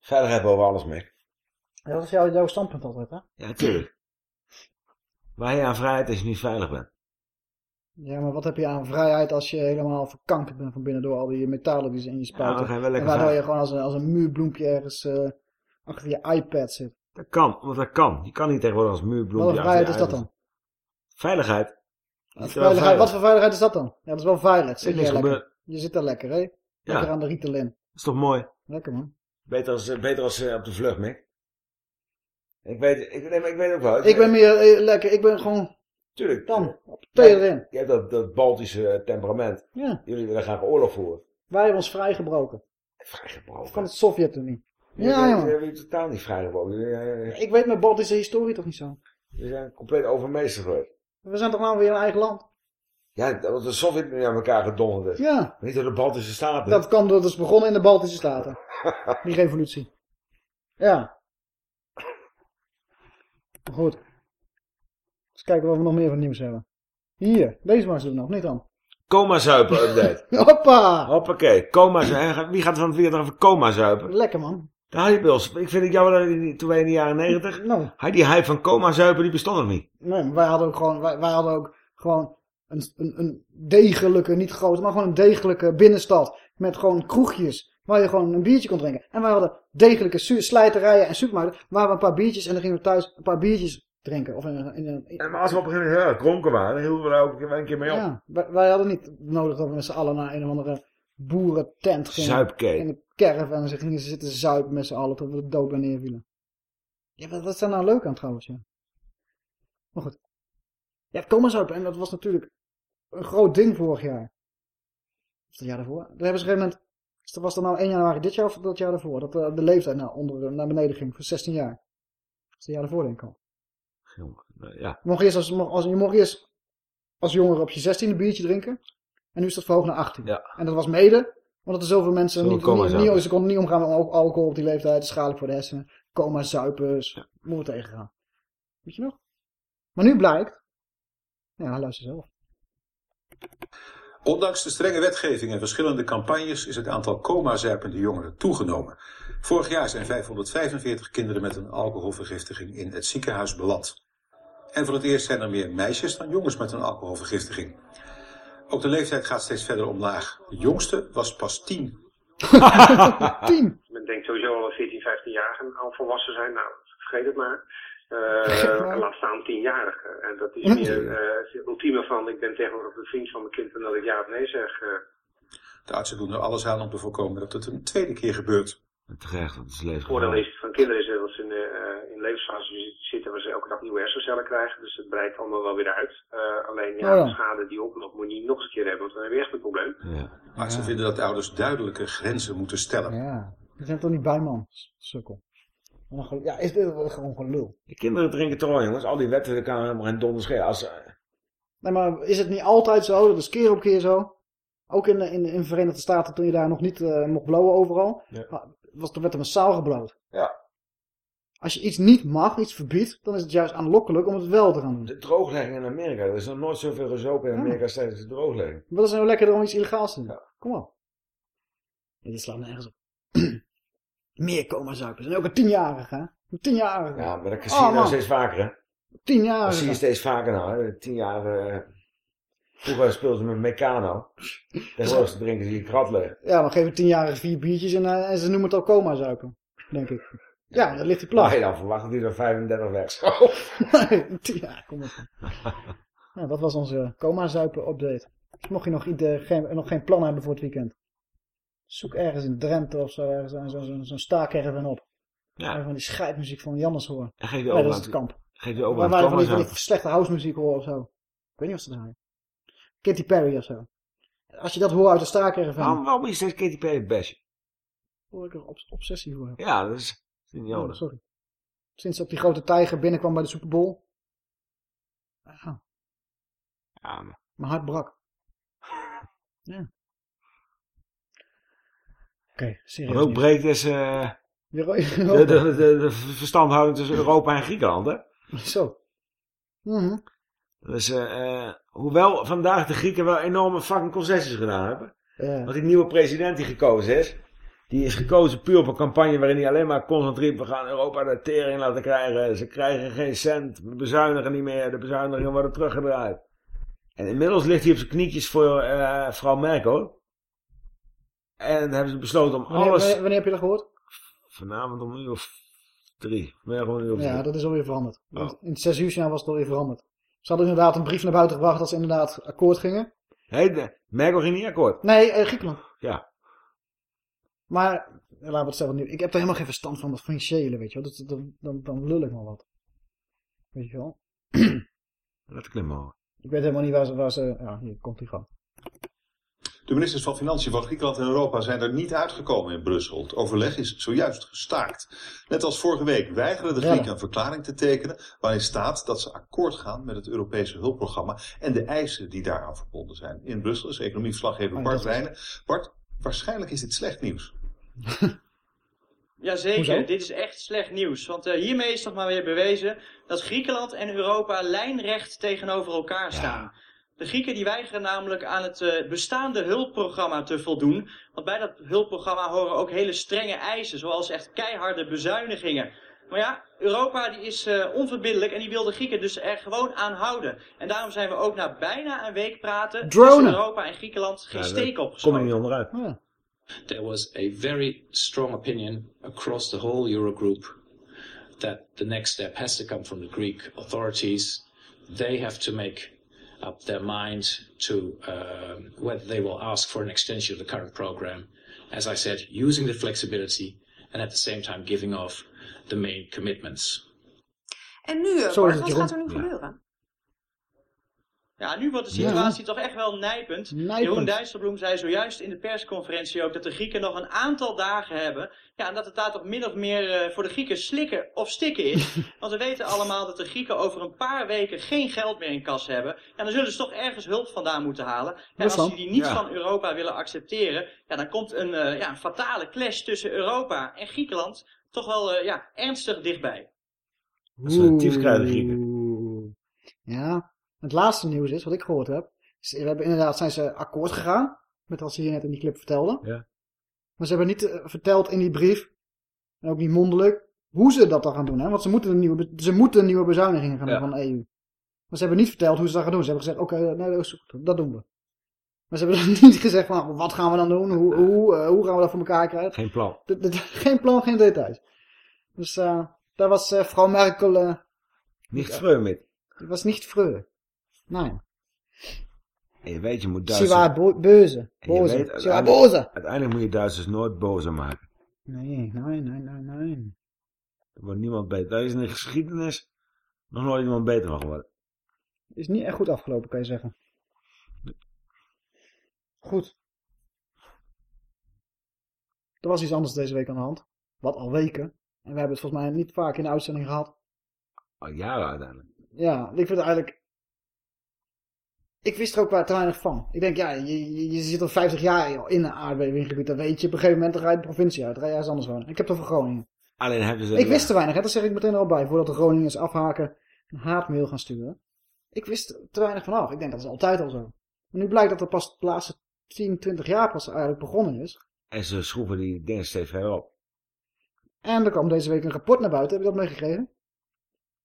Veiligheid boven alles, Mick. Ja, dat is jouw, jouw standpunt altijd, hè? Ja, natuurlijk. Waar je aan vrijheid als je niet veilig bent. Ja, maar wat heb je aan vrijheid als je helemaal verkankerd bent van binnen door al die metalen die ze in je spuiten? lekker en waardoor je gewoon als een, als een muurbloempje ergens eh, achter je iPad zit. Dat kan, want dat kan. Je kan niet tegenwoordig als muurbloempje... Wat voor vrijheid is dat dan? Veiligheid. Wat voor, veiligheid, veilig. wat voor veiligheid is dat dan? Ja, dat is wel veilig. Zit je, lekker. je zit daar lekker, hè? Lekker aan de Ritalin. Dat is toch mooi? Lekker, man. Beter als, eh, beter als eh, op de vlucht, Mick. Ik weet, ik, nee, maar ik weet ook wel. Ik ben meer lekker, ik ben gewoon... Tuurlijk. Dan, op erin. Je hebt dat, dat Baltische eh, temperament. Ja. Jullie willen graag oorlog voeren. Wij hebben ons vrijgebroken. Vrijgebroken? Van het Sovjet-Unie. Jullie Ja, jullie jongen. hebben totaal niet vrijgebroken. Jullie, eh, Ik weet mijn Baltische historie toch niet zo. jullie zijn compleet overmeester geweest. We zijn toch nou weer een eigen land? Ja, dat de Sovjet-Unie aan elkaar gedonderd is. Ja. Niet door de Baltische Staten. Dat kan, dat is begonnen in de Baltische Staten. Die revolutie. Ja. Goed. Eens kijken wat we nog meer van nieuws hebben. Hier, deze maar doen nog, niet dan. Coma zuipen update. Hoppa! Hoppakee, coma zuipen. Wie gaat er van het weekend over coma zuipen? Lekker man. Daar had je Bils. Ik vind het jammer dat je toen wij in de jaren negentig... Nou. Had die hype van coma zuipen, die bestond nog niet. Nee, maar wij hadden ook gewoon, wij, wij hadden ook gewoon een, een, een degelijke, niet grote, maar gewoon een degelijke binnenstad. Met gewoon kroegjes waar je gewoon een biertje kon drinken. En wij hadden degelijke slijterijen en supermarkten waar we een paar biertjes en dan gingen we thuis een paar biertjes drinken. Of in, een- in, een- En maar als we op een gegeven moment heel dronken waren, dan hielden we daar ook een keer mee op. Ja, wij, wij hadden niet nodig dat we met z'n allen naar een of andere boerentent gingen. Zuipkee. In een caravan en ze gingen zitten zuipen met z'n allen tot we er dood bij neervielen. Ja, wat, wat is daar nou leuk aan trouwens, ja. Maar goed. Ja, coma zuipen. En dat was natuurlijk een groot ding vorig jaar. Of het jaar daarvoor. Daar hebben ze op een gegeven moment... Was dat nou 1 januari dit jaar of dat jaar daarvoor? Dat eh, de leeftijd naar, onder, naar beneden ging voor 16 jaar. Dat is het jaar daarvoor denk ik al. Ja. Je mocht eerst als, als, je mocht eerst als jongere op je 16 een biertje drinken. En nu is dat verhoogd naar 18. Ja. En dat was mede omdat er zoveel mensen niet, niet, ze konden niet omgaan met al- alcohol op die leeftijd. Schadelijk voor de hersenen. Coma, zuipen, ja. moeten we tegengaan. Weet je nog? Maar nu blijkt... Ja, luister zelf. Ondanks de strenge wetgeving en verschillende campagnes is het aantal coma-zuipende jongeren toegenomen. Vorig jaar zijn 545 kinderen met een alcoholvergiftiging in het ziekenhuis beland. En voor het eerst zijn er meer meisjes dan jongens met een alcoholvergiftiging. Ook de leeftijd gaat steeds verder omlaag. De jongste was pas 10. 10? Men denkt sowieso al dat 14, 15-jarigen al volwassen zijn. Nou, vergeet het maar. Eh, laat staan 10-jarigen. En dat is meer eh, het ultieme van ik ben tegenwoordig een vriend van mijn kind en dat ik ja of nee zeg. eh. De artsen doen er alles aan om te voorkomen dat het een tweede keer gebeurt. Terecht, dat is Het leven. voordeel is van kinderen is dat ze in, eh in levensfase zitten waar ze elke dag nieuwe hersencellen krijgen. Dus het breidt allemaal wel weer uit. Eh, alleen ja, Oh ja. de schade die oploopt moet je niet nog eens een keer hebben, want dan heb je echt een probleem. Maar ze vinden dat ouders duidelijke grenzen moeten stellen. Ja, die zijn toch niet bij, man. Sukkel. Ja, is dit gewoon gelul. De kinderen drinken toch wel, jongens. Al die wetten, daar kan helemaal geen donder schelen. Als, eh, Nee, maar is het niet altijd zo? Dat is keer op keer zo. Ook in, de- in, de- in de Verenigde Staten, toen je daar nog niet eh, mocht blowen overal, Ja. Maar was, werd er massaal gebloot. Ja. Als je iets niet mag, iets verbiedt, dan is het juist aanlokkelijk om het wel te gaan doen. De drooglegging in Amerika. Er is nog nooit zoveel gezopen in Ja. Amerika als tijdens de drooglegging. Wat is nou lekker om iets illegaals te doen? Kom op. Ja, dit slaat nergens op. Meer coma zuipen. zijn ook een tienjarige, hè? Een tienjarige. Ja, maar dat zie Oh, je nou man. steeds vaker, hè? Tienjarige. Dat zie je steeds vaker nou, hè? Tien jaar... eh, Vroeger speelden ze met Meccano. Tegenwoordig drinken ze die krat leeg. Ja, maar geven tienjarige vier biertjes en, eh, en ze noemen het al coma zuipen. Denk ik. Ja, dan ligt hij plat. Je dan verwacht dat hij er 35 weg ja, kom op. Nou, dat was onze coma zuipen update. Dus mocht je nog, ieder, geen, nog geen plan hebben voor het weekend. Zoek ergens in Drenthe of zo, ergens zo'n zo, zo, zo'n staakerven op. Ja. Van die scheidmuziek van Jannes hoor. En geef je nee, dat is het kamp. geef je over Waar het van die, die slechte housemuziek horen of zo. Ik weet niet wat ze draaien. Katy Perry of zo. Als je dat hoort uit de staakerven. Waarom, waarom moet je steeds Katy Perry bashen? Hoor ik er obsessie voor heb. Ja, dat is, dat is niet Oh, nodig. sorry. Sinds op die grote tijger binnenkwam bij de Super Bowl. Ah, Ja, maar... mijn hart brak. Ja. Oké, serieus. Wat ook breekt is eh, de, de, de, de verstandhouding tussen Europa en Griekenland, hè? Zo. Mhm. Dus, eh, eh, hoewel vandaag de Grieken wel enorme fucking concessies gedaan hebben. Ja. Want die nieuwe president die gekozen is, die is gekozen puur op een campagne waarin hij alleen maar constant riep, we gaan Europa de tering laten krijgen. Ze krijgen geen cent, we bezuinigen niet meer, de bezuinigingen worden teruggedraaid. En inmiddels ligt hij op zijn knietjes voor eh vrouw Merkel. En dan hebben ze besloten om Wanneer, alles... wanneer, heb je dat gehoord? Vanavond om een uur of drie. Een uur of Ja, drie. dat is alweer veranderd. Oh. In het zes uur was het alweer veranderd. Ze hadden inderdaad een brief naar buiten gebracht dat ze inderdaad akkoord gingen. De- Merkel ging niet akkoord. Nee, eh, Griekenland. Ja. Maar, laten we het zelf nu. Ik heb er helemaal geen verstand van, dat financiële, weet je wel. Dat, dan, dan, dan lul ik maar wat. Weet je wel. Laat ik klimmen hoor. Ik weet helemaal niet waar ze, waar ze ja, hier komt die gewoon. De ministers van Financiën van Griekenland en Europa zijn er niet uitgekomen in Brussel. Het overleg is zojuist gestaakt. Net als vorige week weigeren de Ja. Grieken een verklaring te tekenen waarin staat dat ze akkoord gaan met het Europese hulpprogramma en de eisen die daaraan verbonden zijn. In Brussel is economieverslaggever Oh, Bart Wijnen. Bart, waarschijnlijk is dit slecht nieuws. Jazeker, dit is echt slecht nieuws. Want eh, hiermee is toch maar weer bewezen dat Griekenland en Europa lijnrecht tegenover elkaar staan. De Grieken die weigeren namelijk aan het eh, bestaande hulpprogramma te voldoen. Want bij dat hulpprogramma horen ook hele strenge eisen, zoals echt keiharde bezuinigingen. Maar ja, Europa die is eh, onverbiddelijk en die wil de Grieken dus er gewoon aan houden. En daarom zijn we ook na bijna een week praten tussen Europa en Griekenland geen Ja, steek opgeschoten. kom je niet onderuit. There was a very strong opinion across the whole Eurogroup that the next step has to come from the Greek authorities. They have to make up their mind to um, whether they will ask for an extension of the current program. As I said, using the flexibility and at the same time giving off the main commitments. En nu, Zo Bart, wat gaat er nu Ja. gebeuren? Ja, nu wordt de situatie toch echt wel nijpend. Jeroen Dijsselbloem zei zojuist in de persconferentie ook dat de Grieken nog een aantal dagen hebben. Ja, en dat het daar toch min of meer eh, voor de Grieken slikken of stikken is. Want we weten allemaal dat de Grieken over een paar weken geen geld meer in kas hebben. Ja, dan zullen ze toch ergens hulp vandaan moeten halen. En als ze die niet Ja. van Europa willen accepteren, ja, dan komt een, eh, ja, een fatale clash tussen Europa en Griekenland toch wel eh, ja, ernstig dichtbij. Dat ze een tief Grieken. Ja, het laatste nieuws is, wat ik gehoord heb. is, we hebben inderdaad zijn ze akkoord gegaan. Met wat ze hier net in die clip vertelden. Ja. Maar ze hebben niet eh, verteld in die brief. En ook niet mondelijk. Hoe ze dat dan gaan doen. Hè? Want ze moeten een nieuwe, ze moeten nieuwe bezuinigingen gaan doen Ja. van de EU. Maar ze hebben niet verteld hoe ze dat gaan doen. Ze hebben gezegd, oké, nee, dat, is goed, dat doen we. Maar ze hebben niet gezegd van, wat gaan we dan doen? Hoe, hoe, eh, hoe gaan we dat voor elkaar krijgen? Geen plan. Geen plan, geen details. Dus eh daar was eh, mevrouw Merkel... eh, Niet vreu met. Het was niet freu. Nee. En je weet, je moet Ze Duitsers... waren bo beuze. En je Boze. weet, Ze waren uiteindelijk- boze. Uiteindelijk moet je Duitsers nooit bozer maken. Nee, nee, nee, nee, nee. Er wordt niemand beter. Daar is in de geschiedenis nog nooit iemand beter van geworden. Is niet echt goed afgelopen, kan je zeggen. Goed. Er was iets anders deze week aan de hand. Wat al weken. En we hebben het volgens mij niet vaak in de uitzending gehad. Al jaren uiteindelijk. Ja, ik vind het eigenlijk... Ik wist er ook te weinig van. Ik denk, ja, je, je, je zit al 50 jaar in een aardbevinggebied. Dan weet je, op een gegeven moment dan ga je de provincie uit. Dan ga je ergens anders wonen. Ik heb het over Groningen. Alleen hebben ze... Ik wist te weinig, hè? dat zeg ik meteen er al bij. Voordat de Groningers afhaken een haatmail gaan sturen. Ik wist te weinig vanaf. Ik denk dat is altijd al zo. Maar nu blijkt dat er pas de laatste 10, 20 jaar pas eigenlijk begonnen is. En ze schroeven die dingen steeds verder op. En er kwam deze week een rapport naar buiten. Heb je dat meegekregen?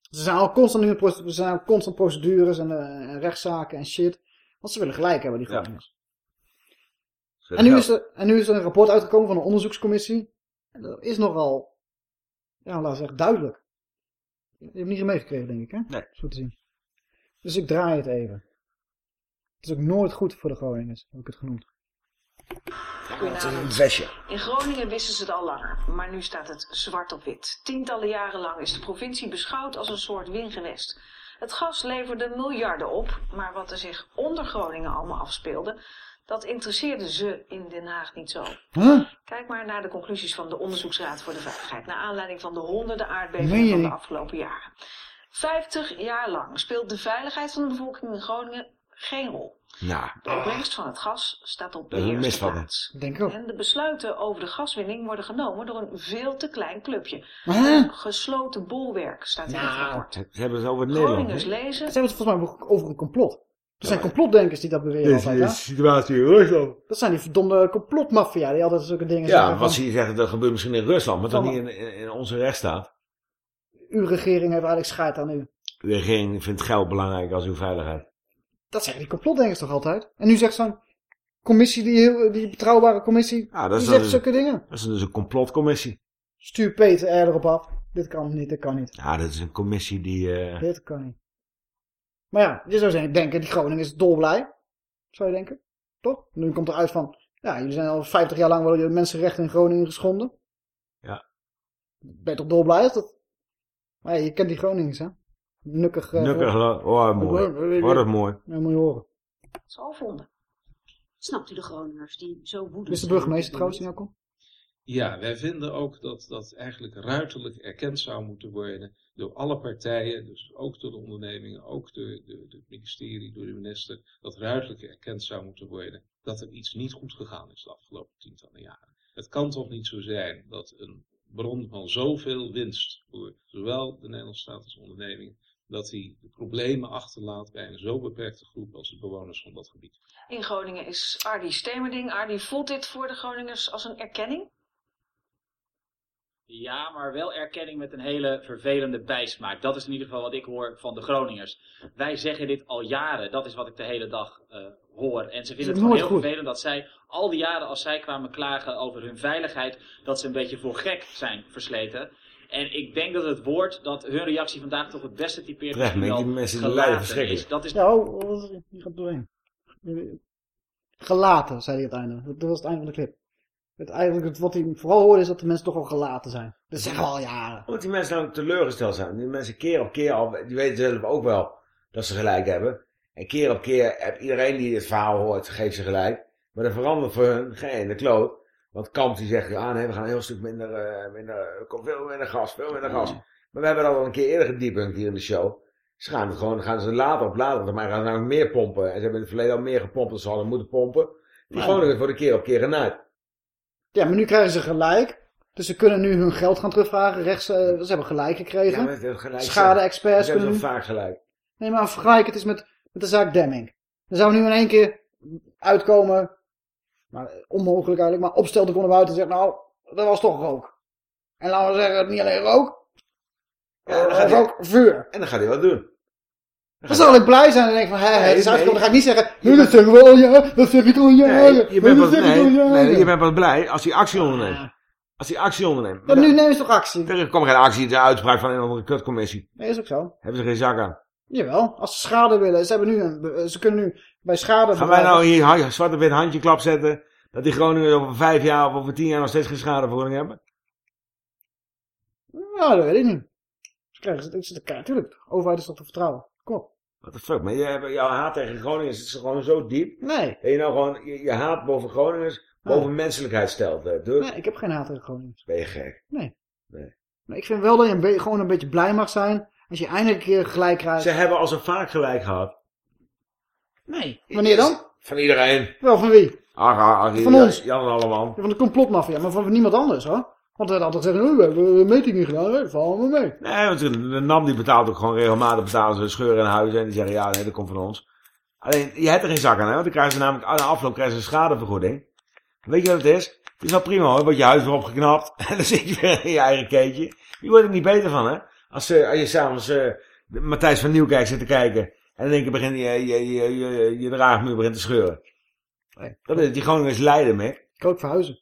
Ze zijn al constant nu in er zijn al constant procedures en, eh, en rechtszaken en shit. Want ze willen gelijk hebben, die Groningers. En nu, is er, en nu is er een rapport uitgekomen van een onderzoekscommissie. En dat is nogal, ja, laten we zeggen, duidelijk. Je hebt niet meegekregen, denk ik, hè? Nee. Zo te zien. Dus ik draai het even. Het is ook nooit goed voor de Groningers, heb ik het genoemd. Een. In Groningen wisten ze het al langer, maar nu staat het zwart op wit. Tientallen jaren lang is de provincie beschouwd als een soort wingewest. Het gas leverde miljarden op, maar wat er zich onder Groningen allemaal afspeelde, dat interesseerde ze in Den Haag niet zo. Huh? Kijk maar naar de conclusies van de Onderzoeksraad voor de Veiligheid, naar aanleiding van de honderden aardbevingen van de afgelopen jaren. Vijftig jaar lang speelt de veiligheid van de bevolking in Groningen geen rol. Nou, De opbrengst van het gas staat op de dat is een eerste misvatting. plaats. Denk ik ook. En de besluiten over de gaswinning worden genomen door een veel te klein clubje. Huh? Een gesloten bolwerk staat in het rapport. Ze hebben het over Nederland. Groningers lezen... Ze hebben het volgens mij over- een complot. Er zijn complotdenkers die dat beweren Dit is de situatie in Rusland. Dat zijn die verdomde complotmafia die altijd zulke dingen Ja, zeggen. wat van, ze zeggen, dat gebeurt misschien in Rusland, maar toch Van- niet in, in, onze rechtsstaat. Uw regering heeft eigenlijk scheid aan u. Uw regering vindt geld belangrijk als uw veiligheid. Dat zeggen die complotdenkers toch altijd? En nu zegt zo'n commissie, die, heel, die betrouwbare commissie, Ja, dat die zegt zulke dingen. Dat is dus een complotcommissie. Stuur Peter er erop af. Dit kan niet, dit kan niet. Ja, dat is een commissie die... eh, Dit kan niet. Maar ja, je zou zeggen, denken, die Groningen is dolblij. Zou je denken? Toch? Nu komt eruit van, ja, jullie zijn al 50 jaar lang worden de mensenrechten in Groningen geschonden. Ja. Ben je toch dolblij als dat? Maar ja, je kent die Groningers, hè? Nukkig. eh, Nukkig, volk. oh, mooi. Oh, dat is mooi. Ja, moet je horen. Zo vonden. Snapt u de Groningers die zo woedend Is de burgemeester trouwens die nou komt? Ja, wij vinden ook dat dat eigenlijk ruiterlijk erkend zou moeten worden door alle partijen, dus ook door de ondernemingen, ook door de, de, het ministerie, door de minister, dat ruiterlijk erkend zou moeten worden dat er iets niet goed gegaan is de afgelopen tientallen jaren. Het kan toch niet zo zijn dat een bron van zoveel winst voor zowel de Nederlandse staat als ondernemingen, dat die de problemen achterlaat bij een zo beperkte groep als de bewoners van dat gebied. In Groningen is Ardi Stemerding. Ardi, voelt dit voor de Groningers als een erkenning? Ja, maar wel erkenning met een hele vervelende bijsmaak. Dat is in ieder geval wat ik hoor van de Groningers. Wij zeggen dit al jaren. Dat is wat ik de hele dag eh, hoor. En ze vinden het gewoon heel goed. vervelend dat zij al die jaren als zij kwamen klagen over hun veiligheid, dat ze een beetje voor gek zijn versleten. En ik denk dat het woord dat hun reactie vandaag toch het beste typeert wel die mensen die gelaten lijden verschrikkelijk. is. Dat is Ja, oh, oh, die gaat doorheen. Gelaten, zei hij einde. Dat was het einde van de clip. Het, eigenlijk, het, wat hij vooral hoorde is dat de mensen toch wel gelaten zijn. Dat zeggen we al jaren. Omdat die mensen nou teleurgesteld zijn. Die mensen keer op keer al, die weten zelf ook wel dat ze gelijk hebben. En keer op keer heb iedereen die het verhaal hoort, geeft ze gelijk. Maar er verandert voor hun geen ene kloot. Want Kamp die zegt, ah nee, we gaan een heel stuk minder, eh, minder er komt veel minder gas, veel minder gas. Maar we hebben dat al een keer eerder gedebunked hier in de show. Ze gaan het gewoon, gaan ze later op later, maar gaan ze nou meer pompen. En ze hebben in het verleden al meer gepompt dan ze hadden moeten pompen. Die Ja. Groningen voor de keer op keer genaaid. Ja, maar nu krijgen ze gelijk. Dus ze kunnen nu hun geld gaan terugvragen. Rechts, eh, ze hebben gelijk gekregen. Ja, is gelijk Schade-experts Ze hebben vaak gelijk. Nee, maar vergelijk het eens met, met de zaak Demming. Dan zou nu in één keer uitkomen... Maar onmogelijk eigenlijk, maar opstelde gewoon naar buiten en zegt... Nou, dat was toch rook. En laten we zeggen, niet alleen rook. Ja, dan dat gaat hij- ook vuur. En dan gaat hij wat doen. Dan zal ik blij zijn en denk van, hé, Nee, is nee. uitgekomen. Dan ga ik niet zeggen, nee, dat zeggen we al jaren, dat zeg ik al. Nee, je bent dat zeg ik al nee, jaren. nee, je bent pas blij als hij actie onderneemt. Als hij actie onderneemt. Ja, nu nemen ze toch actie? Er komt geen actie, een uitspraak van een andere kutcommissie. Nee, is ook zo. Hebben ze geen zak aan. Jawel, als ze schade willen. Ze, hebben nu een, ze kunnen nu bij schade... Gaan wij nou hier ha- zwart op wit handje klap zetten, dat die Groningen over vijf jaar of over tien jaar nog steeds geen schadevergoeding hebben? Nou, dat weet ik niet. Ze krijgen ze, ze, natuurlijk, de overheid is toch te vertrouwen. Kom op. What the fuck, maar je jouw haat tegen Groningen is gewoon zo diep. Nee. Dat je nou gewoon je, je haat boven Groningers, boven menselijkheid stelt. eh, Dus Nee, ik heb geen haat tegen Groningen. ben je gek. Nee. Nee. Maar ik vind wel dat je een gewoon een beetje blij mag zijn als je eindelijk een keer gelijk krijgt. Ze hebben al zo vaak gelijk gehad. Nee. Wanneer dan? Van iedereen. Wel van wie? Ach, ach, ach, Van ons. Jan en allemaal. Van de complotmafia, maar van niemand anders hoor. Want er werd altijd zeggen, oh, we hebben een meting gedaan, hè, vallen we mee. Nee, want de NAM die betaalt ook gewoon regelmatig betalen ze scheuren in huizen. En die zeggen, ja, nee, dat komt van ons. Alleen, je hebt er geen zak aan, hè. Want dan krijgen ze namelijk, aan de afloop krijgen ze een schadevergoeding. Weet je wat het is? Het is wel prima hoor, wordt je huis weer opgeknapt. En dan zit je weer in je eigen keetje. Je wordt er niet beter van, hè. Als, eh, als je s'avonds uh, Matthijs van Nieuwkerk zit te kijken. En dan denk je, begin je, je, je, je, je draagmuur begint te scheuren. Dat is, die Groningers lijden, Mick. Ik ook verhuizen.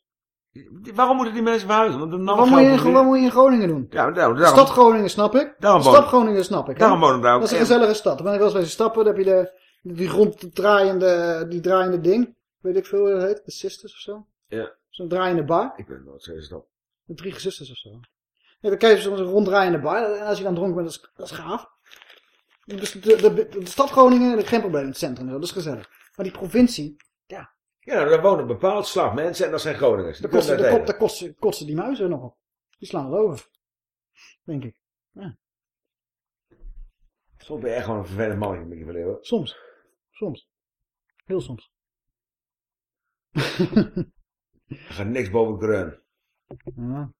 Waarom moeten die mensen verhuizen? Want NAM Wat moet, je, in- wat moet je in Groningen doen? Ja, daarom, stad Groningen snap ik. Daarom stad Groningen snap ik. daarom daar ook. Dat is een gezellige stad. Dan ben ik wel eens bij stappen. Dan heb je de, die ronddraaiende, die draaiende ding. Weet ik veel hoe dat heet. De Sisters of zo. Ja. Zo'n draaiende bar. Ik weet nooit, het op. De drie gezusters of zo. Ja, dan krijg je zo'n ronddraaiende bar. En als je dan dronken bent, dat is, dat is gaaf. Dus de, de, de, de stad Groningen, geen probleem in het centrum. dat is gezellig. Maar die provincie, ja. Ja, nou, daar wonen bepaald slag mensen en dat zijn Groningers. Daar kosten, kunnen daar, dat ko- daar kotsen, kotsen die muizen nog op. Die slaan het over. Denk ik. Ja. Soms ben je echt gewoon een vervelend mannetje, van Leeuwen. Soms. Soms. Heel soms. Er gaat niks boven Grun. Ja.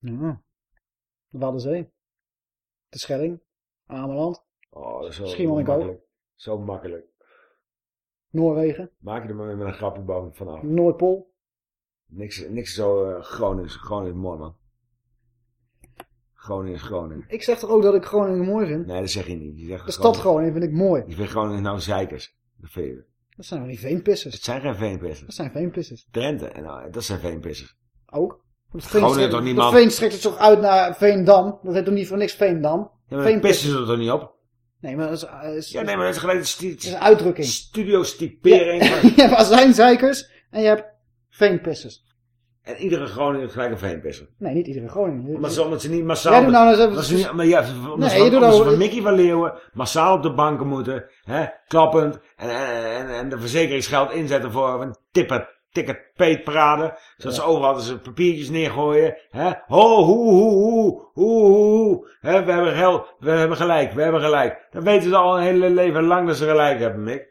Ja. De Waddenzee. De Schelling. Ameland. Oh, dat is zo Schiermonnikoog. makkelijk. Zo makkelijk. Noorwegen. Maak je er maar weer met een grapje boven vanaf. Noordpool. Niks, niks zo uh, Gronings. Groningen is mooi, man. Groningen is Groningen. Ik zeg toch ook dat ik Groningen mooi vind? Nee, dat zeg je niet. Je zegt De stad Groningen vind ik mooi. Je vindt Groningen nou zeikers. Dat vind je. Dat zijn wel die veenpissers. Het zijn geen veenpissers. Dat zijn veenpissers. Drenthe, en nou, dat zijn veenpissers. Ook. Groningen strekt- toch de niemand- veen strekt het toch uit naar Veendam? Dat heet toch niet voor niks Veendam? Ja, maar dan pissen ze er toch niet op? Nee, maar dat is, is, Ja, nee, maar dat is gelijk een, is een uitdrukking. studio-stipering. Ja, je hebt azijnzeikers en je hebt veenpissers. En iedere Groninger gelijk een veenpisser. Nee, niet iedere Groningen. Maar zo, omdat ze niet massaal... Jij doet nou eens even- dat ze niet, maar ja, omdat Nee, ze, je doet omdat ze nou- van Mickey van Leeuwen massaal op de banken moeten, hè, klappend, en, en, en, en de verzekeringsgeld inzetten voor een tipper, ticket paid parade, zodat ze overal dus papiertjes neergooien, hè, ho, hoe, hoe, hoe, hoe, hoe, hè, we hebben geld, we hebben gelijk, we hebben gelijk. Dan weten ze al een hele leven lang dat ze gelijk hebben, Mick.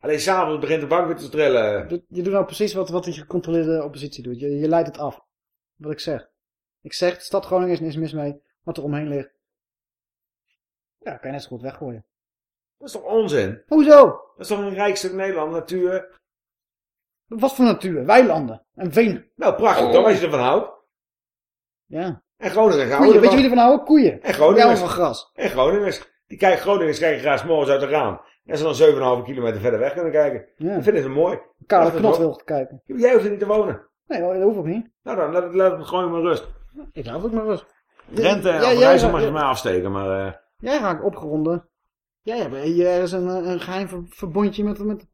Alleen s'avonds begint de bank weer te trillen. Je doet nou precies wat, wat die gecontroleerde oppositie doet. Je, je leidt het af. Wat ik zeg. Ik zeg, de stad Groningen is niks mis mee. Wat er omheen ligt. Ja, kan je net zo goed weggooien. Dat is toch onzin? Hoezo? Dat is toch een rijk stuk Nederland, natuur? Wat voor natuur? Weilanden. En veen. Nou, prachtig toch, als je ervan houdt. Ja. En Groningen gaan Koeien. Weet je wie ervan houden? Koeien. En Groningers. Van gras. En Groningers. Die kijken, Groningers kijken graag 's morgens uit het raam. En ze dan 7,5 kilometer verder weg kunnen kijken. Ja. Dat vinden ze mooi. Is knot wil te kijken. Jij hoeft er niet te wonen. Nee, dat hoeft ook niet. Nou dan, laat, laat het gewoon maar rust. Ik laat ook maar rust. Drenthe en Ja, jij- mag je mij afsteken, maar... eh, Jij raakt opgeronden. Jij hebt hier ergens een, een geheim ver- verbondje met, met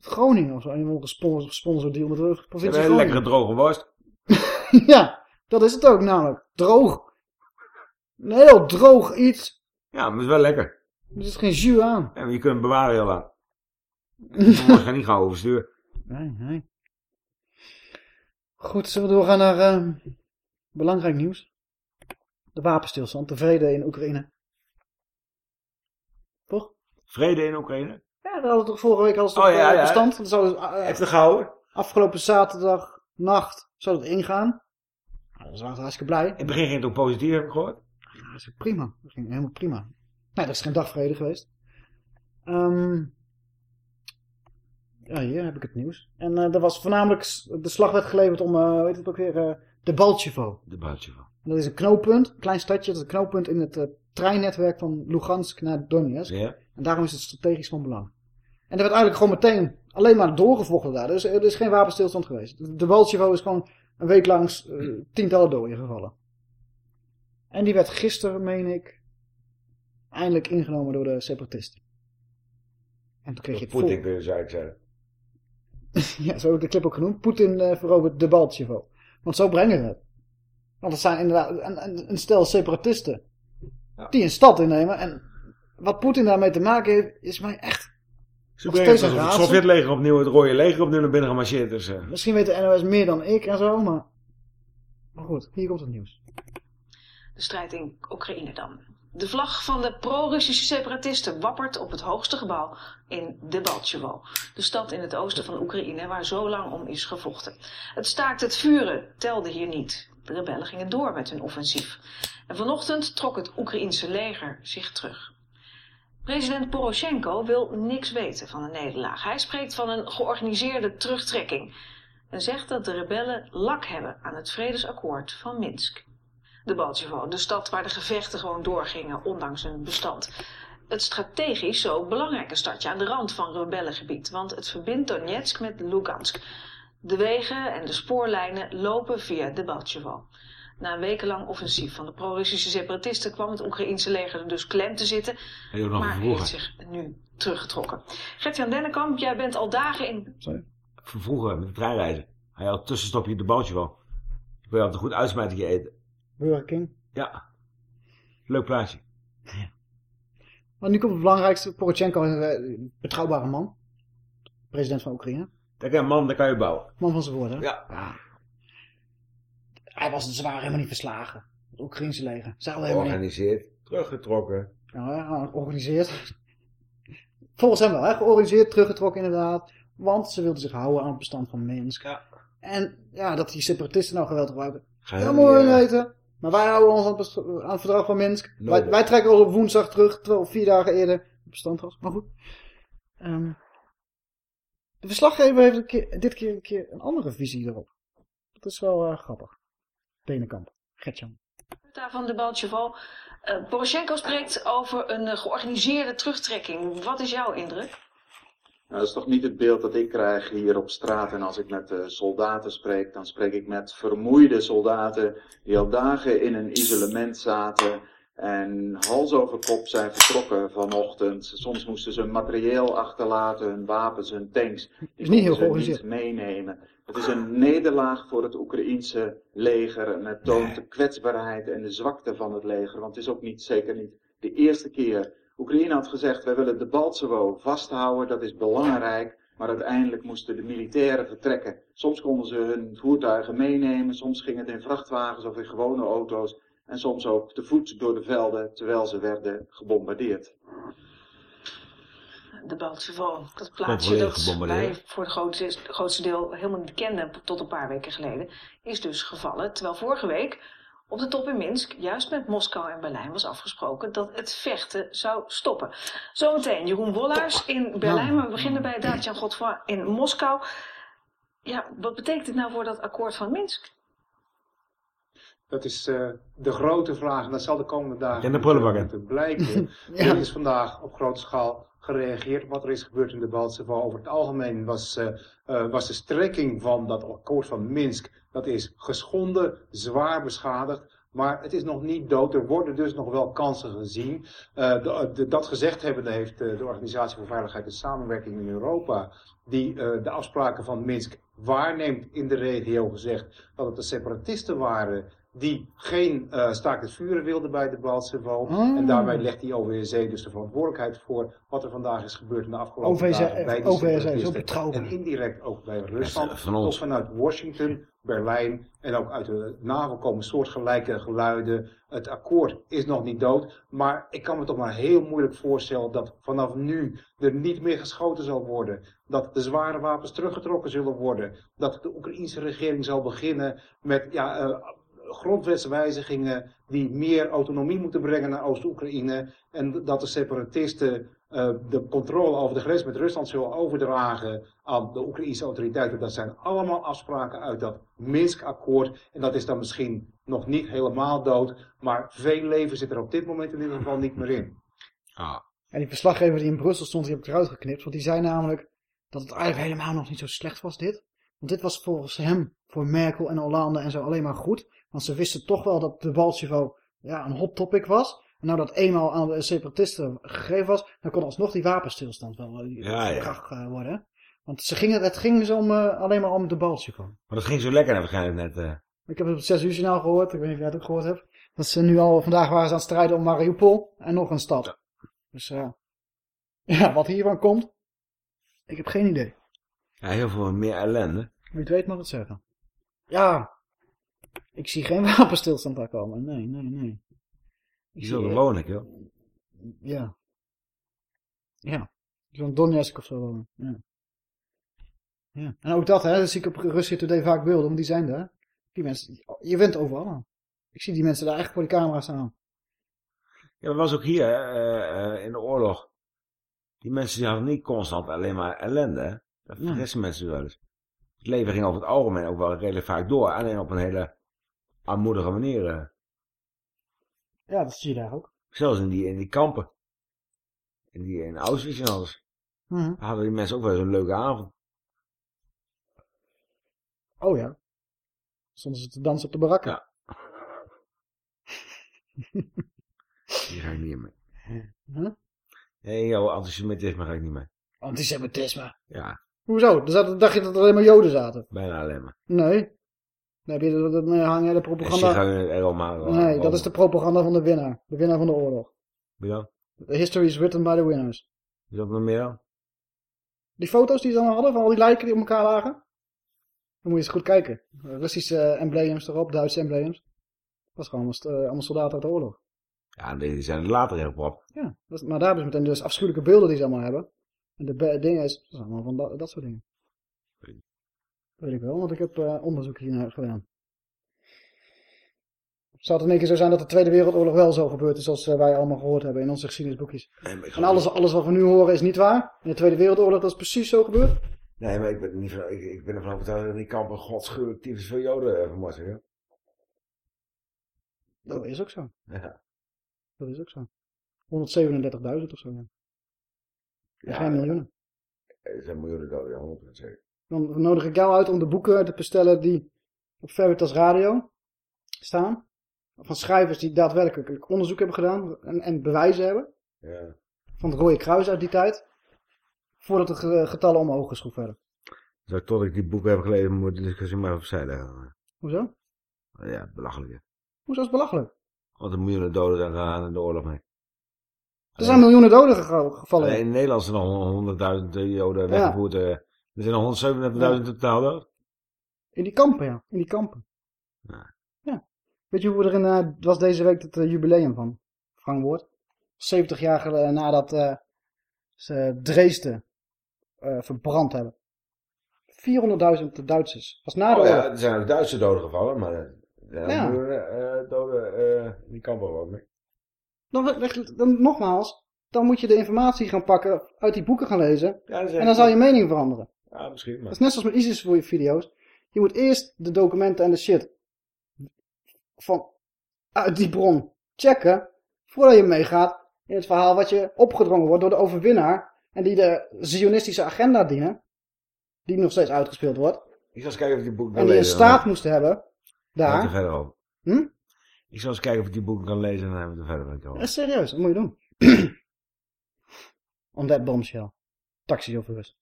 Groningen of zo. Een gesponsord, gesponsord deal met de provincie hebben een Groningen. lekkere droge worst. ja, dat is het ook namelijk. Droog. Een heel droog iets. Ja, maar het is wel lekker. Er zit geen jus aan. En je kunt hem bewaren heel lang. Je ga niet gaan oversturen. Nee, nee. Goed, zullen we doorgaan naar ehm, belangrijk nieuws? De wapenstilstand, de vrede in Oekraïne. Toch? Vrede in Oekraïne? Dat hadden we toch vorige week al Oh, ja, ja. bestand. Dat zou, eh, Heeft het gehouden? Afgelopen zaterdag nacht zou dat ingaan. Nou, dat was hartstikke blij. In het begin ging het ook positief, heb ik gehoord. Ja, dat is prima. Dat ging helemaal prima. Nee, dat is geen dagvrede geweest. Ehm ja, hier heb ik het nieuws. En eh er was voornamelijk, de slag werd geleverd om, eh hoe heet het ook weer, eh, de Balchevo. De van. Dat is een knooppunt, een klein stadje, dat is een knooppunt in het eh, treinnetwerk van Lugansk naar Donetsk. Ja. En daarom is het strategisch van belang. En er werd eigenlijk gewoon meteen alleen maar doorgevochten daar. Dus er is geen wapenstilstand geweest. De Balchevo is gewoon een week lang eh, tientallen doden gevallen. En die werd gisteren, meen ik, eindelijk ingenomen door de separatisten. En toen kreeg je het Poetin vol- kun je zou ik zeggen. ja, zo heb ik de clip ook genoemd. Poetin eh, verovert de Balchevo. Want zo brengen ze het. Want het zijn inderdaad een, een, een stel separatisten. Die een stad innemen. En wat Poetin daarmee te maken heeft, is mij echt Ze brengen het. Sovjetleger opnieuw, het rode leger opnieuw naar binnen gemarcheerd is. eh. Misschien weet de NOS meer dan ik en zo, maar... Maar goed, hier komt het nieuws. De strijd in Oekraïne dan. De vlag van de pro-Russische separatisten wappert op het hoogste gebouw in Debaltjevo, de stad in het oosten van Oekraïne waar zo lang om is gevochten. Het staakt het vuren telde hier niet. De rebellen gingen door met hun offensief. En vanochtend trok het Oekraïense leger zich terug. President Poroshenko wil niks weten van een nederlaag. Hij spreekt van een georganiseerde terugtrekking en zegt dat de rebellen lak hebben aan het vredesakkoord van Minsk. De Baltjevo, de stad waar de gevechten gewoon doorgingen, ondanks een bestand. Het strategisch zo belangrijke stadje aan de rand van rebellengebied, want het verbindt Donetsk met Lugansk. De wegen en de spoorlijnen lopen via de Baltjevo. Na een wekenlang offensief van de pro-Russische separatisten kwam het Oekraïense leger er dus klem te zitten, maar heeft zich nu teruggetrokken. Gert-Jan Dennekamp, jij bent al dagen in Van vroeger met de treinreizen. Hij had een tussenstopje in de bandje wel. Wil je altijd een goed uitsmijtertje eten? Burger King. Ja. Leuk plaatje. Maar nu komt het belangrijkste. Poroshenko is een eh, betrouwbare man. President van Oekraïne. Daar kan, man, daar kan je bouwen. Man van zijn woord, hè? Ja. Hij was, ze waren helemaal niet verslagen. Het Oekraïnse leger. Ze hadden helemaal niet. Georganiseerd, teruggetrokken. Ja, georganiseerd. Volgens hem wel, hè? Georganiseerd, teruggetrokken inderdaad. Want ze wilden zich houden aan het bestand van Minsk. En ja, dat die separatisten nou geweld gebruiken. Ga Ja, je mooi niet, eh, weten. Maar wij houden ons aan het, best- aan het verdrag van Minsk. Wij, trekken ons op woensdag terug, terwijl vier dagen eerder het bestand was. Maar goed. Ehm, de verslaggever heeft een keer, dit keer een keer een andere visie erop. Dat is wel eh, grappig. Denenkamp. Gertjan. daar van de Baltjevo. Uh, Poroshenko spreekt over een eh, georganiseerde terugtrekking. Wat is jouw indruk? Nou, dat is toch niet het beeld dat ik krijg hier op straat. En als ik met eh, soldaten spreek, dan spreek ik met vermoeide soldaten die al dagen in een isolement zaten. En hals over kop zijn vertrokken vanochtend. Soms moesten ze hun materieel achterlaten, hun wapens, hun tanks. Die Is niet heel ze niet meenemen. Het is een nederlaag voor het Oekraïense leger. En het toont de kwetsbaarheid en de zwakte van het leger. Want het is ook niet, zeker niet de eerste keer. Oekraïne had gezegd, wij willen de Baltsevo vasthouden, dat is belangrijk. Maar uiteindelijk moesten de militairen vertrekken. Soms konden ze hun voertuigen meenemen, soms ging het in vrachtwagens of in gewone auto's. En soms ook te voet door de velden, terwijl ze werden gebombardeerd. De Baltjevo, dat plaatsje dat wij voor het grootste, grootste deel helemaal niet kenden tot een paar weken geleden, is dus gevallen. Terwijl vorige week op de top in Minsk, juist met Moskou en Berlijn, was afgesproken dat het vechten zou stoppen. Zometeen Jeroen Wollaars in Berlijn, maar we beginnen bij Dacian Godfroy in Moskou. Ja, wat betekent dit nou voor dat akkoord van Minsk? Dat is eh, de grote vraag en dat zal de komende dagen En de prullenbakken. moeten blijken. Ja. Er is vandaag op grote schaal gereageerd op wat er is gebeurd in de Baltische Val. Over het algemeen was, eh, eh, was de strekking van dat akkoord van Minsk, dat is geschonden, zwaar beschadigd. Maar het is nog niet dood. Er worden dus nog wel kansen gezien. Eh, de- de- dat gezegd hebbende heeft de Organisatie voor Veiligheid en Samenwerking in Europa, die eh, de afspraken van Minsk waarneemt in de regio, gezegd dat het de separatisten waren die geen eh staakt het vuren wilden bij de Baltische Val. Mm. En daarbij legt die OVSE dus de verantwoordelijkheid voor wat er vandaag is gebeurd in de afgelopen OVSE dagen bij OVSE is ook betrouwbaar. En indirect ook bij Ja, Rusland. van ons. Tot vanuit Washington, Berlijn en ook uit de NAVO komen soortgelijke geluiden. Het akkoord is nog niet dood, maar ik kan me toch maar heel moeilijk voorstellen dat vanaf nu er niet meer geschoten zal worden. Dat de zware wapens teruggetrokken zullen worden. Dat de Oekraïnse regering zal beginnen met ja, eh, grondwetswijzigingen die meer autonomie moeten brengen naar Oost-Oekraïne. En dat de separatisten eh, de controle over de grens met Rusland zullen overdragen aan de Oekraïnse autoriteiten. Dat zijn allemaal afspraken uit dat Minsk-akkoord. En dat is dan misschien nog niet helemaal dood, maar veel leven zit er op dit moment in ieder geval niet meer in. En die verslaggever die in Brussel stond, die heb ik eruit geknipt. Want die zei namelijk dat het eigenlijk helemaal nog niet zo slecht was, dit. Want dit was volgens hem, voor Merkel en Hollande en zo, alleen maar goed. Want ze wisten toch wel dat de Baltjevo ja, een hot topic was. En nou dat eenmaal aan de separatisten gegeven was, dan kon alsnog die wapenstilstand wel eh, Ja, ja. graag eh, worden. Want ze gingen, het ging dus om, eh, alleen maar om de Baltjevo. Maar dat ging zo lekker waarschijnlijk net. eh. Ik heb het op 6 uur journaal gehoord, ik weet niet of jij het ook gehoord hebt. Dat ze nu al, vandaag waren ze aan het strijden om Mariupol en nog een stad. Dus eh, ja, wat hiervan komt, ik heb geen idee. Ja, heel veel meer ellende. Wie het weet mag het zeggen. Ja, ik zie geen wapenstilstand daar komen. Nee, nee, nee. Die zullen er wonen, joh. Ja. Ja. Zo'n Donetsk of zo wonen. Ja. ja. En ook dat, hè. Dat zie ik op Russia Today vaak beelden, want die zijn daar. Die mensen, je wint overal aan. Ik zie die mensen daar echt voor de camera staan. Ja, dat was ook hier, hè, eh, eh, in de oorlog. Die mensen die hadden niet constant alleen maar ellende, hè. Dat Ja. vergissen mensen wel eens. Het leven ging over het algemeen ook wel redelijk vaak door. Alleen op een hele armoedige manier. eh. Ja, dat zie je daar ook. Zelfs in die, in die kampen. In, die, in Auschwitz en alles. Mhm. Hadden die mensen ook wel eens een leuke avond. Oh ja. Stonden ze te dansen op de barakken. Ja. Hier ga ik niet mee. Huh? Nee, jouw antisemitisme ga ik niet mee. Antisemitisme. Ja, Hoezo? Zaten, dacht je dat er alleen maar joden zaten? bijna alleen maar. Nee. Dan heb je hangen de propaganda... er maar. Nee, dat is de propaganda van de winnaar. De winnaar van de oorlog. Dan? The history is written by the winners. Is dat nog meer dan? Die foto's die ze allemaal hadden, van al die lijken die op elkaar lagen. Dan moet je eens goed kijken. Russische eh, emblems erop, Duitse emblems. Dat was gewoon allemaal, eh, allemaal soldaten uit de oorlog. Ja, die zijn er later heel op. Ja, maar daar hebben ze meteen dus afschuwelijke beelden die ze allemaal hebben. En de dingen is, dat is allemaal van dat, dat soort dingen. Weet ik wel, want ik heb eh, onderzoek hiernaar gedaan. Zou het in één keer zo zijn dat de Tweede Wereldoorlog wel zo gebeurd is zoals eh, wij allemaal gehoord hebben in onze geschiedenisboekjes? Nee, En alles, alles wat we nu horen is niet waar? In de Tweede Wereldoorlog dat is precies zo gebeurd? Nee, maar ik ben, niet van, ik, ik ben ervan overtuigd dat die kampen godschuwelijk tyfus veel joden uh, vermoord zijn. Dat is ook zo. Ja. Dat is ook zo. 137.000 of zo. Ja. Ja, Geen miljoenen. Er zijn miljoenen doden, ja, 100% zeker. Dan nodig ik jou uit om de boeken te bestellen die op Veritas Radio staan. Van schrijvers die daadwerkelijk onderzoek hebben gedaan en, en bewijzen hebben. Ja. Van het Rode Kruis uit die tijd. Voordat de ge- getallen omhoog geschroefd werden. Dus tot ik die boeken heb gelezen, moet de discussie maar opzij leggen. Hoezo? Ja, belachelijk. hè. Hoezo is het belachelijk? Want er miljoenen doden zijn gegaan in de oorlog mee. Er zijn miljoenen doden gevallen. Alleen in Nederland zijn nog 100.000 joden weggevoerd. eh. Er zijn nog 137.000 totaal dood. In die kampen, ja. In die kampen. Ja. Ja. Weet je hoe er in, eh, was deze week het eh, jubileum van Frank Woord? 70 jaar geleden nadat eh, ze Dresden verbrand hebben. 400.000 Duitsers. was na de Oh ja, oorlog. er zijn ook Duitse doden gevallen, maar er zijn Ja. doden in die kampen ook mee. Dan, dan, nogmaals, dan moet je de informatie gaan pakken, uit die boeken gaan lezen. Ja, en dan zal je mening veranderen. Ja, misschien. Dat Maar. is net zoals met ISIS-video's. Je moet eerst de documenten en de shit van uit die bron checken, voordat je meegaat in het verhaal wat je opgedrongen wordt door de overwinnaar en die de zionistische agenda dienen, die nog steeds uitgespeeld wordt, Ik zal eens kijken of ik die boeken kan en die een lezen. staat moesten hebben, daar. verder over. Hm? Ik zal eens kijken of ik die boeken kan lezen en dan hebben we het er verder. Dat is serieus, dat moet je doen. On that bombshell. Taxichauffeurs.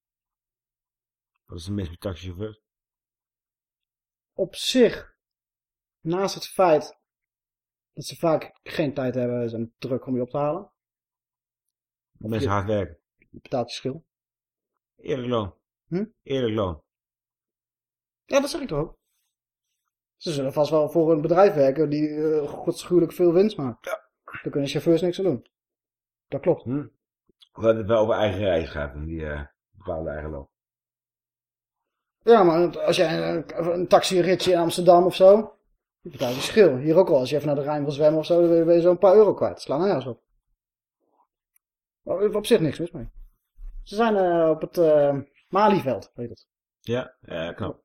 Wat is de mis met taxichauffeurs? op zich, naast het feit dat ze vaak geen tijd hebben en druk om je op te halen. Dat mensen je- hard werken. Je betaalt je schil. Eerlijk loon. Hm? Eerlijk loon. Ja, dat zeg ik toch ook. Ze zullen vast wel voor een bedrijf werken die eh godschuwelijk veel winst maakt. Daar kunnen chauffeurs niks aan doen. Dat klopt. Hm? Hadden het wel over eigen reis gaat en die eh bepaalde eigen loon. Ja, maar als jij een, een taxiritje in Amsterdam of zo, je betaalt je schil. Hier ook al, als je even naar de Rijn wil zwemmen of zo, dan ben je- zo'n paar euro kwijt. Sla nou op. Op zich niks mis mee. Ze zijn eh, op het eh Malieveld, weet het. Ja, ja, knap.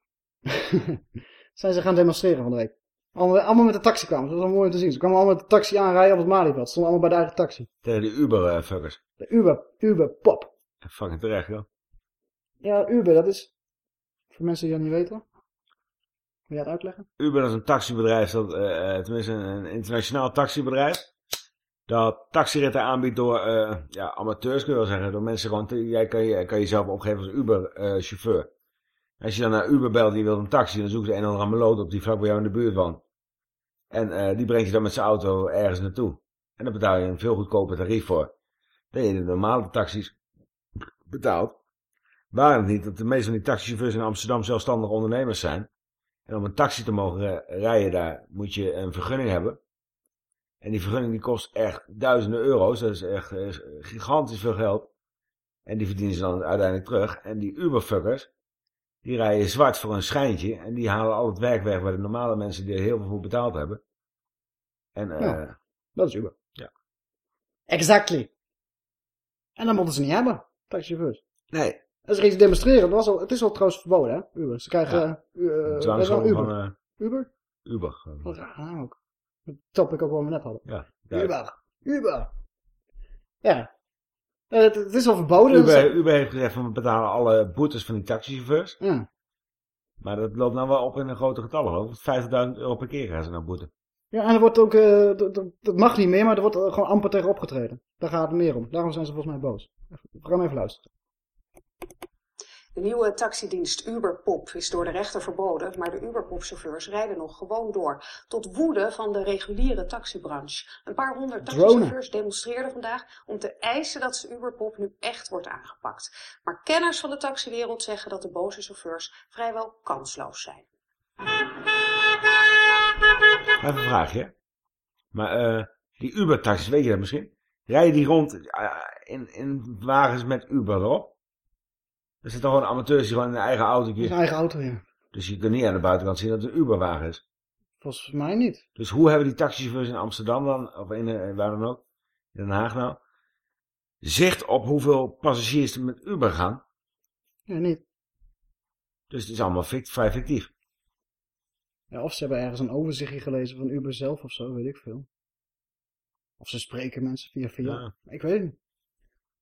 zijn ze gaan demonstreren van de week. Allemaal, allemaal met de taxi kwamen, dat was wel mooi om te zien. Ze kwamen allemaal met de taxi aanrijden op het Malieveld. Ze stonden allemaal bij de eigen taxi. Tegen die Uber-fuckers. De Uber, Uber Pop. Fucking terecht, joh. Ja, Uber, dat is, voor mensen die dat niet weten. Wil jij het uitleggen? Uber is een taxibedrijf, dat, eh, eh, tenminste een internationaal taxibedrijf. Dat taxiritten aanbiedt door eh, ja, amateurs, kun je wel zeggen. Door mensen gewoon, jij kan, je, kan jezelf opgeven als Uber-chauffeur. als je dan naar Uber belt, die wil een taxi, dan zoeken ze een of andere meloot op die vlak bij jou in de buurt woont. En die brengt je dan met zijn auto ergens naartoe. En dan betaal je een veel goedkoper tarief voor. Dan je de normale taxis betaalt. Waar het niet dat de meeste van die taxichauffeurs in Amsterdam zelfstandig ondernemers zijn. En om een taxi te mogen rijden daar moet je een vergunning hebben. En die vergunning die kost echt duizenden euro's. Dat is echt eh, gigantisch veel geld. En die verdienen ze dan uiteindelijk terug. En die Uberfuckers, die rijden zwart voor een schijntje. En die halen al het werk weg waar de normale mensen die er heel veel voor betaald hebben. En eh Ja. Dat is Uber. Ja. Exactly. En dat moeten ze niet hebben, taxichauffeurs. Nee. Als er iets demonstreren, dat was al, het is al trouwens verboden, hè? Uber. Ze krijgen... Ja. eh, uh, is Dwangsom dat? Uber. van, eh, Uber? Uber. Wat raar ook. Dat topic ook wat we net hadden. Ja. Uber. Uber. Ja. Eh, Het, het is al verboden. Uber, dus- Uber heeft gezegd van we betalen alle boetes van die taxichauffeurs. Ja. Maar dat loopt nou wel op in een grote getallen. geloof ik. 50.000 euro per keer gaan ze nou boeten. Ja, en er wordt ook, eh, dat- mag niet meer, maar er wordt gewoon amper tegen opgetreden. Daar gaat het meer om. Daarom zijn ze volgens mij boos. We gaan even luisteren. De nieuwe taxidienst Uberpop is door de rechter verboden, maar de Uberpop-chauffeurs rijden nog gewoon door. Tot woede van de reguliere taxibranche. Een paar honderd taxichauffeurs demonstreerden vandaag om te eisen dat ze Uberpop nu echt wordt aangepakt. Maar kenners van de taxiwereld zeggen dat de boze chauffeurs vrijwel kansloos zijn. Even een vraagje. Maar eh, die Uber-taxis, weet je dat misschien? Rijden die rond eh, in, in wagens met Uber erop? Er zitten gewoon amateurs die gewoon in een eigen autootje. Zijn eigen auto, ja. Dus je kunt niet aan de buitenkant zien dat het een Uber-wagen is. Volgens mij niet. Dus hoe hebben die taxichauffeurs in Amsterdam dan, of in, eh, waar dan ook, in Den Haag nou, zicht op hoeveel passagiers er met Uber gaan? Ja, niet. Dus het is allemaal fict, vrij fictief. Ja, of ze hebben ergens een overzichtje gelezen van Uber zelf of zo, weet ik veel. Of ze spreken mensen via via. Ja. Ik weet het niet.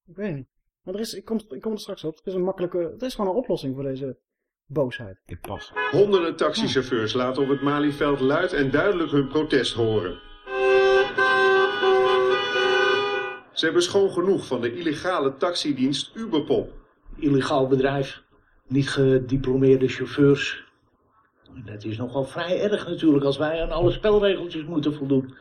Ik weet het niet. Maar er is, ik, kom, ik kom er straks op. Het is een makkelijke, het is gewoon een oplossing voor deze boosheid. Ik pas. Honderden taxichauffeurs laten op het Malieveld luid en duidelijk hun protest horen. Ze hebben schoon genoeg van de illegale taxidienst Uberpop. illegaal bedrijf, niet gediplomeerde chauffeurs. Dat is nogal vrij erg natuurlijk als wij aan alle spelregeltjes moeten voldoen.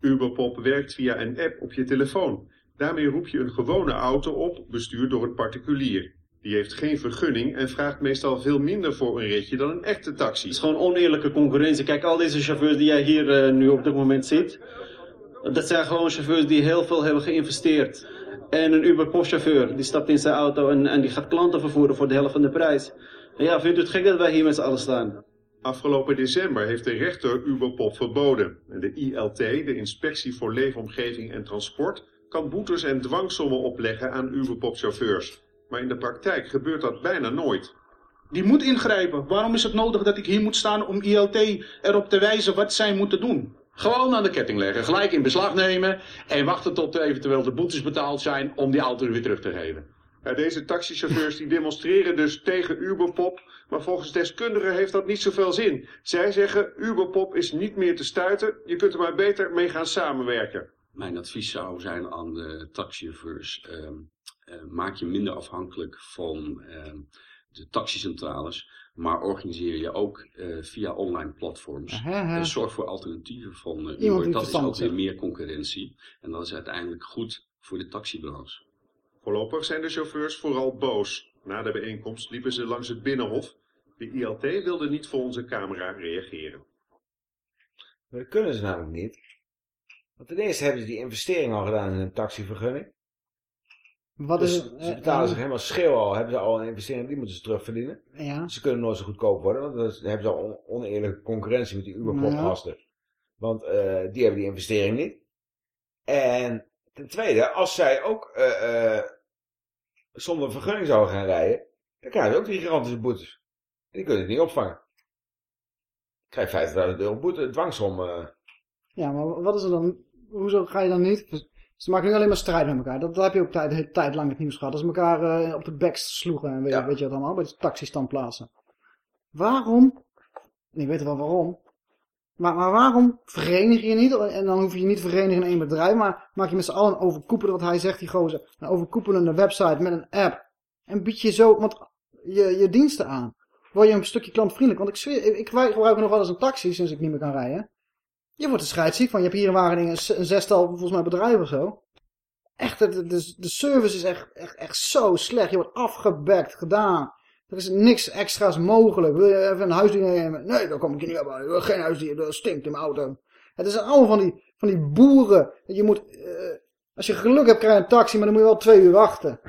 Uberpop werkt via een app op je telefoon. Daarmee roep je een gewone auto op, bestuurd door een particulier. Die heeft geen vergunning en vraagt meestal veel minder voor een ritje dan een echte taxi. Het is gewoon oneerlijke concurrentie. Kijk, al deze chauffeurs die jij hier eh, nu op dit moment ziet, dat zijn gewoon chauffeurs die heel veel hebben geïnvesteerd. En een Uber-chauffeur die stapt in zijn auto en, en die gaat klanten vervoeren voor de helft van de prijs. En ja, vindt u het gek dat wij hier met z'n allen staan? Afgelopen december heeft de rechter Uberpop verboden. En de ILT, de Inspectie voor Leefomgeving en Transport, kan boetes en dwangsommen opleggen aan Uberpop-chauffeurs. Maar in de praktijk gebeurt dat bijna nooit. Die moet ingrijpen. Waarom is het nodig dat ik hier moet staan om ILT erop te wijzen wat zij moeten doen? Gewoon aan de ketting leggen, gelijk in beslag nemen en wachten tot eventueel de boetes betaald zijn om die auto weer terug te geven. Ja, deze taxichauffeurs die demonstreren dus tegen Uberpop, maar volgens deskundigen heeft dat niet zoveel zin. Zij zeggen Uberpop is niet meer te stuiten, je kunt er maar beter mee gaan samenwerken. Mijn advies zou zijn aan de taxichauffeurs, ehm, eh, maak je minder afhankelijk van ehm, de taxicentrales, maar organiseer je ook eh, via online platforms. Aha. En zorg voor alternatieven van eh, Uber. Dat is ook weer meer concurrentie en dat is uiteindelijk goed voor de taxibranche. Voorlopig zijn de chauffeurs vooral boos. Na de bijeenkomst liepen ze langs het Binnenhof. De ILT wilde niet voor onze camera reageren. Maar dat kunnen ze namelijk niet. Want ten eerste hebben ze die investering al gedaan in een taxivergunning. Wat dus is het? ze eh, betalen eh, zich helemaal schil al. Hebben ze al een investering, die moeten ze terugverdienen. Ja. Ze kunnen nooit zo goedkoop worden, want dan hebben ze al on- oneerlijke concurrentie met die Uberpop-gasten. Want eh, die hebben die investering niet. En ten tweede, als zij ook eh, eh, zonder vergunning zouden gaan rijden, dan krijgen ze ook die gigantische boetes. En die kunnen het niet opvangen. Krijg 50.000 euro boete, dwangsom. eh. Ja, maar wat is er dan? Hoezo ga je dan niet? Ze maken nu alleen maar strijd met elkaar. Dat, dat heb je ook tijd, tijd lang het nieuws gehad. Dat ze elkaar eh, op de bek sloegen en weet, weet je wat allemaal, bij de taxistandplaatsen. Waarom? En ik weet wel waarom. Maar, maar waarom verenig je niet? En dan hoef je je niet te verenigen in één bedrijf, maar maak je met z'n allen een overkoepelende, wat hij zegt, die gozer, een overkoepelende website met een app. En bied je zo want je, je diensten aan. Word je een stukje klantvriendelijk. Want ik zweer, ik, ik gebruik nog wel eens een taxi sinds ik niet meer kan rijden. Je wordt er scheidsziek van. Je hebt hier in Wageningen een, zestal volgens mij bedrijven of zo. Echt, de, de, service is echt, echt, echt zo slecht. Je wordt afgebekt, gedaan. Er is niks extra's mogelijk. Wil je even een huisdier nemen? Nee, daar kom ik niet bij. Geen huisdier, dat stinkt in mijn auto. Het is allemaal van die, van die boeren. Je moet, eh, als je geluk hebt krijg je een taxi, maar dan moet je wel twee uur wachten.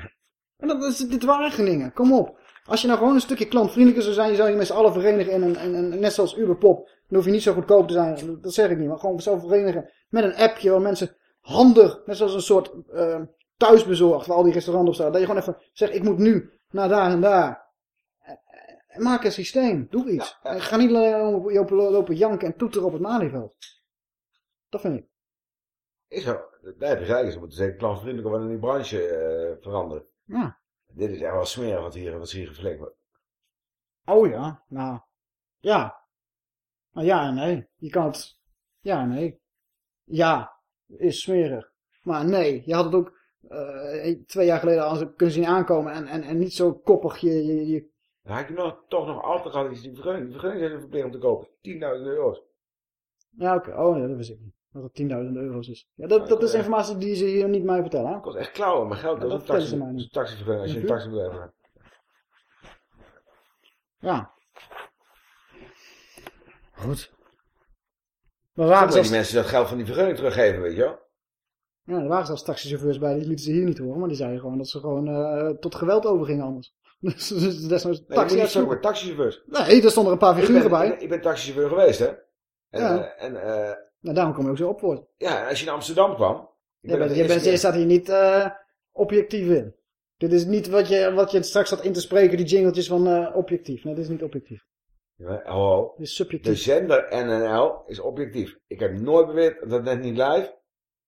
En dat is dit Wageningen, kom op. Als je nou gewoon een stukje klantvriendelijker zou zijn, zou je met z'n allen verenigen in een, een- net zoals Uberpop. Dan hoef je niet zo goedkoop te zijn, dat zeg ik niet, maar gewoon zo verenigen met een appje waar mensen handig, net zoals een soort eh, thuisbezorgd, waar al die restaurants op staan. Dat je gewoon even zegt, ik moet nu naar daar en daar. En maak een systeem, doe iets. En ga niet lopen, lopen janken en toeteren op het Malieveld. Dat vind ik. Is zo. Daar heb je gelijk. Ze moeten zeker klantvriendelijker worden in die branche eh, veranderen. Ja. Dit is echt wel smerig wat hier, wat hier geflikt wordt. Oh ja, nou, ja. Nou ja en nee. Je kan het, ja en nee. Ja, is smerig. Maar nee, je had het ook eh, twee jaar geleden al kunnen zien aankomen en, en, en niet zo koppig je, je, je je nog, toch nog altijd gehad, is die vergunning, die vergunning zijn verplicht om te kopen. 10.000 euro's. Ja, oké. Oh ja, dat wist ik niet. Dat het 10.000 euro's is. Ja, dat, dat is informatie die ze hier niet mij vertellen. Hè? Dat kost echt klauwen, maar geld. Ja, dat is dat een taxi, niet. een taxivergunning als je een hebt. Ja. Goed. Maar waren moeten die mensen dat geld van die vergunning teruggeven, weet je wel. ja, er waren zelfs taxichauffeurs bij, die lieten ze hier niet horen. Maar die zeiden gewoon dat ze gewoon eh, tot geweld overgingen anders. Dus, dus desnoods Nee, je niet taxichauffeurs. Nee, daar stonden er een paar figuren ik ben, bij. Ik ben, ik ben taxichauffeur geweest, hè. En, Ja. eh, en eh, Nou, daarom kom je ook zo op woord. ja, als je naar Amsterdam kwam... ik Je, ben bent, je, bent, staat hier niet objectief in. Dit is niet wat je, wat je straks had in te spreken, die jingletjes van objectief. Nee, dit is niet objectief. Is subjectief. De zender NNL is objectief. Ik heb nooit beweerd dat Net Niet Live,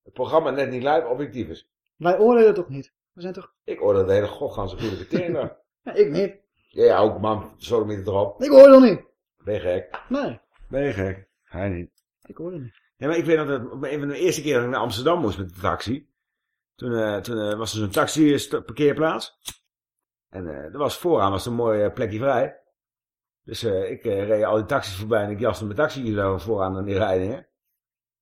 het programma Net Niet Live, objectief is. Wij oordelen toch niet? We zijn toch... Ik oordeel de hele godganse goede tering. Ja, ik niet. Ja, ook man, zo met erop. Ik oordeel niet. Ben je gek? Nee, Ben je gek? Hij niet. ik oordeel niet. Ja, maar ik weet dat het op een van de eerste keer dat ik naar Amsterdam moest met de taxi. Toen, eh, toen eh, was er zo'n taxi eh. En eh, er was vooraan was een mooi eh, plekje vrij. Dus eh, ik eh, reed al die taxis voorbij en ik jaste mijn taxi zo vooraan aan die rijdingen.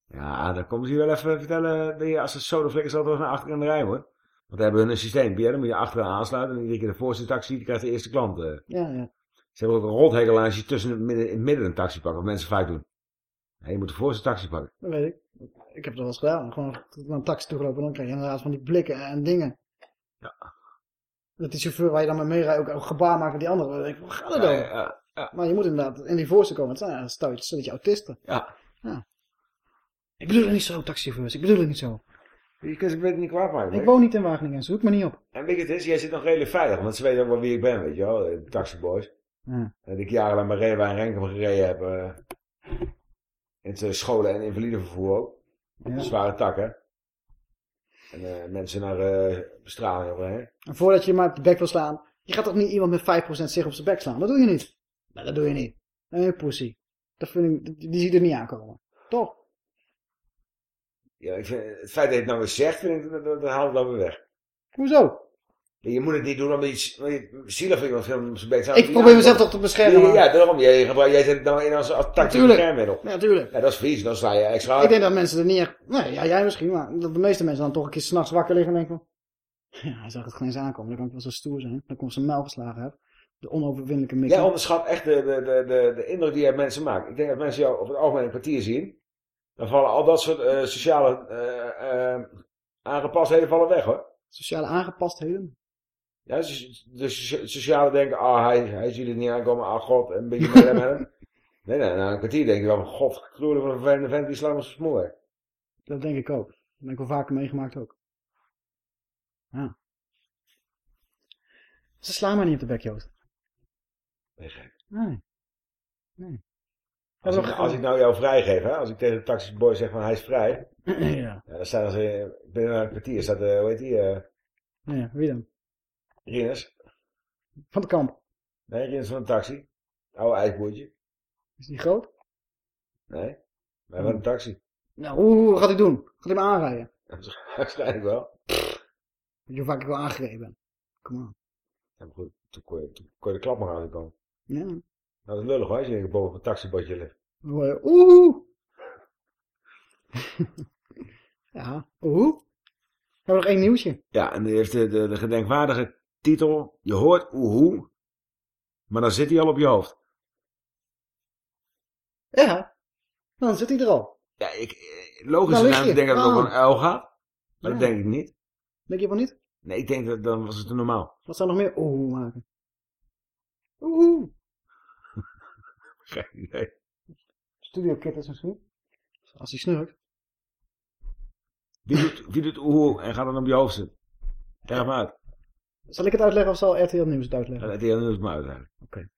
Ja, dan komen ze je wel even vertellen dat je als het sodaflikkers altijd naar achter in de rij moet. Want dan hebben hun een systeem. Dan moet je achteraan aansluiten. En iedere keer de voorste taxi, die krijgt de eerste klant. eh. Ja, ja. Ze hebben ook een rothekel als je tussen het midden, in het midden een taxi pakt. Wat mensen vaak doen. Nee, je moet de voorste taxi pakken. Dat weet ik. Ik heb dat wel eens gedaan. Gewoon naar een taxi toegelopen en dan krijg je inderdaad van die blikken en dingen. Ja. Dat die chauffeur waar je dan mee meerijdt ook een gebaar maakt met die andere. Dan denk ik, waar gaat het Ja, dan? Ja. Maar je moet inderdaad in die voorste komen. Het zijn een steltje, stelletje autisten. Ja. ja. Ik bedoel het niet zo, taxichauffeurs. Ik bedoel het niet zo. Je kunt het niet kwaad maken. Ik woon niet in Wageningen, zoek me niet op. En weet je, het is, jij zit nog redelijk veilig, want ze weten ook wel wie ik ben, weet je wel, de taxiboys. Ja. En dat ik jarenlang bij Rewa en Renkum gereden heb. eh, in het scholen- en invalidevervoer ook. Ja. Zware takken. En eh, mensen naar eh bestraling overheen. En voordat je maar op de bek wil slaan, je gaat toch niet iemand met 5% zich op zijn bek slaan? Dat doe je niet. Nee, dat doe je niet. Nee, pussy. Dat vind ik, die, ziet er niet aankomen. Toch? Ja, ik vind, het feit dat je het nou weer zegt, vind ik, dat, dat, dat haalt het dan weer weg. Hoezo? Je moet het niet doen omdat je zielig vindt om zijn bek Ik probeer mezelf toch te beschermen. Ja, daarom. Jij, jij zet het nou in als, tactisch beschermmiddel. Ja, natuurlijk. Ja, dat is vies. Dan sla je extra Ik denk dat mensen er niet echt... Nee, ja, jij misschien, maar dat de meeste mensen dan toch een keer s'nachts wakker liggen en denken van... Ja, hij zag het geen eens aankomen. Dan kan ik wel zo stoer zijn. Dan komt zijn mijl geslagen heb. De onoverwinnelijke Mickey. Jij onderschat echt de, de, de, de, de indruk die je mensen maakt. Ik denk dat mensen jou op het algemeen een kwartier zien. Dan vallen al dat soort eh, sociale eh eh aangepastheden vallen weg hoor. Sociale aangepastheden? Ja, dus de socia- sociale denken, ah hij, hij ziet het niet aankomen, ah god, en een beetje met hem. Nee, nee, na een kwartier denk je wel van, god, gloeien van een vervelende vent die slaat ons smoor. Dat denk ik ook. Dat heb ik wel vaker meegemaakt ook. Ja. Ze slaan mij niet op de bek, Joost. Nee, gek. Nee. Nee. Als, ik, we als ik nou jou vrijgeef, hè, als ik tegen de taxiboy zeg van hij is vrij. Ja. ja dan staat er eh, binnen een kwartier, staat, eh, hoe heet die, eh Ja, wie dan? Rinus. Van de kamp. Nee, Rinus van een taxi. Oude ijsboertje. Is die groot? Nee, wij hebben een taxi. Nou, hoe, hoe gaat hij doen? Gaat hij me aanrijden? Waarschijnlijk wel. Weet je hoe vaak ik wel aangereden ben? Kom aan. Ja, maar goed, toen kon je, toen kon je de klap maar aan komen. Ja. Nou, dat is lullig hoor, als je boven een taxibotje ligt. Oeh. ja, oeh. We hebben nog één nieuwtje. Ja, en die heeft de, de, de gedenkwaardige titel. Je hoort oehoe, maar dan zit hij al op je hoofd. Ja, dan zit hij er al. Ja, ik, eh, logisch je. ik denk dat het over Ah. een uil gaat. Maar Ja. dat denk ik niet. Denk je van niet? Nee, ik denk dat dan was het normaal. Wat zou nog meer oeh maken? Oeh. Geen idee. Studio Kittens misschien. Als hij snurkt. Wie doet, wie doet oeh en gaat dan op je hoofd zitten? Leg hem uit. Zal ik het uitleggen of zal RTL Nieuws het uitleggen? Hij nieuws maar uitleggen. Oké.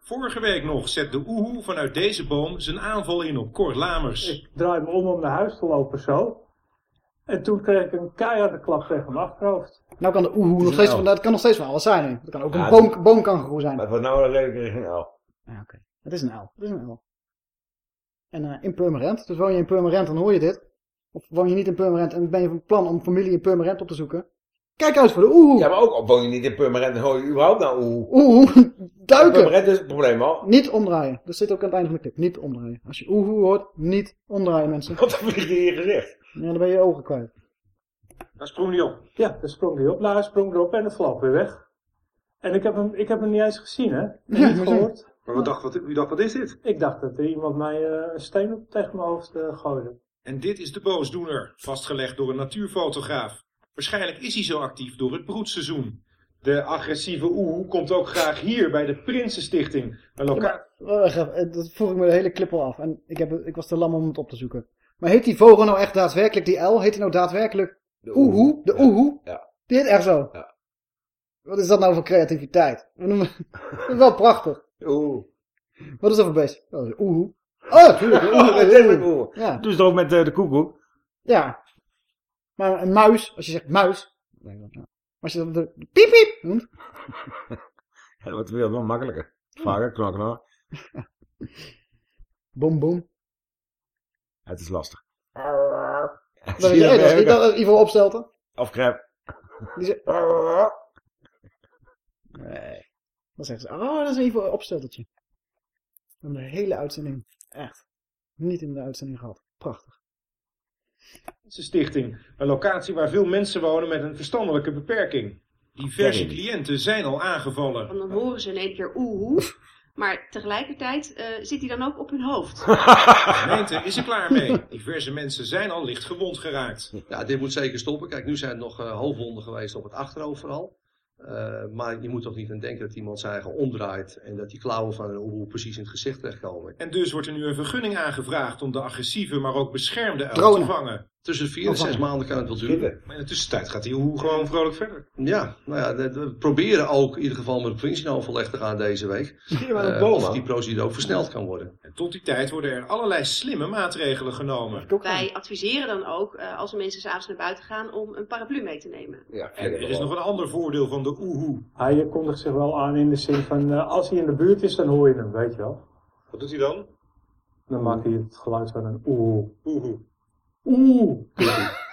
Vorige week nog zet de oehoe vanuit deze boom zijn aanval in op Cor Lamers. Ik draai me om om naar huis te lopen zo. En toen kreeg ik een keiharde klap tegen mijn achterhoofd. Nou kan de oehoe nog een steeds, dat kan nog steeds wel wat zijn. Dat kan ook Ja, een boom, boomkangeroe zijn. Maar voor nou ik geen uil. Ja, oké. Het is een L. Het is een L. En eh, in Purmerend. Dus woon je in Purmerend, dan hoor je dit. Of woon je niet in Purmerend en ben je van plan om familie in Purmerend op te zoeken. Kijk uit voor de oehoe. Ja, maar ook woon je niet in Purmerend en hoor je überhaupt naar oeh. Oehoe. Duiken. Purmerend is het probleem al. Niet omdraaien. Dat zit ook aan het einde van de clip. Niet omdraaien. Als je oehoe hoort, niet omdraaien mensen. Wat dan vlieg je in je gezicht? Ja, dan ben je je ogen kwijt. Daar sprong hij op. Ja, daar sprong hij op. Nou, hij sprong erop en het vloog weer weg. En ik heb hem, ik heb hem niet eens gezien, hè? En Ja, niet gehoord. Maar wat dacht, wat, u dacht, wat is dit? Ik dacht dat er iemand mij eh, een steen op tegen mijn hoofd eh, gooide. En dit is de boosdoener, vastgelegd door een natuurfotograaf. Waarschijnlijk is hij zo actief door het broedseizoen. De agressieve oehoe komt ook graag hier bij de Prinsenstichting. Een loka- Wacht even, eh, Dat vroeg ik me de hele clip al af. En ik, heb, ik was te lam om het op te zoeken. Maar heet die vogel nou echt daadwerkelijk, die L, heet die nou daadwerkelijk oehoe? De oehoe? Ja. Die heet echt zo? Ja. Wat is dat nou voor creativiteit? We noemen- Dat is wel prachtig. Oeh. Wat is dat voor beest? Oh, dat is oehoe. Oh, tuurlijk. de oehoe, dat de is oehoe. ook oeh. Ja. Doe ze ook met eh, de koekoek? Ja. Maar een muis, als je zegt muis. nee. Als je dan de piep piep noemt. Ja, dat wordt weer wel makkelijker. Vaker, knak, knak. Boom boom. Het is lastig. Dat is, hey, dat is, dat Ivo opstelten. Of crap. Die zegt... Nee. Dan zeggen ze, oh, dat is een Ivo opsteltertje. We hebben de hele uitzending, echt, niet in de uitzending gehad. Prachtig. Prinsenstichting. Een locatie waar veel mensen wonen met een verstandelijke beperking. Diverse cliënten zijn al aangevallen. Dan horen ze in één keer oehoe. Maar tegelijkertijd eh, zit hij dan ook op hun hoofd. De gemeente is er klaar mee. Diverse mensen zijn al licht gewond geraakt. Ja, dit moet zeker stoppen. Kijk, nu zijn er nog uh, hoofdwonden geweest op het achterhoofd vooral. Uh, maar je moet toch niet aan denken dat iemand zijn eigen omdraait en dat die klauwen van een oehoe precies in het gezicht terechtkomen. En dus wordt er nu een vergunning aangevraagd om de agressieve, maar ook beschermde uil te vangen. Tussen vier en zes maanden kan het wel duren. Maar in de tussentijd gaat die oehoe gewoon vrolijk verder. Ja, nou ja, we proberen ook in ieder geval met de provincie in overleg te gaan deze week. Misschien wel een boom, of die procedure ook versneld kan worden. En tot die tijd worden er allerlei slimme maatregelen genomen. Wij adviseren dan ook, eh, als mensen s'avonds naar buiten gaan, om een paraplu mee te nemen. Ja, En er is nog een ander voordeel van de oehoe. Hij kondigt zich wel aan in de zin van, eh, als hij in de buurt is, dan hoor je hem, weet je wel. Wat doet hij dan? Dan maakt hij het geluid van een oeh. Oehoe. Oeh.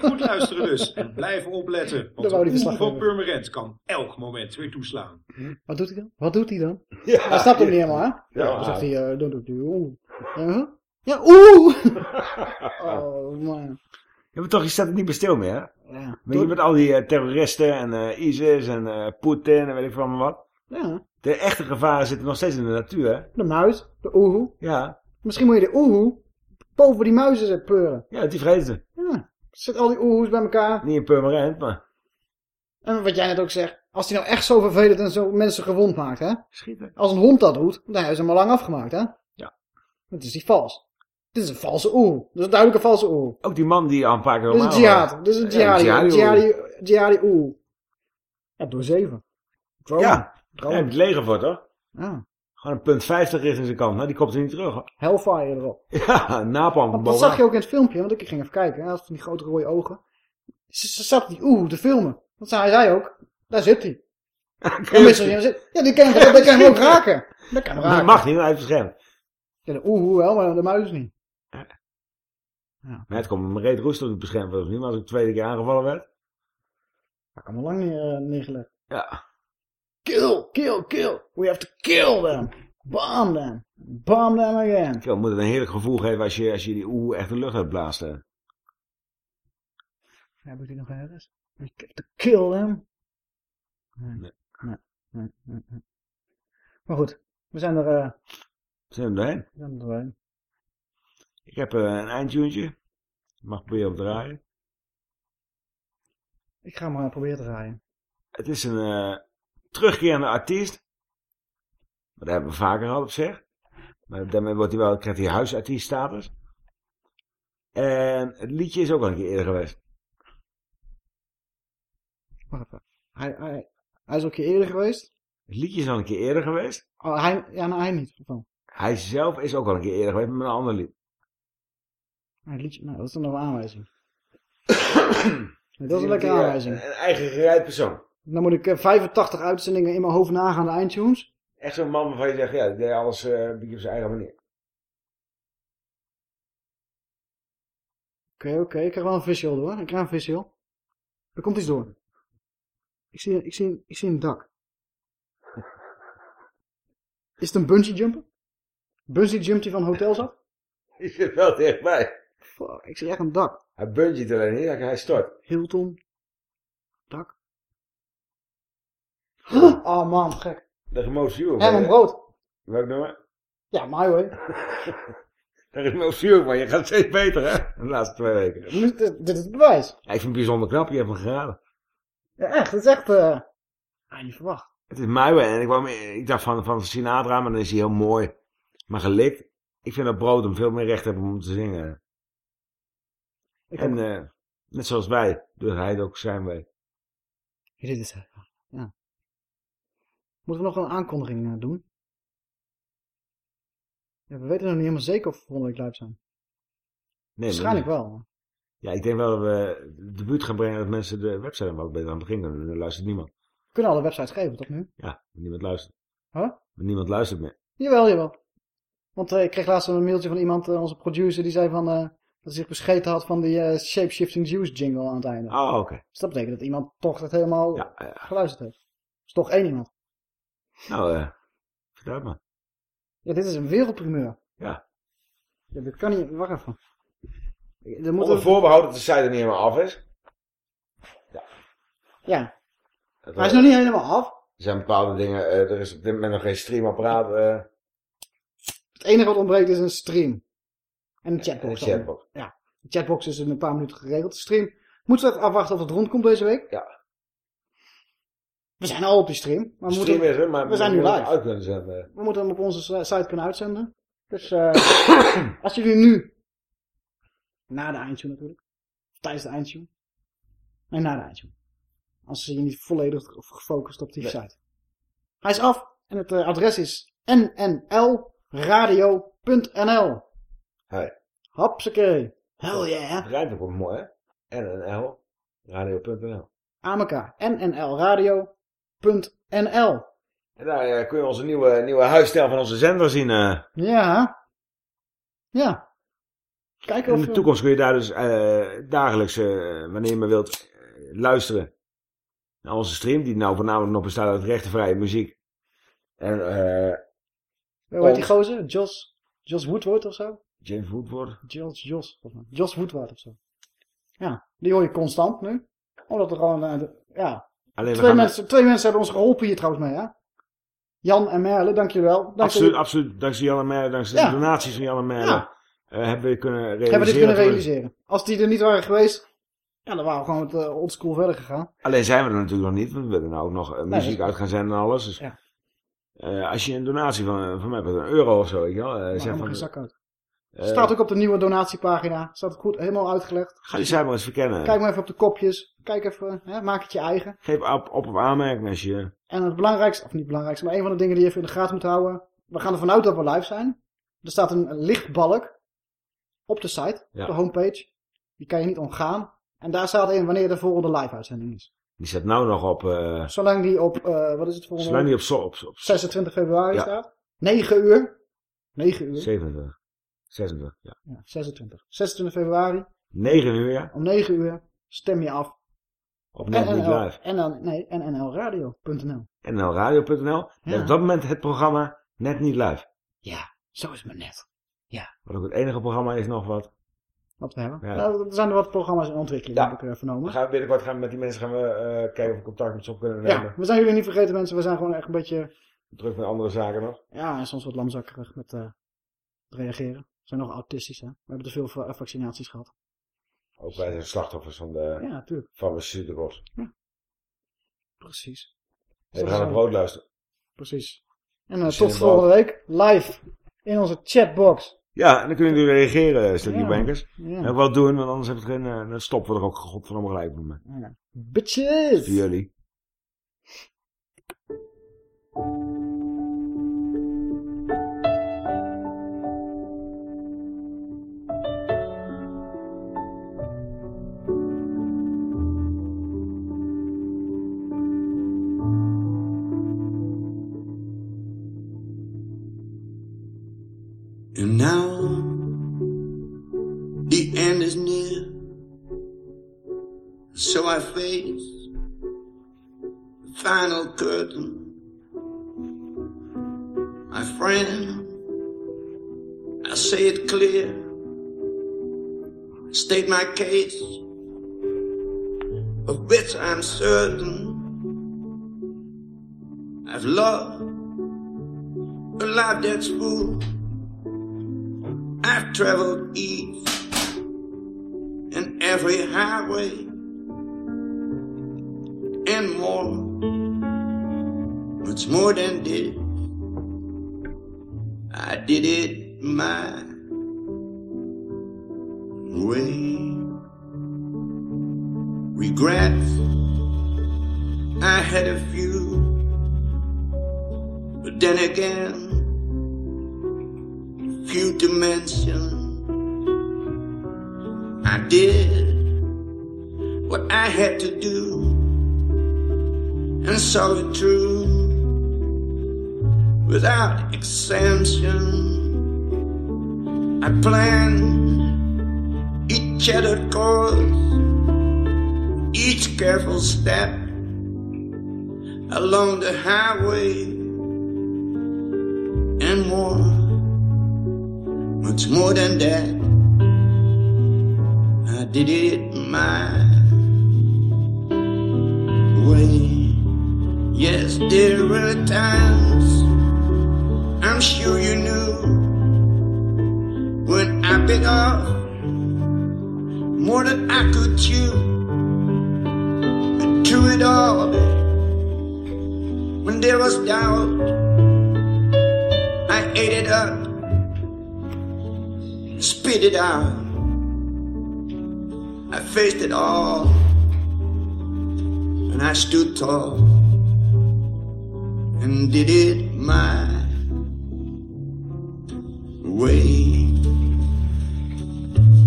Goed luisteren dus en blijven opletten. Want de verslag van. Purmerend kan elk moment weer toeslaan. Wat doet hij dan? Wat doet hij dan? Ja. hij snapt hem niet helemaal, hè? Ja. Dan zegt hij, eh, dan doet hij oeh. Ja, ja oeh! oh, man. Ja, maar toch, je staat er niet bij stil meer, hè? Ja. Je met al die eh, terroristen en eh, ISIS en eh Poetin en weet ik veel allemaal wat. Ja. De echte gevaren zitten nog steeds in de natuur, hè? De muis, de oehoe. Ja. Misschien moet je de oehoe boven die muizen zetten pleuren. Ja, die vrezen. Ja. Zet al die oehoes bij elkaar. Niet in Purmerend, maar En wat jij net ook zegt, als hij nou echt zo vervelend en zo mensen gewond maakt, hè? schieten. Als een hond dat doet, dan hebben ze hem al lang afgemaakt, hè? Ja. Dat is die vals. Dit is een valse oehoe. Dat is een duidelijke valse oehoe. Ook die man die al een paar keer Dit is een jihad. Dit is een Ja, jihadi. jihadi Jihadi, jihadi oehoe. Ja, door zeven. Drone. Ja, Drone. het leger voor, toch? Ja. Gewoon een punt 50 richting zijn kant. Nou, die komt er niet terug. hoor. Hellfire erop. Ja, napalm Want dat zag je ook in het filmpje, want ik ging even kijken. Hij had van die grote rode ogen. Ze, ze zat die oeh te filmen. Dat zei hij zei ook. Daar zit hij. Ja, ja, die kan hem, dat kan hem ook raken. Dat kan hem Dat raken. mag niet, hij beschermd. Ja, de oeh wel, maar de muis niet. Maar het komt reet roest op het beschermd was niet, maar als ik de tweede keer aangevallen werd. Dat kan me lang niet eh, neergelegd. Ja. Kill, kill, kill. We have to kill them. Bomb them. Bomb them again. Kill, moet het een heerlijk gevoel geven als je, als je die oeh echt de lucht uitblaast. hè. Heb ik die nog ergens? We have to kill them. Nee. Nee. Nee, nee, nee. Maar goed, we zijn er, eh, Zijn we er doorheen? we zijn er doorheen. Ik heb eh, een eindtuntje. Ik mag proberen te draaien. Ik ga maar proberen te draaien. Het is een eh, terugkerende artiest. Maar dat hebben we vaker al op zich. Maar daarmee wordt hij wel, krijgt hij huisartieststatus. En het liedje is ook al een keer eerder geweest. Wacht even. Hij, hij, hij is ook een keer eerder geweest. Het liedje is al een keer eerder geweest. Oh, hij, ja, nou, hij niet. Van. Hij zelf is ook al een keer eerder geweest met een ander lied. Liedje, nou, dat is dan nog een aanwijzing. Dat is een lekkere aanwijzing. Een eigen gereid persoon. Dan moet ik eh, 85 uitzendingen in mijn hoofd nagaan de eindtunes. Echt zo'n man waarvan je zegt, ja, die deed alles eh, een beetje op zijn eigen manier. Oké, oké. Ik krijg wel een visual door. Ik krijg een visual. Er komt iets door. Ik zie, ik zie, ik zie een dak. Is het een bungee jumper? Bungee jump die van hotels af? Die zit wel dichtbij. Fuck, ik zie echt een dak. Hij bungeet alleen niet, hij stort. Hilton. Dak. Oh man, gek. De remote view. Herman Brood. Welk nummer? Ja, my way. De remote view, maar je gaat steeds beter hè, de laatste twee weken. Dit, dit is het bewijs. Ik vind het bijzonder knap, je hebt hem geraden. Ja, echt. Het is echt... eh ah, niet verwacht. Het is way en ik, ik dacht van, van Sinatra, maar dan is hij heel mooi. Maar gelikt. Ik vind dat Brood hem veel meer recht hebben om te zingen. Ik en eh, net zoals wij, doet hij het ook zijn. Ja, dit is het. Moeten we nog een aankondiging eh, doen? Ja, we weten nog niet helemaal zeker of we volgende week live zijn. Nee, Waarschijnlijk wel. Ja, ik denk wel dat we de debuut gaan brengen dat mensen de website wat beter aan het begin kunnen. Dan luistert niemand. We kunnen alle websites geven, toch nu? Ja, niemand luistert. Huh? Niemand luistert meer. Jawel, jawel. Want eh, ik kreeg laatst een mailtje van iemand, eh, onze producer, die zei van, dat hij zich bescheten had van die eh, Shapeshifting Juice jingle aan het einde. Oh, oké. Dus dat betekent dat iemand toch het helemaal geluisterd heeft. is toch één iemand. Nou, eh, vertel maar. Ja, dit is een wereldprimeur. Ja. ja dit kan niet, wacht even. Er moet Onder voorbehoud dat de site er niet helemaal af is. Ja. Dat Hij is er- nog niet helemaal af. Er zijn bepaalde dingen, eh, er is op dit moment nog geen streamapparaat. eh Het enige wat ontbreekt is een stream. En een chatbox. een chatbox. Ja. De chatbox is in een paar minuten geregeld. De stream moeten we even afwachten of het rondkomt deze week. Ja. We zijn al op die stream. Maar we, stream moeten, er, maar we zijn nu live. uit kunnen. We moeten hem op onze si- site kunnen uitzenden. Dus eh, als jullie nu, na de eindtune natuurlijk, of tijdens de eindtune, nee na de eindtune, als ze je niet volledig gefocust op die Nee. site. Hij is af en het eh, adres is nnlradio.nl. Hey. Hopsakee. Hell yeah. Het rijdt ook wel mooi, hè? NNL, radio.nl. Aan elkaar. nnlradio.nl. En daar eh, kun je onze nieuwe, nieuwe huisstijl van onze zender zien. eh. Ja. Ja. Kijken In of de toekomst kun je daar dus eh, dagelijks, wanneer je maar wilt, luisteren naar onze stream. Die nou voornamelijk nog bestaat uit rechtenvrije muziek. En eh Hoe heet die gozer? Jos, Jos Woodward of zo? James Woodward. Jos, Jos, Jos Woodward of zo. Ja, die hoor je constant nu. Omdat er gewoon, ja. Alleen twee, gaan- mensen, twee mensen hebben ons geholpen hier trouwens mee, hè? Jan en Merle, dankjewel. Dank Absoluut, jullie. absoluut. Dankzij Jan en Merle, dankzij Ja. de donaties van Jan en Merle, Ja. eh, hebben we kunnen realiseren. Hebben we dit kunnen realiseren. Als die er niet waren geweest, ja, dan waren we gewoon met uh, oldschool verder gegaan. Alleen zijn we er natuurlijk nog niet, want we willen nou ook nog eh, muziek uit gaan zenden en alles. Dus, Ja. eh, als je een donatie van, eh, van mij hebt, een euro of zo, weet je wel. eh, Maar zeg van, zak uit. Eh, Staat ook op de nieuwe donatiepagina. Staat goed, helemaal uitgelegd. Ga die site maar eens verkennen. Kijk maar even op de kopjes. Kijk even, hè, maak het je eigen. Geef op, op of aanmerking als je... En het belangrijkste, of niet het belangrijkste, maar een van de dingen die je even in de gaten moet houden. We gaan ervan uit dat we live zijn. Er staat een lichtbalk op de site, Ja. op de homepage. Die kan je niet ontgaan. En daar staat in wanneer de volgende live uitzending is. Die staat nou nog op... eh Zolang die op, eh, wat is het volgende? zolang die op, op, op 26 februari Ja. staat. 9 uur. 9 uur. 27, 26, ja. Ja, 26. 26 februari. 9 uur, ja. Om 9 uur stem je af. Op net niet NNL live. En dan, nee, nnlradio.nl. NLradio.nl. Ja. Op dat moment het programma net niet live. Ja, zo is het maar net. Ja. Wat ook het enige programma is nog wat. Wat we hebben. Ja. Nou, er zijn er wat programma's in ontwikkeling, Ja. heb ik eh, vernomen. We gaan binnenkort gaan we met die mensen gaan we, eh, kijken of we contact met ze op kunnen Ja, nemen. we zijn jullie niet vergeten mensen. We zijn gewoon echt een beetje, Druk met andere zaken nog. ja, en soms wat lamzakkerig met eh, reageren. Zijn nog autistisch, hè. We hebben te veel va- vaccinaties gehad. Ook wij zijn slachtoffers van de Ja, tuurlijk. farmaceuticals. Precies. Hey, we gaan naar brood luisteren. Precies. En Misschien tot volgende week. Live. In onze chatbox. Ja, en dan kunnen jullie reageren, eh, stukje Ja, bankers. ja. En wat doen, want anders heb ik geen, eh, dan stoppen we er ook godverdomme gelijk met me. Ja. Bitches. Voor jullie. State my case, of which I'm certain. I've loved a life that's full. I've traveled east and every highway and more, much more than this. I did it my way. Regrets, I had a few, but then again, few to mention. I did what I had to do and saw it through without exemption. I planned shattered course, each careful step along the highway and more much more than that. I did it my way. Yes, there were times I'm sure you knew when I bit off more than I could chew. But through it all, when there was doubt, I ate it up spit it out. I faced it all, and I stood tall and did it my way.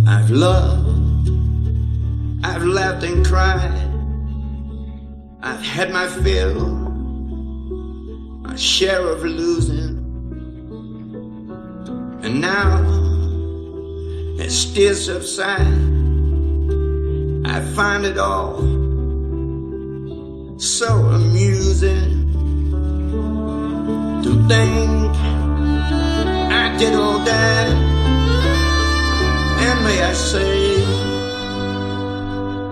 I've loved, laughed and cried, I've had my fill, my share of losing, and now it still subside. I find it all so amusing to think I did all that, and may I say,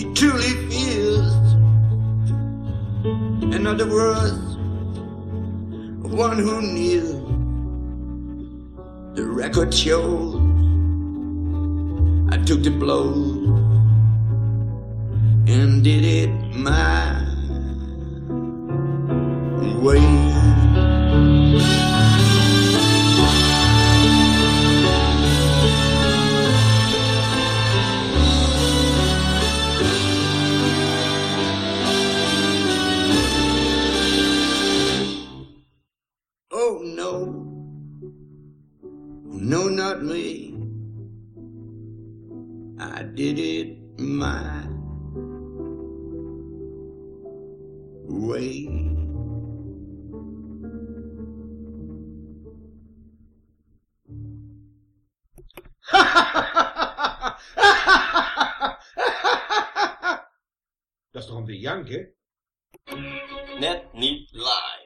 he truly feels. In other words, one who kneels. The record shows I took the blow and did it my way. No, me. I did it my way. Dat is toch om te janken? Net niet live.